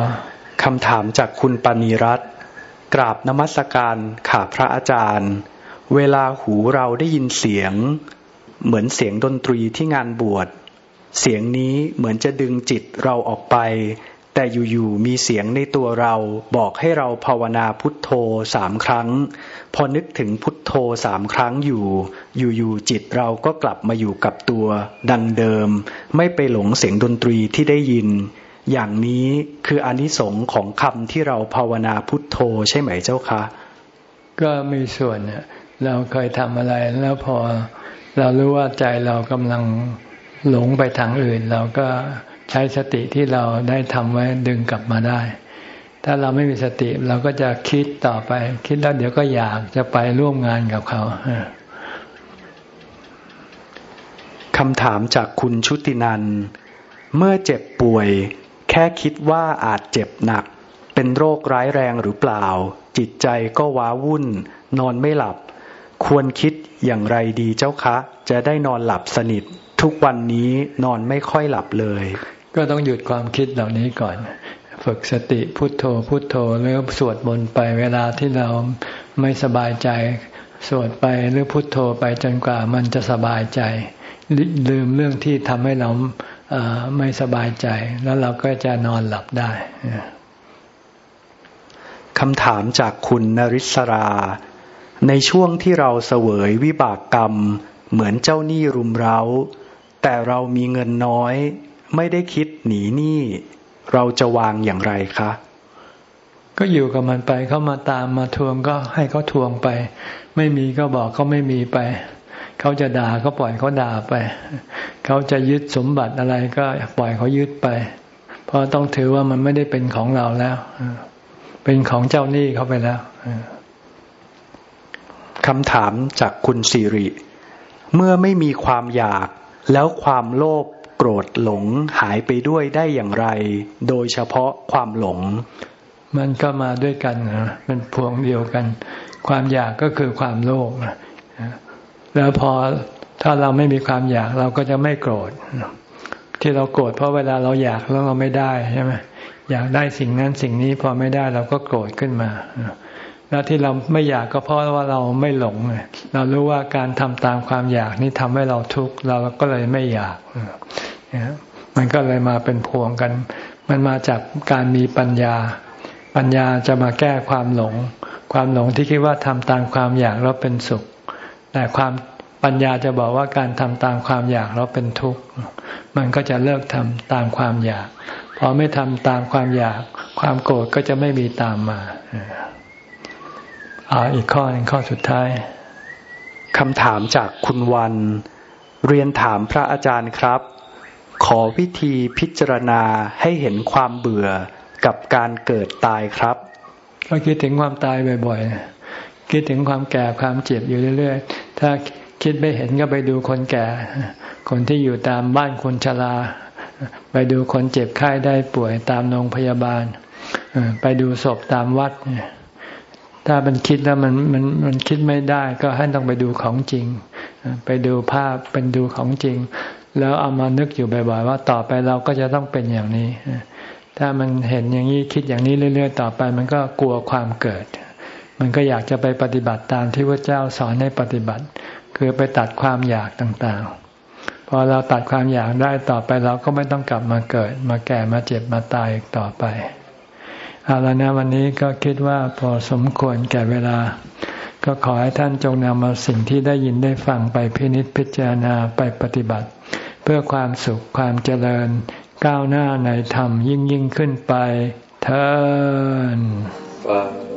คำถามจากคุณปณีรัตกราบนมัสการข่าพระอาจารย์ เวลาหูเราได้ยินเสียง เหมือนเสียงดนตรีที่งานบวช เสียงนี้เหมือนจะดึงจิตเราออกไป แต่อยู่ๆมีเสียงในตัวเราบอกให้เราภาวนาพุทโธสามครั้ง พอนึกถึงพุทโธสามครั้งอยู่ อยู่ๆจิตเราก็กลับมาอยู่กับตัว ดังเดิม ไม่ไปหลงเสียงดนตรีที่ได้ยิน อย่างนี้คืออนิสงค์ของคำที่เราภาวนาพุทโธใช่ไหมเจ้าคะ ก็มีส่วนเราเคยทำอะไรแล้วพอเรารู้ว่าใจเรากำลังหลงไปทางอื่น เราก็ใช้สติที่เราได้ทำไว้ดึงกลับมาได้ ถ้าเราไม่มีสติเราก็จะคิดต่อไป คิดแล้วเดี๋ยวก็อยากจะไปร่วมงานกับเขาคำถามจากคุณชุตินัน เมื่อเจ็บป่วย แค่คิดว่าอาจเจ็บหนัก เป็นโรคร้ายแรงหรือเปล่า จิตใจก็ว้าวุ่น นอนไม่หลับ ควรคิดอย่างไรดีเจ้าคะ จะได้นอนหลับสนิท ทุกวันนี้นอนไม่ค่อยหลับเลย ก็ต้องหยุดความคิดเหล่านี้ก่อน ฝึกสติพุทโธพุทโธแล้วสวดมนต์ไปเวลาที่เราไม่สบายใจ สวดไปหรือพุทโธไปจนกว่ามันจะสบายใจ ลืมเรื่องที่ทำให้เรา ไม่สบายใจ แล้วเราก็จะนอนหลับได้คำถามจากคุณนริศรา ในช่วงที่เราเสวยวิบากกรรม เหมือนเจ้าหนี้รุมเร้า แต่เรามีเงินน้อย ไม่ได้คิดหนีหนี้ เราจะวางอย่างไรคะ ก็อยู่กับมันไปเขามาตามมาทวงก็ให้เขาทวงไป ไม่มีก็บอกเขาไม่มีไป เขาจะด่าก็ปล่อยเขาด่าไป เขาจะยึดสมบัติอะไรก็ปล่อยเขายึดไป เพราะต้องถือว่ามันไม่ได้เป็นของเราแล้ว เป็นของเจ้าหนี้เขาไปแล้วคำถามจากคุณสิริ เมื่อไม่มีความอยากแล้วความโลภรธหลงหายไปด้วยได้อย่างไร โดยเฉพาะความหลง มันก็มาด้วยกันนะมันพวงเดียวกัน ความอยากก็คือความโลภ แล้วพอถ้าเราไม่มีความอยากเราก็จะไม่โกรธที่เราโกรธเพราะเวลาเราอยากแล้วเราไม่ได้ใช่ไหมอยากได้สิ่งนั้นสิ่งนี้พอไม่ได้เราก็โกรธขึ้นมาแล้วที่เราไม่อยากก็เพราะว่าเราไม่หลงเรารู้ว่าการทำตามความอยากนี่ทำให้เราทุกข์เราก็เลยไม่อยากมันก็เลยมาเป็นพวงกัน มันมาจากการมีปัญญา ปัญญาจะมาแก้ความหลง ความหลงที่คิดว่าทำตามความอยากแล้วเป็นสุข แต่ความปัญญาจะบอกว่าการทำตามความอยากแล้วเป็นทุกข์ มันก็จะเลิกทำตามความอยาก พอไม่ทำตามความอยาก ความโกรธก็จะไม่มีตามมาอ่าอีกข้อหนึ่งข้อสุดท้ายคำถามจากคุณวัน เรียนถามพระอาจารย์ครับ ขอวิธีพิจารณาให้เห็นความเบื่อกับการเกิดตายครับก็คิดถึงความตายบ่อยๆคิดถึงความแก่ความเจ็บอยู่เรื่อยๆ ถ้าคิดไม่เห็นก็ไปดูคนแก่ คนที่อยู่ตามบ้านคนชรา ไปดูคนเจ็บไข้ได้ป่วยตามโรงพยาบาล ไปดูศพตามวัด ถ้ามันคิดแล้วมันมันมันคิดไม่ได้ก็ให้ต้องไปดูของจริง ไปดูภาพเป็นดูของจริง แล้วเอามานึกอยู่บ่อยๆว่าต่อไปเราก็จะต้องเป็นอย่างนี้ ถ้ามันเห็นอย่างนี้คิดอย่างนี้เรื่อย ๆ ต่อไป มันก็กลัวความเกิด มันก็อยากจะไปปฏิบัติตามที่พระเจ้าสอนให้ปฏิบัติ คือไปตัดความอยากต่างๆ พอเราตัดความอยากได้ต่อไปเราก็ไม่ต้องกลับมาเกิด มาแก่มาเจ็บมาตายต่อไปเอาละนะวันนี้ก็คิดว่าพอสมควรแก่เวลา ก็ขอให้ท่านจงนำมาสิ่งที่ได้ยินได้ฟังไปพินิจพิจารณาไปปฏิบัติ เพื่อความสุขความเจริญ ก้าวหน้าในธรรมยิ่งยิ่งขึ้นไปเธอ